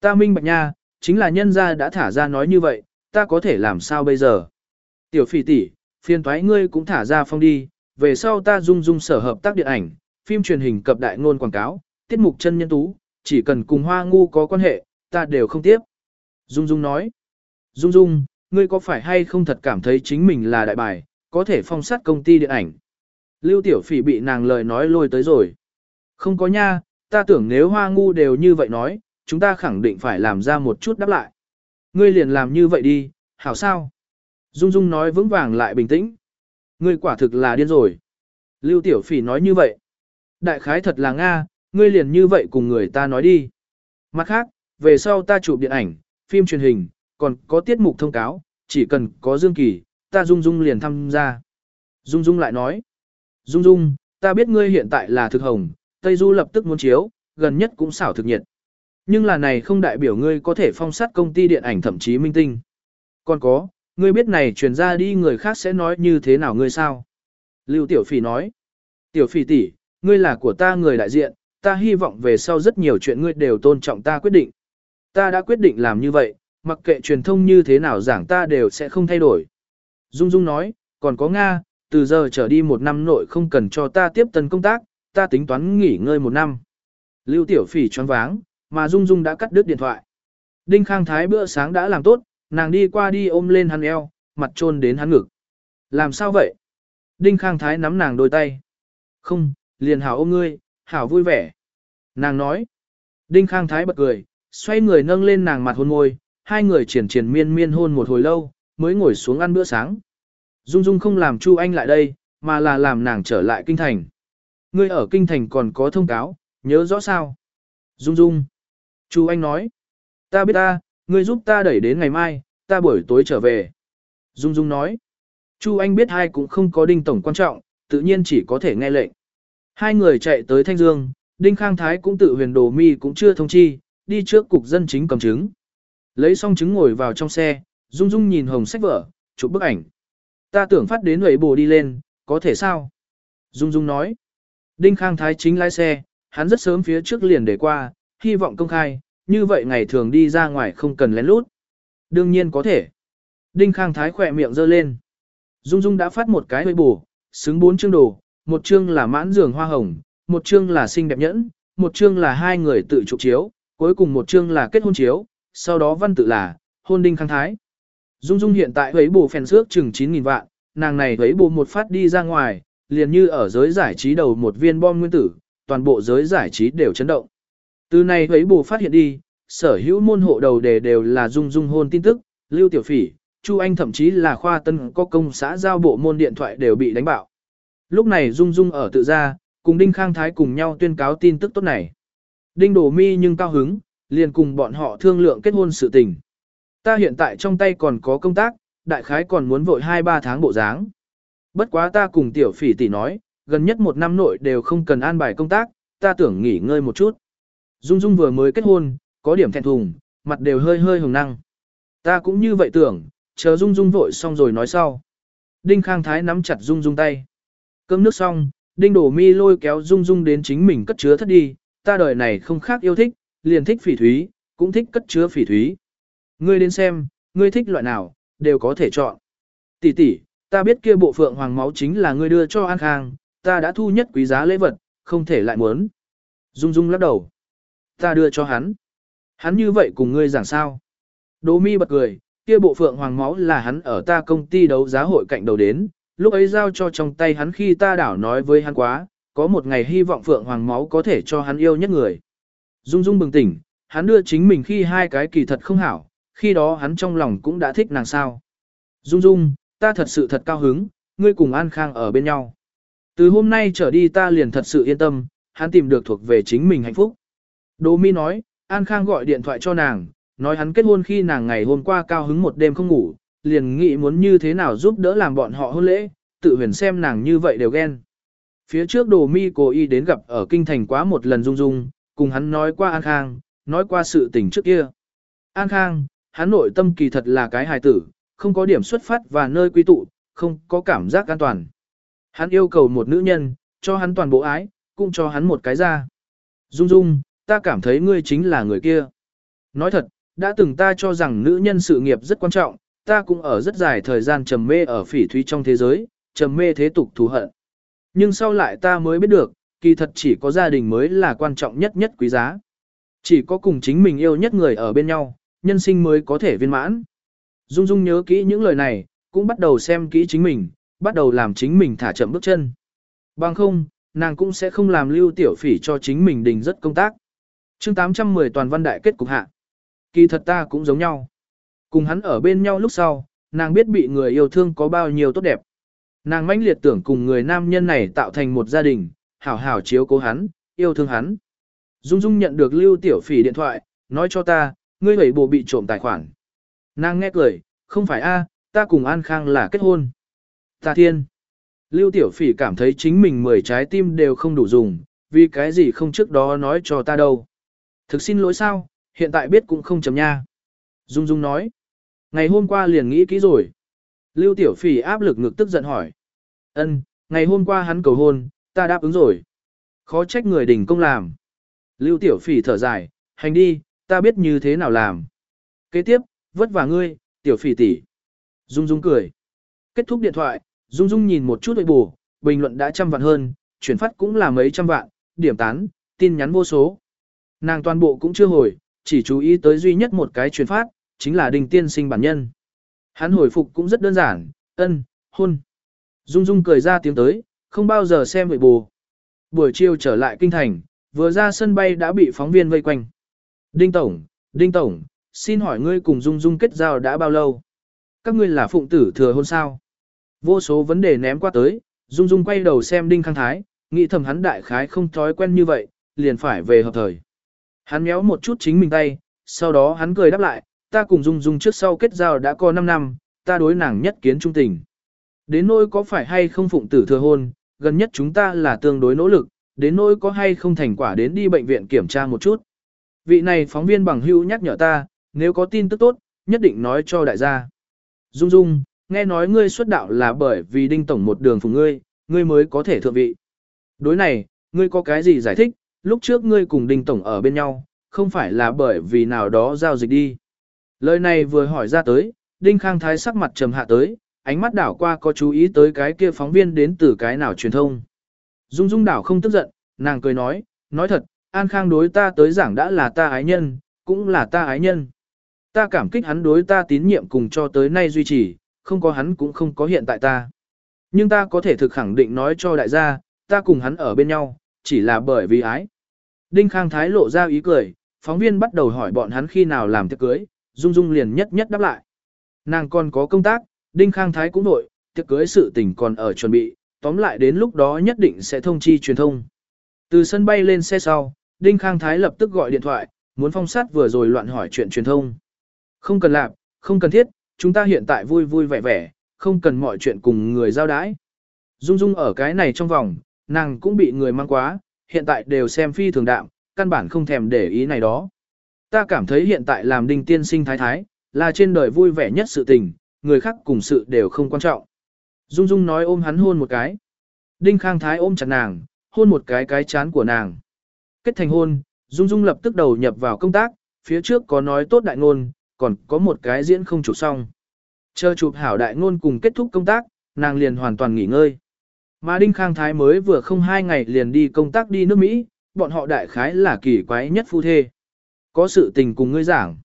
Ta minh bạch nha, chính là nhân gia đã thả ra nói như vậy, ta có thể làm sao bây giờ? Tiểu phỉ tỷ, phiền thoái ngươi cũng thả ra phong đi, về sau ta dung dung sở hợp tác điện ảnh, phim truyền hình cập đại ngôn quảng cáo, tiết mục chân nhân tú, chỉ cần cùng hoa ngu có quan hệ, ta đều không tiếp. Dung Dung nói, Dung Dung, ngươi có phải hay không thật cảm thấy chính mình là đại bài, có thể phong sát công ty điện ảnh. Lưu Tiểu Phỉ bị nàng lời nói lôi tới rồi. Không có nha, ta tưởng nếu hoa ngu đều như vậy nói, chúng ta khẳng định phải làm ra một chút đáp lại. Ngươi liền làm như vậy đi, hảo sao? Dung Dung nói vững vàng lại bình tĩnh. Ngươi quả thực là điên rồi. Lưu Tiểu Phỉ nói như vậy. Đại khái thật là Nga, ngươi liền như vậy cùng người ta nói đi. Mặt khác, về sau ta chụp điện ảnh, phim truyền hình, còn có tiết mục thông cáo, chỉ cần có Dương Kỳ, ta Dung Dung liền tham gia. Dung Dung lại nói. Dung Dung, ta biết ngươi hiện tại là thực hồng, Tây Du lập tức muốn chiếu, gần nhất cũng xảo thực nhiệt. Nhưng là này không đại biểu ngươi có thể phong sát công ty điện ảnh thậm chí minh tinh. Còn có, ngươi biết này truyền ra đi người khác sẽ nói như thế nào ngươi sao? Lưu Tiểu Phỉ nói. Tiểu Phỉ tỷ, ngươi là của ta người đại diện, ta hy vọng về sau rất nhiều chuyện ngươi đều tôn trọng ta quyết định. Ta đã quyết định làm như vậy, mặc kệ truyền thông như thế nào giảng ta đều sẽ không thay đổi. Dung Dung nói, còn có Nga, từ giờ trở đi một năm nội không cần cho ta tiếp tân công tác, ta tính toán nghỉ ngơi một năm. Lưu Tiểu Phỉ choáng váng, mà Dung Dung đã cắt đứt điện thoại. Đinh Khang Thái bữa sáng đã làm tốt, nàng đi qua đi ôm lên hắn eo, mặt trôn đến hắn ngực. Làm sao vậy? Đinh Khang Thái nắm nàng đôi tay. Không, liền hảo ôm ngươi, hảo vui vẻ. Nàng nói. Đinh Khang Thái bật cười, xoay người nâng lên nàng mặt hôn môi, hai người triển triển miên miên hôn một hồi lâu, mới ngồi xuống ăn bữa sáng. Dung Dung không làm Chu Anh lại đây, mà là làm nàng trở lại kinh thành. Ngươi ở kinh thành còn có thông cáo, nhớ rõ sao? Dung Dung. Chu Anh nói. Ta biết ta, ngươi giúp ta đẩy đến ngày mai, ta buổi tối trở về. Dung Dung nói. Chu Anh biết hai cũng không có đinh tổng quan trọng, tự nhiên chỉ có thể nghe lệnh. Hai người chạy tới Thanh Dương, Đinh Khang Thái cũng tự huyền đồ mi cũng chưa thông chi, đi trước cục dân chính cầm chứng. Lấy xong chứng ngồi vào trong xe, Dung Dung nhìn hồng sách vở, chụp bức ảnh. Ta tưởng phát đến người bồ đi lên, có thể sao? Dung Dung nói. Đinh Khang Thái chính lái xe, hắn rất sớm phía trước liền để qua, hy vọng công khai, như vậy ngày thường đi ra ngoài không cần lén lút. Đương nhiên có thể. Đinh Khang Thái khỏe miệng giơ lên. Dung Dung đã phát một cái hơi bù, xứng bốn chương đồ, một chương là mãn giường hoa hồng, một chương là xinh đẹp nhẫn, một chương là hai người tự chụp chiếu, cuối cùng một chương là kết hôn chiếu, sau đó văn tự là hôn Đinh Khang Thái. Dung Dung hiện tại ấy bù phèn xước chừng 9.000 vạn, nàng này ấy bù một phát đi ra ngoài, liền như ở giới giải trí đầu một viên bom nguyên tử, toàn bộ giới giải trí đều chấn động. Từ này ấy bù phát hiện đi, sở hữu môn hộ đầu đề đều là Dung Dung hôn tin tức, Lưu Tiểu Phỉ, Chu Anh thậm chí là khoa tân có công xã giao bộ môn điện thoại đều bị đánh bạo. Lúc này Dung Dung ở tự gia, cùng Đinh Khang Thái cùng nhau tuyên cáo tin tức tốt này. Đinh Đổ Mi nhưng cao hứng, liền cùng bọn họ thương lượng kết hôn sự tình. Ta hiện tại trong tay còn có công tác, đại khái còn muốn vội 2-3 tháng bộ dáng. Bất quá ta cùng tiểu phỉ tỷ nói, gần nhất một năm nội đều không cần an bài công tác, ta tưởng nghỉ ngơi một chút. Dung Dung vừa mới kết hôn, có điểm thẹn thùng, mặt đều hơi hơi hồng năng. Ta cũng như vậy tưởng, chờ Dung Dung vội xong rồi nói sau. Đinh Khang Thái nắm chặt Dung Dung tay. Cơm nước xong, Đinh Đổ Mi lôi kéo Dung Dung đến chính mình cất chứa thất đi, ta đời này không khác yêu thích, liền thích phỉ thúy, cũng thích cất chứa phỉ thúy. Ngươi đến xem, ngươi thích loại nào, đều có thể chọn. Tỷ tỷ, ta biết kia bộ phượng hoàng máu chính là ngươi đưa cho An Khang, ta đã thu nhất quý giá lễ vật, không thể lại muốn. Dung Dung lắc đầu. Ta đưa cho hắn. Hắn như vậy cùng ngươi giảng sao. Đỗ mi bật cười, kia bộ phượng hoàng máu là hắn ở ta công ty đấu giá hội cạnh đầu đến, lúc ấy giao cho trong tay hắn khi ta đảo nói với hắn quá, có một ngày hy vọng phượng hoàng máu có thể cho hắn yêu nhất người. Dung Dung bừng tỉnh, hắn đưa chính mình khi hai cái kỳ thật không hảo, khi đó hắn trong lòng cũng đã thích nàng sao. Dung Dung, ta thật sự thật cao hứng, ngươi cùng An Khang ở bên nhau. Từ hôm nay trở đi ta liền thật sự yên tâm, hắn tìm được thuộc về chính mình hạnh phúc. Đỗ Mi nói, An Khang gọi điện thoại cho nàng, nói hắn kết hôn khi nàng ngày hôm qua cao hứng một đêm không ngủ, liền nghĩ muốn như thế nào giúp đỡ làm bọn họ hôn lễ, tự huyền xem nàng như vậy đều ghen. Phía trước Đồ Mi cố ý đến gặp ở kinh thành quá một lần Dung Dung, cùng hắn nói qua An Khang, nói qua sự tình trước kia. An Khang, hắn nội tâm kỳ thật là cái hài tử, không có điểm xuất phát và nơi quy tụ, không có cảm giác an toàn. Hắn yêu cầu một nữ nhân, cho hắn toàn bộ ái, cũng cho hắn một cái ra. Dung Dung, ta cảm thấy ngươi chính là người kia. Nói thật, đã từng ta cho rằng nữ nhân sự nghiệp rất quan trọng, ta cũng ở rất dài thời gian trầm mê ở phỉ thúy trong thế giới, trầm mê thế tục thù hận. Nhưng sau lại ta mới biết được, kỳ thật chỉ có gia đình mới là quan trọng nhất nhất quý giá. Chỉ có cùng chính mình yêu nhất người ở bên nhau, nhân sinh mới có thể viên mãn. Dung Dung nhớ kỹ những lời này, cũng bắt đầu xem kỹ chính mình, bắt đầu làm chính mình thả chậm bước chân. Bằng không, nàng cũng sẽ không làm lưu tiểu phỉ cho chính mình đình rất công tác. chương 810 toàn văn đại kết cục hạ. Kỳ thật ta cũng giống nhau. Cùng hắn ở bên nhau lúc sau, nàng biết bị người yêu thương có bao nhiêu tốt đẹp. Nàng mãnh liệt tưởng cùng người nam nhân này tạo thành một gia đình, hảo hảo chiếu cố hắn, yêu thương hắn. Dung Dung nhận được Lưu Tiểu Phỉ điện thoại, nói cho ta, ngươi hủy bộ bị trộm tài khoản. Nàng nghe cười, không phải a, ta cùng An Khang là kết hôn. Ta thiên. Lưu Tiểu Phỉ cảm thấy chính mình mười trái tim đều không đủ dùng, vì cái gì không trước đó nói cho ta đâu. Thực xin lỗi sao, hiện tại biết cũng không chấm nha. Dung Dung nói. Ngày hôm qua liền nghĩ kỹ rồi. Lưu Tiểu Phỉ áp lực ngực tức giận hỏi. Ân, ngày hôm qua hắn cầu hôn, ta đáp ứng rồi. Khó trách người đình công làm. Lưu Tiểu Phỉ thở dài, hành đi, ta biết như thế nào làm. Kế tiếp, vất vả ngươi, Tiểu Phỉ tỷ. Dung Dung cười. Kết thúc điện thoại, Dung Dung nhìn một chút đội bù, bình luận đã trăm vạn hơn, chuyển phát cũng là mấy trăm vạn, điểm tán, tin nhắn vô số. Nàng toàn bộ cũng chưa hồi, chỉ chú ý tới duy nhất một cái chuyển phát, chính là đình tiên sinh bản nhân. Hắn hồi phục cũng rất đơn giản, ân, hôn. Dung Dung cười ra tiếng tới, không bao giờ xem vậy bù. Buổi chiều trở lại kinh thành, vừa ra sân bay đã bị phóng viên vây quanh. Đinh Tổng, Đinh Tổng, xin hỏi ngươi cùng Dung Dung kết giao đã bao lâu? Các ngươi là phụng tử thừa hôn sao? Vô số vấn đề ném qua tới, Dung Dung quay đầu xem Đinh Khang Thái, nghĩ thầm hắn đại khái không thói quen như vậy, liền phải về hợp thời. Hắn méo một chút chính mình tay, sau đó hắn cười đáp lại, ta cùng Dung Dung trước sau kết giao đã có 5 năm, ta đối nàng nhất kiến trung tình. Đến nỗi có phải hay không phụng tử thừa hôn, gần nhất chúng ta là tương đối nỗ lực, đến nỗi có hay không thành quả đến đi bệnh viện kiểm tra một chút. Vị này phóng viên bằng hữu nhắc nhở ta, nếu có tin tức tốt, nhất định nói cho đại gia. Dung Dung, nghe nói ngươi xuất đạo là bởi vì đinh tổng một đường phùng ngươi, ngươi mới có thể thượng vị. Đối này, ngươi có cái gì giải thích, lúc trước ngươi cùng đinh tổng ở bên nhau, không phải là bởi vì nào đó giao dịch đi. Lời này vừa hỏi ra tới, đinh khang thái sắc mặt trầm hạ tới, ánh mắt đảo qua có chú ý tới cái kia phóng viên đến từ cái nào truyền thông. Dung Dung đảo không tức giận, nàng cười nói, nói thật, An Khang đối ta tới giảng đã là ta ái nhân, cũng là ta ái nhân. Ta cảm kích hắn đối ta tín nhiệm cùng cho tới nay duy trì, không có hắn cũng không có hiện tại ta. Nhưng ta có thể thực khẳng định nói cho đại gia, ta cùng hắn ở bên nhau, chỉ là bởi vì ái. Đinh Khang Thái lộ ra ý cười, phóng viên bắt đầu hỏi bọn hắn khi nào làm tiệc cưới, Dung Dung liền nhất nhất đáp lại. Nàng còn có công tác, Đinh Khang Thái cũng nội, tiệc cưới sự tình còn ở chuẩn bị, tóm lại đến lúc đó nhất định sẽ thông chi truyền thông. Từ sân bay lên xe sau, Đinh Khang Thái lập tức gọi điện thoại, muốn phong sát vừa rồi loạn hỏi chuyện truyền thông. Không cần làm, không cần thiết, chúng ta hiện tại vui vui vẻ vẻ, không cần mọi chuyện cùng người giao đái. Dung Dung ở cái này trong vòng, nàng cũng bị người mang quá, hiện tại đều xem phi thường đạm, căn bản không thèm để ý này đó. Ta cảm thấy hiện tại làm đinh tiên sinh thái thái, là trên đời vui vẻ nhất sự tình, người khác cùng sự đều không quan trọng. Dung Dung nói ôm hắn hôn một cái. Đinh Khang Thái ôm chặt nàng, hôn một cái cái chán của nàng. Kết thành hôn, Dung Dung lập tức đầu nhập vào công tác, phía trước có nói tốt đại ngôn, còn có một cái diễn không chụp xong. Chờ chụp hảo đại ngôn cùng kết thúc công tác, nàng liền hoàn toàn nghỉ ngơi. Mà Đinh Khang Thái mới vừa không hai ngày liền đi công tác đi nước Mỹ, bọn họ đại khái là kỳ quái nhất phu thê. Có sự tình cùng ngươi giảng.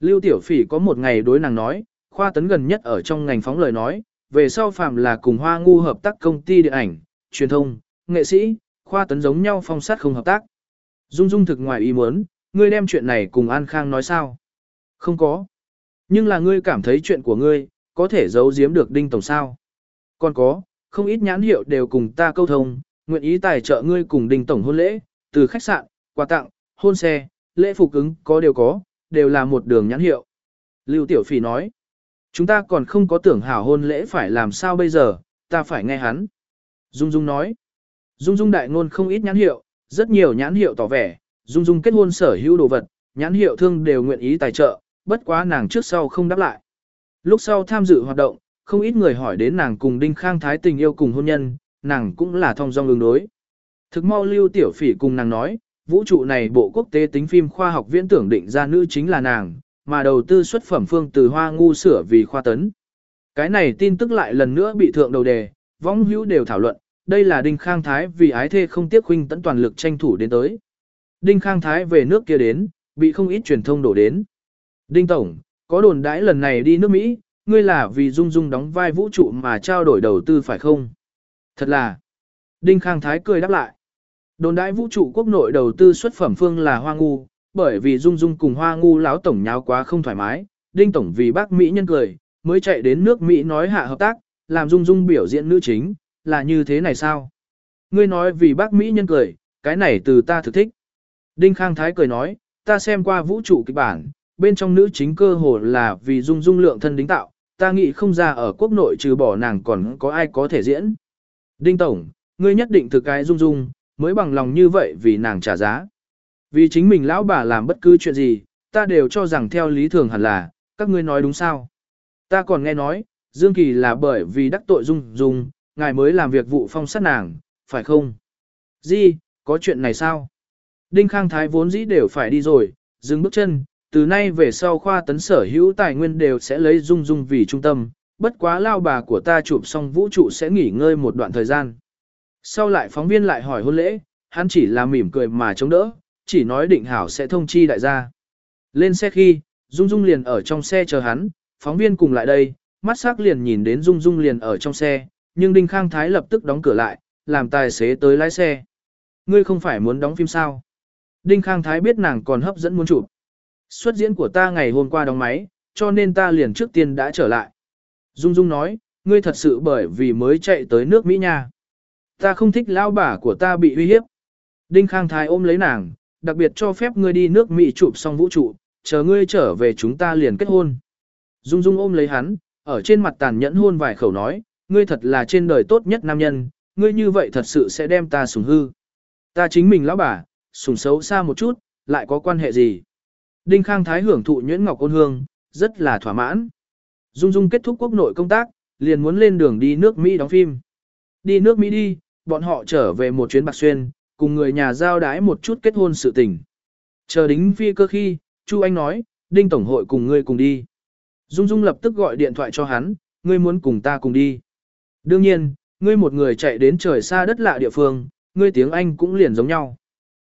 Lưu Tiểu Phỉ có một ngày đối nàng nói, khoa tấn gần nhất ở trong ngành phóng lời nói, về sau phạm là cùng hoa ngu hợp tác công ty điện ảnh, truyền thông, nghệ sĩ, khoa tấn giống nhau phong sát không hợp tác. Dung Dung thực ngoài ý muốn, ngươi đem chuyện này cùng An Khang nói sao? Không có. Nhưng là ngươi cảm thấy chuyện của ngươi, có thể giấu giếm được Đinh Tổng sao? Còn có, không ít nhãn hiệu đều cùng ta câu thông, nguyện ý tài trợ ngươi cùng Đinh Tổng hôn lễ, từ khách sạn, quà tặng, hôn xe, lễ phục ứng có đều có, đều là một đường nhãn hiệu. Lưu Tiểu Phỉ nói, chúng ta còn không có tưởng hảo hôn lễ phải làm sao bây giờ, ta phải nghe hắn. Dung Dung nói, Dung Dung đại ngôn không ít nhãn hiệu, rất nhiều nhãn hiệu tỏ vẻ, Dung Dung kết hôn sở hữu đồ vật, nhãn hiệu thương đều nguyện ý tài trợ, bất quá nàng trước sau không đáp lại. Lúc sau tham dự hoạt động, không ít người hỏi đến nàng cùng Đinh Khang Thái tình yêu cùng hôn nhân, nàng cũng là thông dong ứng đối. Thực mau lưu tiểu phỉ cùng nàng nói, vũ trụ này bộ quốc tế tính phim khoa học viễn tưởng định ra nữ chính là nàng, mà đầu tư xuất phẩm phương từ hoa ngu sửa vì khoa tấn. Cái này tin tức lại lần nữa bị thượng đầu đề, vong hữu đều thảo luận, đây là Đinh Khang Thái vì ái thê không tiếc huynh tận toàn lực tranh thủ đến tới. Đinh Khang Thái về nước kia đến, bị không ít truyền thông đổ đến. Đinh Tổng, có đồn đãi lần này đi nước Mỹ, ngươi là vì Dung Dung đóng vai vũ trụ mà trao đổi đầu tư phải không? Thật là. Đinh Khang Thái cười đáp lại. Đồn đãi vũ trụ quốc nội đầu tư xuất phẩm phương là Hoa Ngu, bởi vì Dung Dung cùng Hoa Ngu láo tổng nháo quá không thoải mái, Đinh Tổng vì bác Mỹ nhân cười, mới chạy đến nước Mỹ nói hạ hợp tác, làm Dung Dung biểu diễn nữ chính, là như thế này sao? Ngươi nói vì bác Mỹ nhân cười, cái này từ ta thực thích. Đinh Khang Thái cười nói, ta xem qua vũ trụ kịch bản, bên trong nữ chính cơ hồ là vì Dung Dung lượng thân đính tạo, ta nghĩ không ra ở quốc nội trừ bỏ nàng còn có ai có thể diễn. Đinh Tổng, ngươi nhất định thực cái Dung Dung, mới bằng lòng như vậy vì nàng trả giá. Vì chính mình lão bà làm bất cứ chuyện gì, ta đều cho rằng theo lý thường hẳn là, các ngươi nói đúng sao. Ta còn nghe nói, Dương Kỳ là bởi vì đắc tội Dung Dung, ngài mới làm việc vụ phong sát nàng, phải không? Di, có chuyện này sao? Đinh Khang Thái vốn dĩ đều phải đi rồi, dừng bước chân, từ nay về sau khoa tấn sở hữu tài nguyên đều sẽ lấy Dung Dung vì trung tâm, bất quá lao bà của ta chụp xong vũ trụ sẽ nghỉ ngơi một đoạn thời gian. Sau lại phóng viên lại hỏi hôn lễ, hắn chỉ là mỉm cười mà chống đỡ, chỉ nói định hảo sẽ thông chi đại gia. Lên xe khi, Dung Dung liền ở trong xe chờ hắn, phóng viên cùng lại đây, mắt sắc liền nhìn đến Dung Dung liền ở trong xe, nhưng Đinh Khang Thái lập tức đóng cửa lại, làm tài xế tới lái xe. Ngươi không phải muốn đóng phim sao? Đinh Khang Thái biết nàng còn hấp dẫn muốn chụp. Xuất diễn của ta ngày hôm qua đóng máy, cho nên ta liền trước tiên đã trở lại. Dung Dung nói, ngươi thật sự bởi vì mới chạy tới nước Mỹ nha. Ta không thích lao bả của ta bị uy hiếp. Đinh Khang Thái ôm lấy nàng, đặc biệt cho phép ngươi đi nước Mỹ chụp xong vũ trụ, chờ ngươi trở về chúng ta liền kết hôn. Dung Dung ôm lấy hắn, ở trên mặt tàn nhẫn hôn vài khẩu nói, ngươi thật là trên đời tốt nhất nam nhân, ngươi như vậy thật sự sẽ đem ta sủng hư. Ta chính mình lão bà, sủng xấu xa một chút, lại có quan hệ gì? Đinh Khang Thái hưởng thụ nhuyễn ngọc ôn hương, rất là thỏa mãn. Dung Dung kết thúc quốc nội công tác, liền muốn lên đường đi nước Mỹ đóng phim. Đi nước Mỹ đi, bọn họ trở về một chuyến bạc xuyên, cùng người nhà giao đái một chút kết hôn sự tình. Chờ đính phi cơ khi, Chu Anh nói, Đinh Tổng hội cùng ngươi cùng đi. Dung Dung lập tức gọi điện thoại cho hắn, ngươi muốn cùng ta cùng đi. Đương nhiên, ngươi một người chạy đến trời xa đất lạ địa phương, ngươi tiếng Anh cũng liền giống nhau.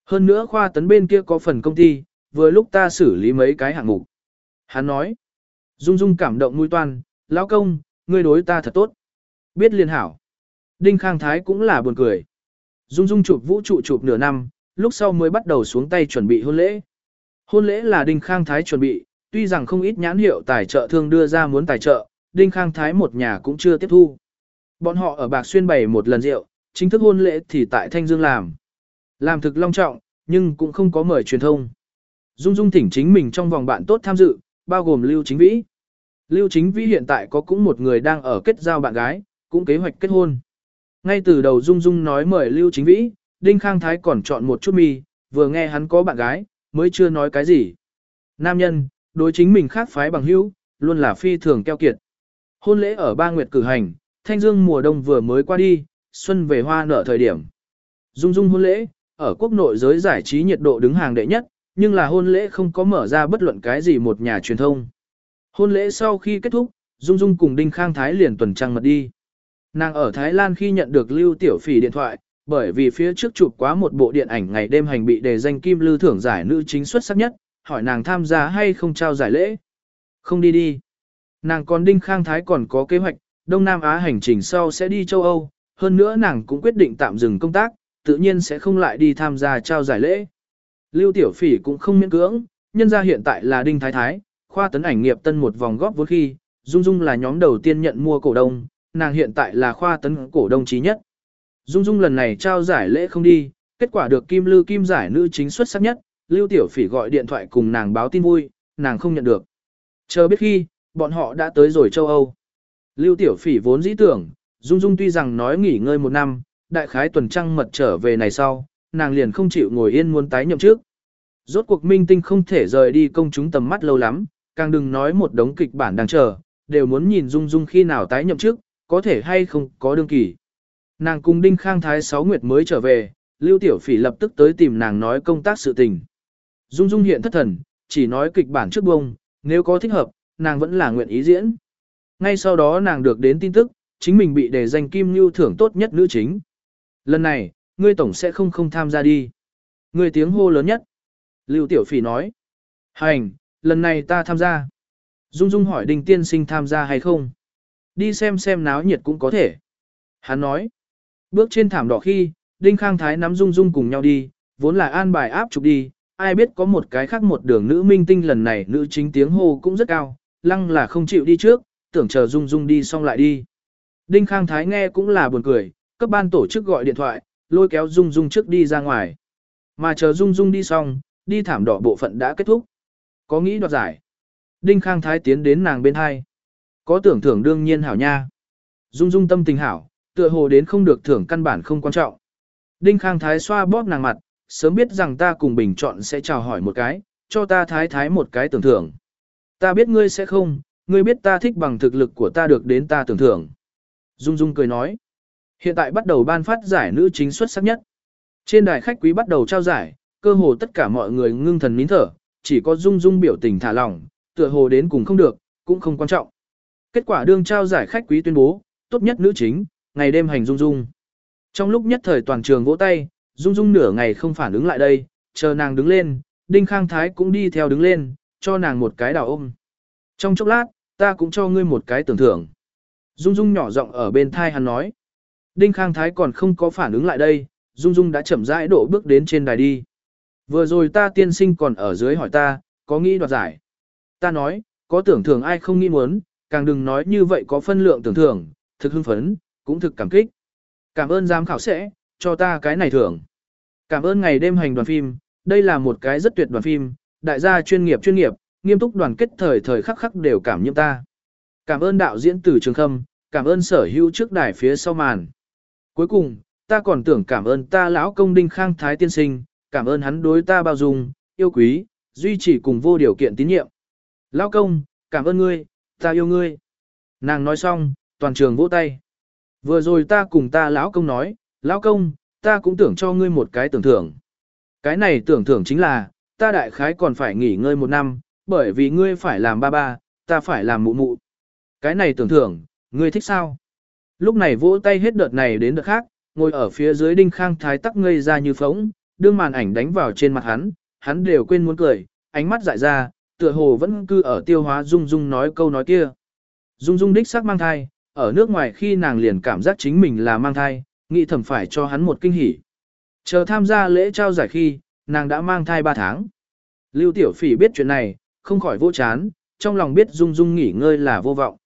Hơn nữa khoa tấn bên kia có phần công ty, vừa lúc ta xử lý mấy cái hạng mục. Hắn nói, Dung Dung cảm động nuôi toan, lão công, ngươi đối ta thật tốt. Biết liên hảo. Đinh Khang Thái cũng là buồn cười. Dung Dung chụp vũ trụ chụp nửa năm, lúc sau mới bắt đầu xuống tay chuẩn bị hôn lễ. Hôn lễ là Đinh Khang Thái chuẩn bị, tuy rằng không ít nhãn hiệu tài trợ thương đưa ra muốn tài trợ, Đinh Khang Thái một nhà cũng chưa tiếp thu. Bọn họ ở Bạc Xuyên bày một lần rượu, chính thức hôn lễ thì tại Thanh Dương làm. Làm thực long trọng, nhưng cũng không có mời truyền thông. Dung Dung thỉnh chính mình trong vòng bạn tốt tham dự, bao gồm Lưu Chính Vĩ. Lưu Chính Vĩ hiện tại có cũng một người đang ở kết giao bạn gái, cũng kế hoạch kết hôn. Ngay từ đầu Dung Dung nói mời Lưu Chính Vĩ, Đinh Khang Thái còn chọn một chút mi, vừa nghe hắn có bạn gái, mới chưa nói cái gì. Nam nhân, đối chính mình khác phái bằng hữu, luôn là phi thường keo kiệt. Hôn lễ ở ba nguyệt cử hành, thanh dương mùa đông vừa mới qua đi, xuân về hoa nở thời điểm. Dung dung hôn lễ, ở quốc nội giới giải trí nhiệt độ đứng hàng đệ nhất, nhưng là hôn lễ không có mở ra bất luận cái gì một nhà truyền thông. Hôn lễ sau khi kết thúc, Dung Dung cùng Đinh Khang Thái liền tuần trăng mật đi. Nàng ở Thái Lan khi nhận được Lưu Tiểu Phỉ điện thoại, bởi vì phía trước chụp quá một bộ điện ảnh ngày đêm hành bị đề danh Kim Lư thưởng giải nữ chính xuất sắc nhất, hỏi nàng tham gia hay không trao giải lễ. Không đi đi. Nàng còn Đinh Khang Thái còn có kế hoạch, Đông Nam Á hành trình sau sẽ đi châu Âu, hơn nữa nàng cũng quyết định tạm dừng công tác, tự nhiên sẽ không lại đi tham gia trao giải lễ. Lưu Tiểu Phỉ cũng không miễn cưỡng, nhân ra hiện tại là Đinh Thái Thái, khoa tấn ảnh nghiệp tân một vòng góp vốn khi, Dung Dung là nhóm đầu tiên nhận mua cổ đông, nàng hiện tại là khoa tấn cổ đông trí nhất. Dung Dung lần này trao giải lễ không đi, kết quả được Kim Lư Kim giải nữ chính xuất sắc nhất, Lưu Tiểu Phỉ gọi điện thoại cùng nàng báo tin vui, nàng không nhận được. Chờ biết khi, bọn họ đã tới rồi châu Âu. Lưu Tiểu Phỉ vốn dĩ tưởng, Dung Dung tuy rằng nói nghỉ ngơi một năm, đại khái tuần trăng mật trở về này sau, nàng liền không chịu ngồi yên muốn tái nhậm trước. Rốt cuộc minh tinh không thể rời đi công chúng tầm mắt lâu lắm, càng đừng nói một đống kịch bản đang chờ, đều muốn nhìn Dung Dung khi nào tái nhậm trước, có thể hay không có đương kỳ. Nàng cùng Đinh Khang Thái sáu nguyệt mới trở về, Lưu Tiểu Phỉ lập tức tới tìm nàng nói công tác sự tình. Dung Dung hiện thất thần, chỉ nói kịch bản trước bông, nếu có thích hợp, nàng vẫn là nguyện ý diễn. Ngay sau đó nàng được đến tin tức, chính mình bị đề danh Kim Nhu thưởng tốt nhất nữ chính. Lần này, ngươi tổng sẽ không không tham gia đi. Ngươi tiếng hô lớn nhất. Lưu Tiểu Phỉ nói. Hành, lần này ta tham gia. Dung Dung hỏi Đinh Tiên Sinh tham gia hay không. Đi xem xem náo nhiệt cũng có thể. Hắn nói. Bước trên thảm đỏ khi, Đinh Khang Thái nắm Dung Dung cùng nhau đi, vốn là an bài áp chụp đi, ai biết có một cái khác một đường nữ minh tinh lần này nữ chính tiếng hô cũng rất cao, lăng là không chịu đi trước, tưởng chờ Dung Dung đi xong lại đi. Đinh Khang Thái nghe cũng là buồn cười, cấp ban tổ chức gọi điện thoại, lôi kéo Dung Dung trước đi ra ngoài. Mà chờ Dung Dung đi xong, đi thảm đỏ bộ phận đã kết thúc. Có nghĩ đoạt giải. Đinh Khang Thái tiến đến nàng bên hai. Có tưởng thưởng đương nhiên hảo nha. Dung Dung tâm tình hảo, tựa hồ đến không được thưởng căn bản không quan trọng. Đinh Khang Thái xoa bóp nàng mặt, sớm biết rằng ta cùng bình chọn sẽ chào hỏi một cái, cho ta thái thái một cái tưởng thưởng. Ta biết ngươi sẽ không, ngươi biết ta thích bằng thực lực của ta được đến ta tưởng thưởng. Dung Dung cười nói. Hiện tại bắt đầu ban phát giải nữ chính xuất sắc nhất. Trên đài khách quý bắt đầu trao giải, cơ hồ tất cả mọi người ngưng thần nín thở, chỉ có Dung Dung biểu tình thả lỏng, tựa hồ đến cùng không được, cũng không quan trọng. Kết quả đương trao giải khách quý tuyên bố, tốt nhất nữ chính, ngày đêm hành Dung Dung. Trong lúc nhất thời toàn trường vỗ tay, Dung Dung nửa ngày không phản ứng lại đây, chờ nàng đứng lên, Đinh Khang Thái cũng đi theo đứng lên, cho nàng một cái đào ôm. Trong chốc lát, ta cũng cho ngươi một cái tưởng thưởng. Dung Dung nhỏ giọng ở bên thai hắn nói. Đinh Khang Thái còn không có phản ứng lại đây, Dung Dung đã chậm rãi độ bước đến trên đài đi. Vừa rồi ta tiên sinh còn ở dưới hỏi ta, có nghĩ đoạt giải. Ta nói, có tưởng thưởng ai không nghĩ muốn, càng đừng nói như vậy có phân lượng tưởng thưởng, thực hưng phấn, cũng thực cảm kích. Cảm ơn giám khảo sẽ, cho ta cái này thưởng. Cảm ơn ngày đêm hành đoàn phim, đây là một cái rất tuyệt đoàn phim, đại gia chuyên nghiệp chuyên nghiệp, nghiêm túc đoàn kết thời thời khắc khắc đều cảm nhiễm ta. Cảm ơn đạo diễn từ Trường Khâm, cảm ơn sở hữu trước đài phía sau màn. Cuối cùng, ta còn tưởng cảm ơn ta lão công đinh khang thái tiên sinh, cảm ơn hắn đối ta bao dung, yêu quý, duy trì cùng vô điều kiện tín nhiệm. Lão công, cảm ơn ngươi, ta yêu ngươi. Nàng nói xong, toàn trường vỗ tay. Vừa rồi ta cùng ta lão công nói, lão công, ta cũng tưởng cho ngươi một cái tưởng thưởng. Cái này tưởng thưởng chính là, ta đại khái còn phải nghỉ ngơi một năm, bởi vì ngươi phải làm ba ba, ta phải làm mụ mụ. Cái này tưởng thưởng, ngươi thích sao? Lúc này vỗ tay hết đợt này đến đợt khác, ngồi ở phía dưới đinh khang thái tắc ngây ra như phóng, đương màn ảnh đánh vào trên mặt hắn, hắn đều quên muốn cười, ánh mắt dại ra, tựa hồ vẫn cư ở tiêu hóa Dung Dung nói câu nói kia. Dung Dung đích xác mang thai, ở nước ngoài khi nàng liền cảm giác chính mình là mang thai, nghĩ thầm phải cho hắn một kinh hỉ. Chờ tham gia lễ trao giải khi, nàng đã mang thai 3 tháng. Lưu Tiểu Phỉ biết chuyện này, không khỏi vô chán, trong lòng biết Dung Dung nghỉ ngơi là vô vọng.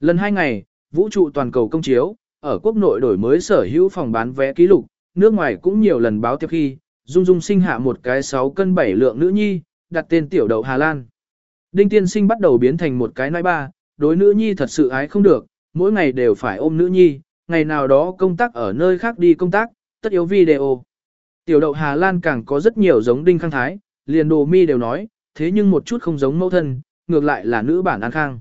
Lần hai ngày, vũ trụ toàn cầu công chiếu, ở quốc nội đổi mới sở hữu phòng bán vé ký lục, nước ngoài cũng nhiều lần báo tiếp khi, Dung Dung sinh hạ một cái 6 cân 7 lượng nữ nhi, đặt tên tiểu đậu Hà Lan. Đinh tiên sinh bắt đầu biến thành một cái nai ba, đối nữ nhi thật sự ái không được, mỗi ngày đều phải ôm nữ nhi, ngày nào đó công tác ở nơi khác đi công tác, tất yếu video. Tiểu đậu Hà Lan càng có rất nhiều giống Đinh Khang Thái, liền đồ mi đều nói, thế nhưng một chút không giống mẫu thân, ngược lại là nữ bản An Khang.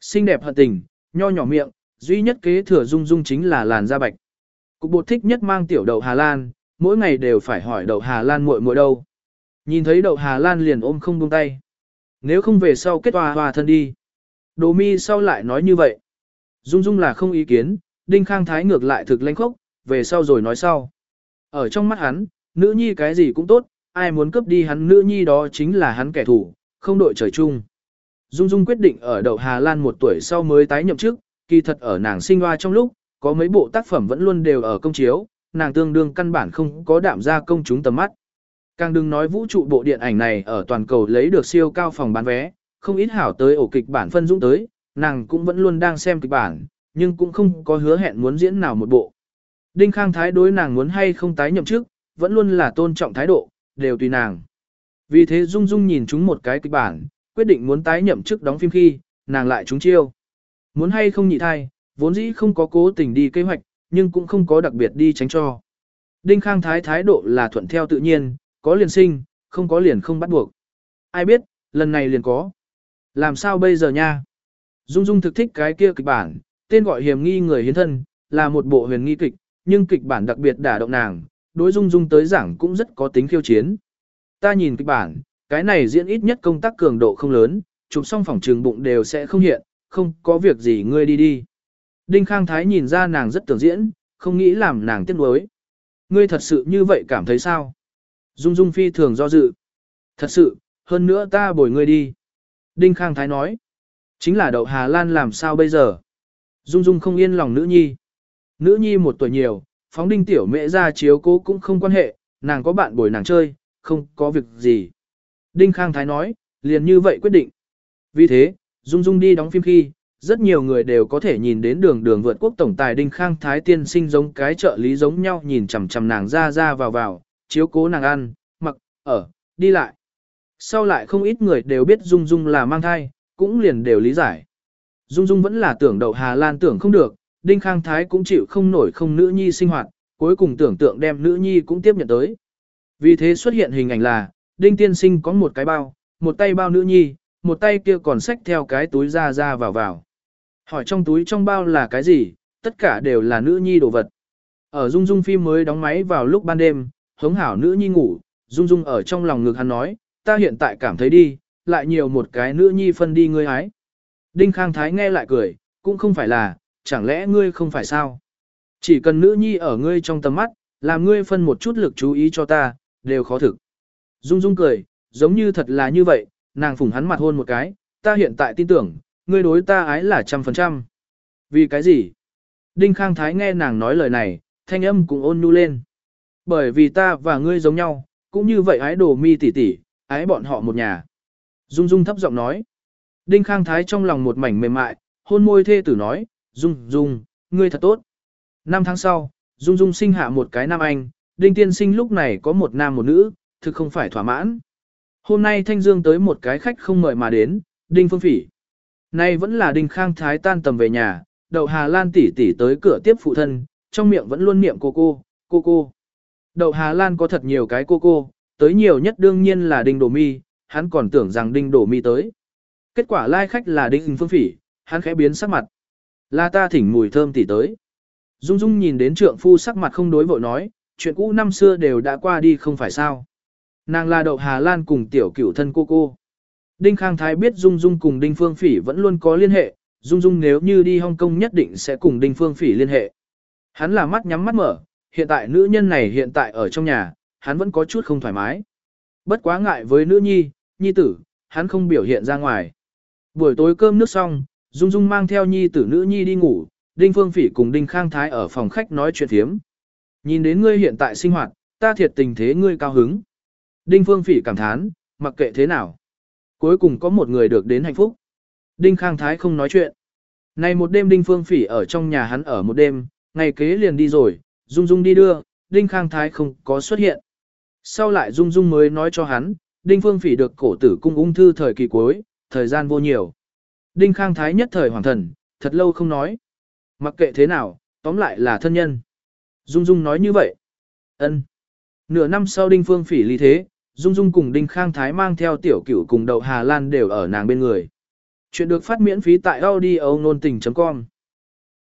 Xinh đẹp hận tình, nho nhỏ miệng, duy nhất kế thừa dung dung chính là làn da bạch. Cục bột thích nhất mang tiểu đậu Hà Lan, mỗi ngày đều phải hỏi đậu Hà Lan muội muội đâu. Nhìn thấy đậu Hà Lan liền ôm không buông tay. Nếu không về sau kết hòa hòa thân đi. Đồ mi sau lại nói như vậy. Dung dung là không ý kiến, Đinh Khang Thái ngược lại thực lãnh khốc, về sau rồi nói sau. Ở trong mắt hắn, nữ nhi cái gì cũng tốt, ai muốn cướp đi hắn nữ nhi đó chính là hắn kẻ thù, không đội trời chung. Dung Dung quyết định ở đậu Hà Lan một tuổi sau mới tái nhậm chức, kỳ thật ở nàng sinh hoa trong lúc, có mấy bộ tác phẩm vẫn luôn đều ở công chiếu, nàng tương đương căn bản không có đạm ra công chúng tầm mắt. Càng đừng nói vũ trụ bộ điện ảnh này ở toàn cầu lấy được siêu cao phòng bán vé, không ít hảo tới ổ kịch bản phân dũng tới, nàng cũng vẫn luôn đang xem kịch bản, nhưng cũng không có hứa hẹn muốn diễn nào một bộ. Đinh Khang Thái đối nàng muốn hay không tái nhậm chức, vẫn luôn là tôn trọng thái độ, đều tùy nàng. Vì thế Dung Dung nhìn chúng một cái kịch bản, quyết định muốn tái nhậm chức đóng phim khi, nàng lại trúng chiêu. Muốn hay không nhị thai, vốn dĩ không có cố tình đi kế hoạch, nhưng cũng không có đặc biệt đi tránh cho. Đinh Khang Thái thái độ là thuận theo tự nhiên, có liền sinh, không có liền không bắt buộc. Ai biết, lần này liền có. Làm sao bây giờ nha? Dung Dung thực thích cái kia kịch bản, tên gọi hiểm nghi người hiến thân, là một bộ huyền nghi kịch, nhưng kịch bản đặc biệt đả động nàng, đối Dung Dung tới giảng cũng rất có tính khiêu chiến. Ta nhìn kịch bản, cái này diễn ít nhất công tác cường độ không lớn, chụp xong phòng trường bụng đều sẽ không hiện, không có việc gì ngươi đi đi. Đinh Khang Thái nhìn ra nàng rất tưởng diễn, không nghĩ làm nàng tiếc nuối. Ngươi thật sự như vậy cảm thấy sao? Dung Dung phi thường do dự. Thật sự, hơn nữa ta bồi ngươi đi. Đinh Khang Thái nói. Chính là đậu Hà Lan làm sao bây giờ? Dung Dung không yên lòng nữ nhi. Nữ nhi một tuổi nhiều, phóng đinh tiểu mẹ ra chiếu cố cũng không quan hệ, nàng có bạn bồi nàng chơi, không có việc gì. Đinh Khang Thái nói, liền như vậy quyết định. Vì thế, Dung Dung đi đóng phim khi, rất nhiều người đều có thể nhìn đến đường đường vượt quốc tổng tài Đinh Khang Thái tiên sinh giống cái trợ lý giống nhau nhìn chằm chằm nàng ra ra vào vào, chiếu cố nàng ăn, mặc, ở, đi lại. Sau lại không ít người đều biết Dung Dung là mang thai, cũng liền đều lý giải. Dung Dung vẫn là tưởng đậu Hà Lan tưởng không được, Đinh Khang Thái cũng chịu không nổi không nữ nhi sinh hoạt, cuối cùng tưởng tượng đem nữ nhi cũng tiếp nhận tới. Vì thế xuất hiện hình ảnh là, Đinh Tiên Sinh có một cái bao, một tay bao nữ nhi, một tay kia còn xách theo cái túi ra ra vào vào. Hỏi trong túi trong bao là cái gì, tất cả đều là nữ nhi đồ vật. Ở Dung Dung phim mới đóng máy vào lúc ban đêm, hống hảo nữ nhi ngủ, Dung Dung ở trong lòng ngực hắn nói, ta hiện tại cảm thấy đi, lại nhiều một cái nữ nhi phân đi ngươi hái. Đinh Khang Thái nghe lại cười, cũng không phải là, chẳng lẽ ngươi không phải sao? Chỉ cần nữ nhi ở ngươi trong tầm mắt, làm ngươi phân một chút lực chú ý cho ta, đều khó thực. Dung Dung cười, giống như thật là như vậy, nàng phủng hắn mặt hôn một cái, ta hiện tại tin tưởng, ngươi đối ta ái là trăm phần trăm. Vì cái gì? Đinh Khang Thái nghe nàng nói lời này, thanh âm cũng ôn nhu lên. Bởi vì ta và ngươi giống nhau, cũng như vậy ái đồ mi tỷ tỷ, ái bọn họ một nhà. Dung Dung thấp giọng nói. Đinh Khang Thái trong lòng một mảnh mềm mại, hôn môi thê tử nói, Dung, Dung, ngươi thật tốt. Năm tháng sau, Dung Dung sinh hạ một cái nam anh, Đinh Tiên sinh lúc này có một nam một nữ, thực không phải thỏa mãn. Hôm nay Thanh Dương tới một cái khách không mời mà đến, Đinh Phương Phỉ. Nay vẫn là Đinh Khang Thái tan tầm về nhà, đậu Hà Lan tỷ tỷ tới cửa tiếp phụ thân, trong miệng vẫn luôn niệm cô cô, Cô cô. Đậu Hà Lan có thật nhiều cái cô cô, tới nhiều nhất đương nhiên là Đinh Đổ Mi, hắn còn tưởng rằng Đinh Đổ Mi tới. Kết quả lai like khách là Đinh Phương Phỉ, hắn khẽ biến sắc mặt. Là ta thỉnh mùi thơm tỉ tới. Dung Dung nhìn đến trượng phu sắc mặt không đối vội nói, chuyện cũ năm xưa đều đã qua đi không phải sao. Nàng là đậu Hà Lan cùng tiểu cửu thân cô cô. Đinh Khang Thái biết Dung Dung cùng Đinh Phương Phỉ vẫn luôn có liên hệ, Dung Dung nếu như đi Hong Kong nhất định sẽ cùng Đinh Phương Phỉ liên hệ. Hắn là mắt nhắm mắt mở, hiện tại nữ nhân này hiện tại ở trong nhà, hắn vẫn có chút không thoải mái. Bất quá ngại với nữ nhi, nhi tử, hắn không biểu hiện ra ngoài. Buổi tối cơm nước xong, Dung Dung mang theo nhi tử nữ nhi đi ngủ, Đinh Phương Phỉ cùng Đinh Khang Thái ở phòng khách nói chuyện thiếm. Nhìn đến ngươi hiện tại sinh hoạt, ta thiệt tình thế ngươi cao hứng. Đinh Phương Phỉ cảm thán, mặc kệ thế nào. Cuối cùng có một người được đến hạnh phúc. Đinh Khang Thái không nói chuyện. Này một đêm Đinh Phương Phỉ ở trong nhà hắn ở một đêm, ngày kế liền đi rồi, Dung Dung đi đưa, Đinh Khang Thái không có xuất hiện. Sau lại Dung Dung mới nói cho hắn, Đinh Phương Phỉ được cổ tử cung ung thư thời kỳ cuối, thời gian vô nhiều. Đinh Khang Thái nhất thời hoàng thần, thật lâu không nói. Mặc kệ thế nào, tóm lại là thân nhân. Dung Dung nói như vậy. ân Nửa năm sau Đinh Phương Phỉ ly thế, Dung Dung cùng Đinh Khang Thái mang theo tiểu cửu cùng đậu Hà Lan đều ở nàng bên người. Chuyện được phát miễn phí tại audio nôn tình.com